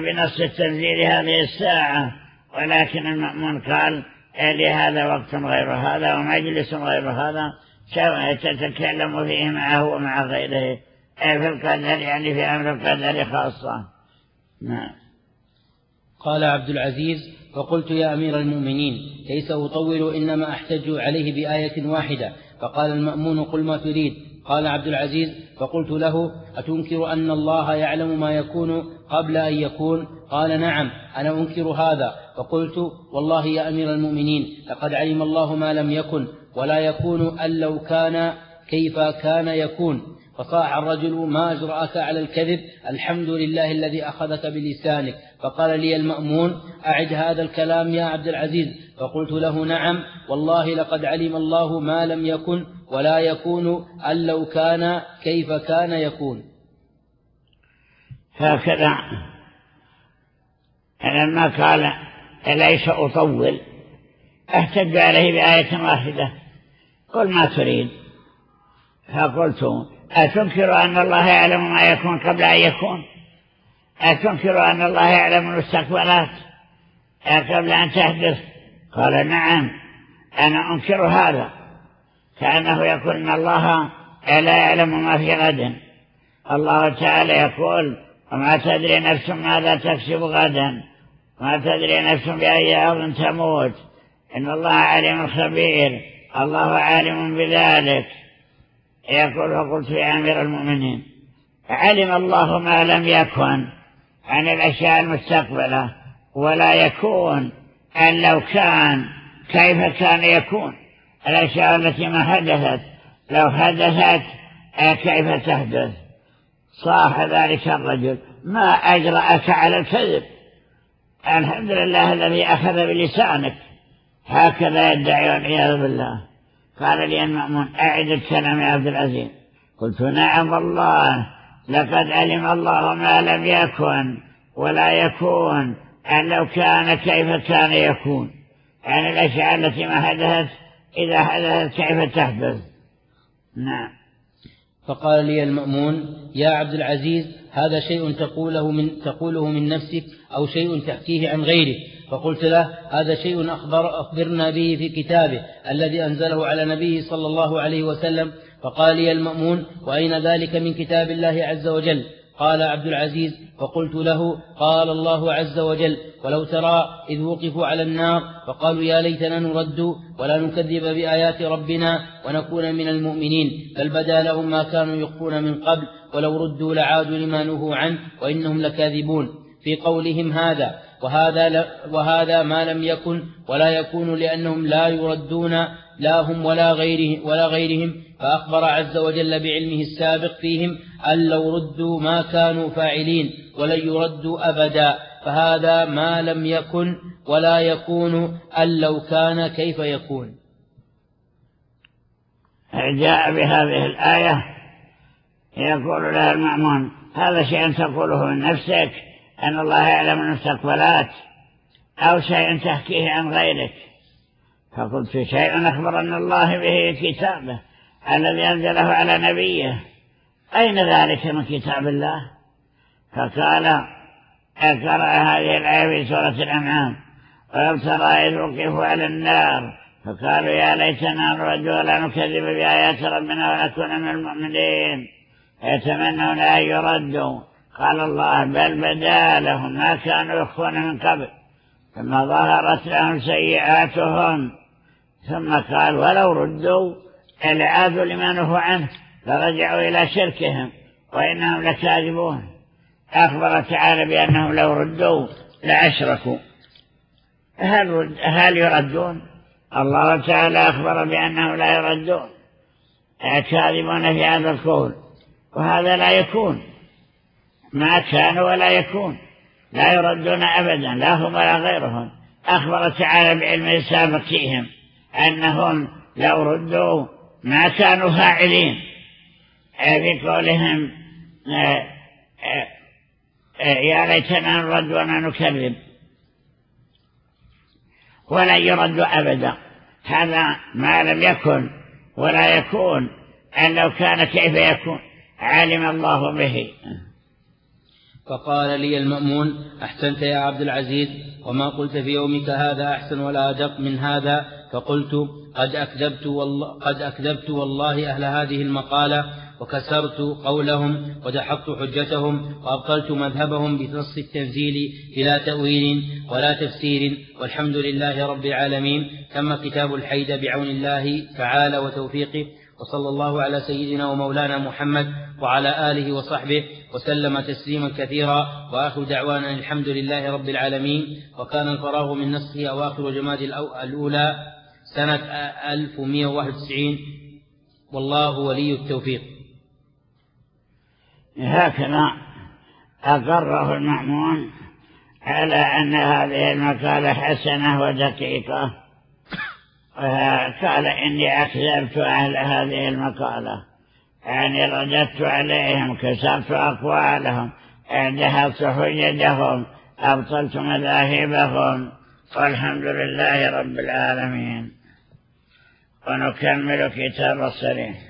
بنص التنزيل هذه الساعة. ولكن المأمون قال لهذا وقت غير هذا ومجلس غير هذا؟ تتكلم فيه معه ومع غيره. في القدر يعني في أمر القدر خاصة. نعم. قال عبد العزيز فقلت يا أمير المؤمنين ليس أطول إنما أحتج عليه بآية واحدة. فقال المأمون قل ما تريد. قال عبد العزيز فقلت له أتنكر أن الله يعلم ما يكون قبل أن يكون؟ قال نعم أنا أنكر هذا. فقلت والله يا أمير المؤمنين لقد علم الله ما لم يكن ولا يكون أن لو كان كيف كان يكون. فصاح الرجل ما أجرأك على الكذب؟ الحمد لله الذي أخذك بلسانك. فقال لي المأمون أعد هذا الكلام يا عبد العزيز. فقلت له نعم. والله لقد علم الله ما لم يكن ولا يكون أن لو كان كيف كان يكون. هكذا. لما قال ليس أطول؟ احتج عليه بآية واحدة. قل ما تريد. فقلت أتنكر أن الله يعلم ما يكون قبل أن يكون؟ أتنكر أن الله يعلم المستقبلات؟ قبل أن تحدث؟ قال نعم أنا أنكر هذا كأنه يقول أن الله لا يعلم ما في غد. الله تعالى يقول وما تدري نفس ماذا تكسب غدا ما تدري نفس بأي أرض تموت. إن الله عليم خبير الله عالم بذلك. يقول فقلت يا أمير المؤمنين علم الله ما لم يكن عن الأشياء المستقبلة ولا يكون أن لو كان كيف كان يكون؟ الأشياء التي ما حدثت لو حدثت كيف تحدث؟ صاح ذلك الرجل ما أجرأك على الكذب. الحمد لله الذي أخذ بلسانك هكذا يدعي والعياذ بالله. قال لي المأمون أعد الكلام يا عبد العزيز. قلت نعم والله لقد علم الله ما لم يكن ولا يكون أن لو كان كيف كان يكون. يعني الأشياء التي ما حدثت إذا حدثت كيف تحدث؟ نعم. فقال لي المأمون يا عبد العزيز هذا شيء تقوله من, تقوله من نفسك أو شيء تحكيه عن غيرك. فقلت له هذا شيء أخبر أخبرنا به في كتابه الذي أنزله على نبيه صلى الله عليه وسلم. فقال لي المأمون وأين ذلك من كتاب الله عز وجل؟ قال عبد العزيز فقلت له قال الله عز وجل ولو ترى إذ وقفوا على النار فقالوا يا ليتنا نرد ولا نكذب بآيات ربنا ونكون من المؤمنين بل بدا لهم ما كانوا يخفون من قبل ولو ردوا لعادوا لما نهوا عنه وإنهم لكاذبون. في قولهم هذا وهذا, وهذا ما لم يكن ولا يكون لأنهم لا يردون لا هم ولا, غيره ولا غيرهم فأخبر عز وجل بعلمه السابق فيهم أن لو ردوا ما كانوا فاعلين ولن يردوا أبدا فهذا ما لم يكن ولا يكون أن لو كان كيف يكون. جاء بهذه الآية يقول لها المأمون هذا شيء تقوله من نفسك أن الله يعلم المستقبلات أو شيء تحكيه عن غيرك. فقلت شيء أخبرنا الله به كتابه الذي أنزله على نبيه. أين ذلك من كتاب الله؟ فقال أقرأ هذه الآية في سورة الأنعام. ولم ترى إذ وقفوا على النار؟ فقالوا يا ليتنا نرد ولا نكذب بآيات ربنا ونكون من المؤمنين. يتمنون أن يردوا. قال الله بل بدا لهم ما كانوا يخفون من قبل. ثم ظهرت لهم سيئاتهم ثم قال ولو ردوا العادوا لما نهوا عنه فرجعوا إلى شركهم وإنهم لكاذبون. أخبر تعالى بأنهم لو ردوا لأشركوا. هل, رد هل يردون؟ الله تعالى أخبر بأنهم لا يردون. كاذبون في هذا القول وهذا لا يكون. ما كان ولا يكون. لا يردون أبدا لا هم ولا غيرهم. أخبر تعالى بعلم السابق فيهم أنهم لو ردوا ما كانوا فاعلين. بقولهم يا ليتنا نرد ولا نكذب. ولا يرد أبدا. هذا ما لم يكن ولا يكون أن لو كان كيف يكون علم الله به. فقال لي المأمون أحسنت يا عبد العزيز وما قلت في يومك هذا أحسن ولا أدق من هذا فقلت قد أكذبت والله, قد أكذبت والله أهل هذه المقالة وكسرت قولهم ودحضت حجتهم وأبطلت مذهبهم بنص التنزيل بلا تأويل ولا تفسير والحمد لله رب العالمين تم كتاب الحيد بعون الله تعالى وتوفيقه وصلى الله على سيدنا ومولانا محمد وعلى آله وصحبه وسلم تسليما كثيرا. وآخر دعوانا الحمد لله رب العالمين. وكان الفراغ من نسخه أواخر جماد الأولى سنة 1191 والله ولي التوفيق. هكذا أقره المأمون على أن هذه المقالة حسنة ودقيقة. قال إني أكذبت أهل هذه المقالة. يعني رددت عليهم كسرت أقوالهم دهرت حججهم أبطلت مذاهبهم. والحمد لله رب العالمين. ونكمل كتاب الصريح.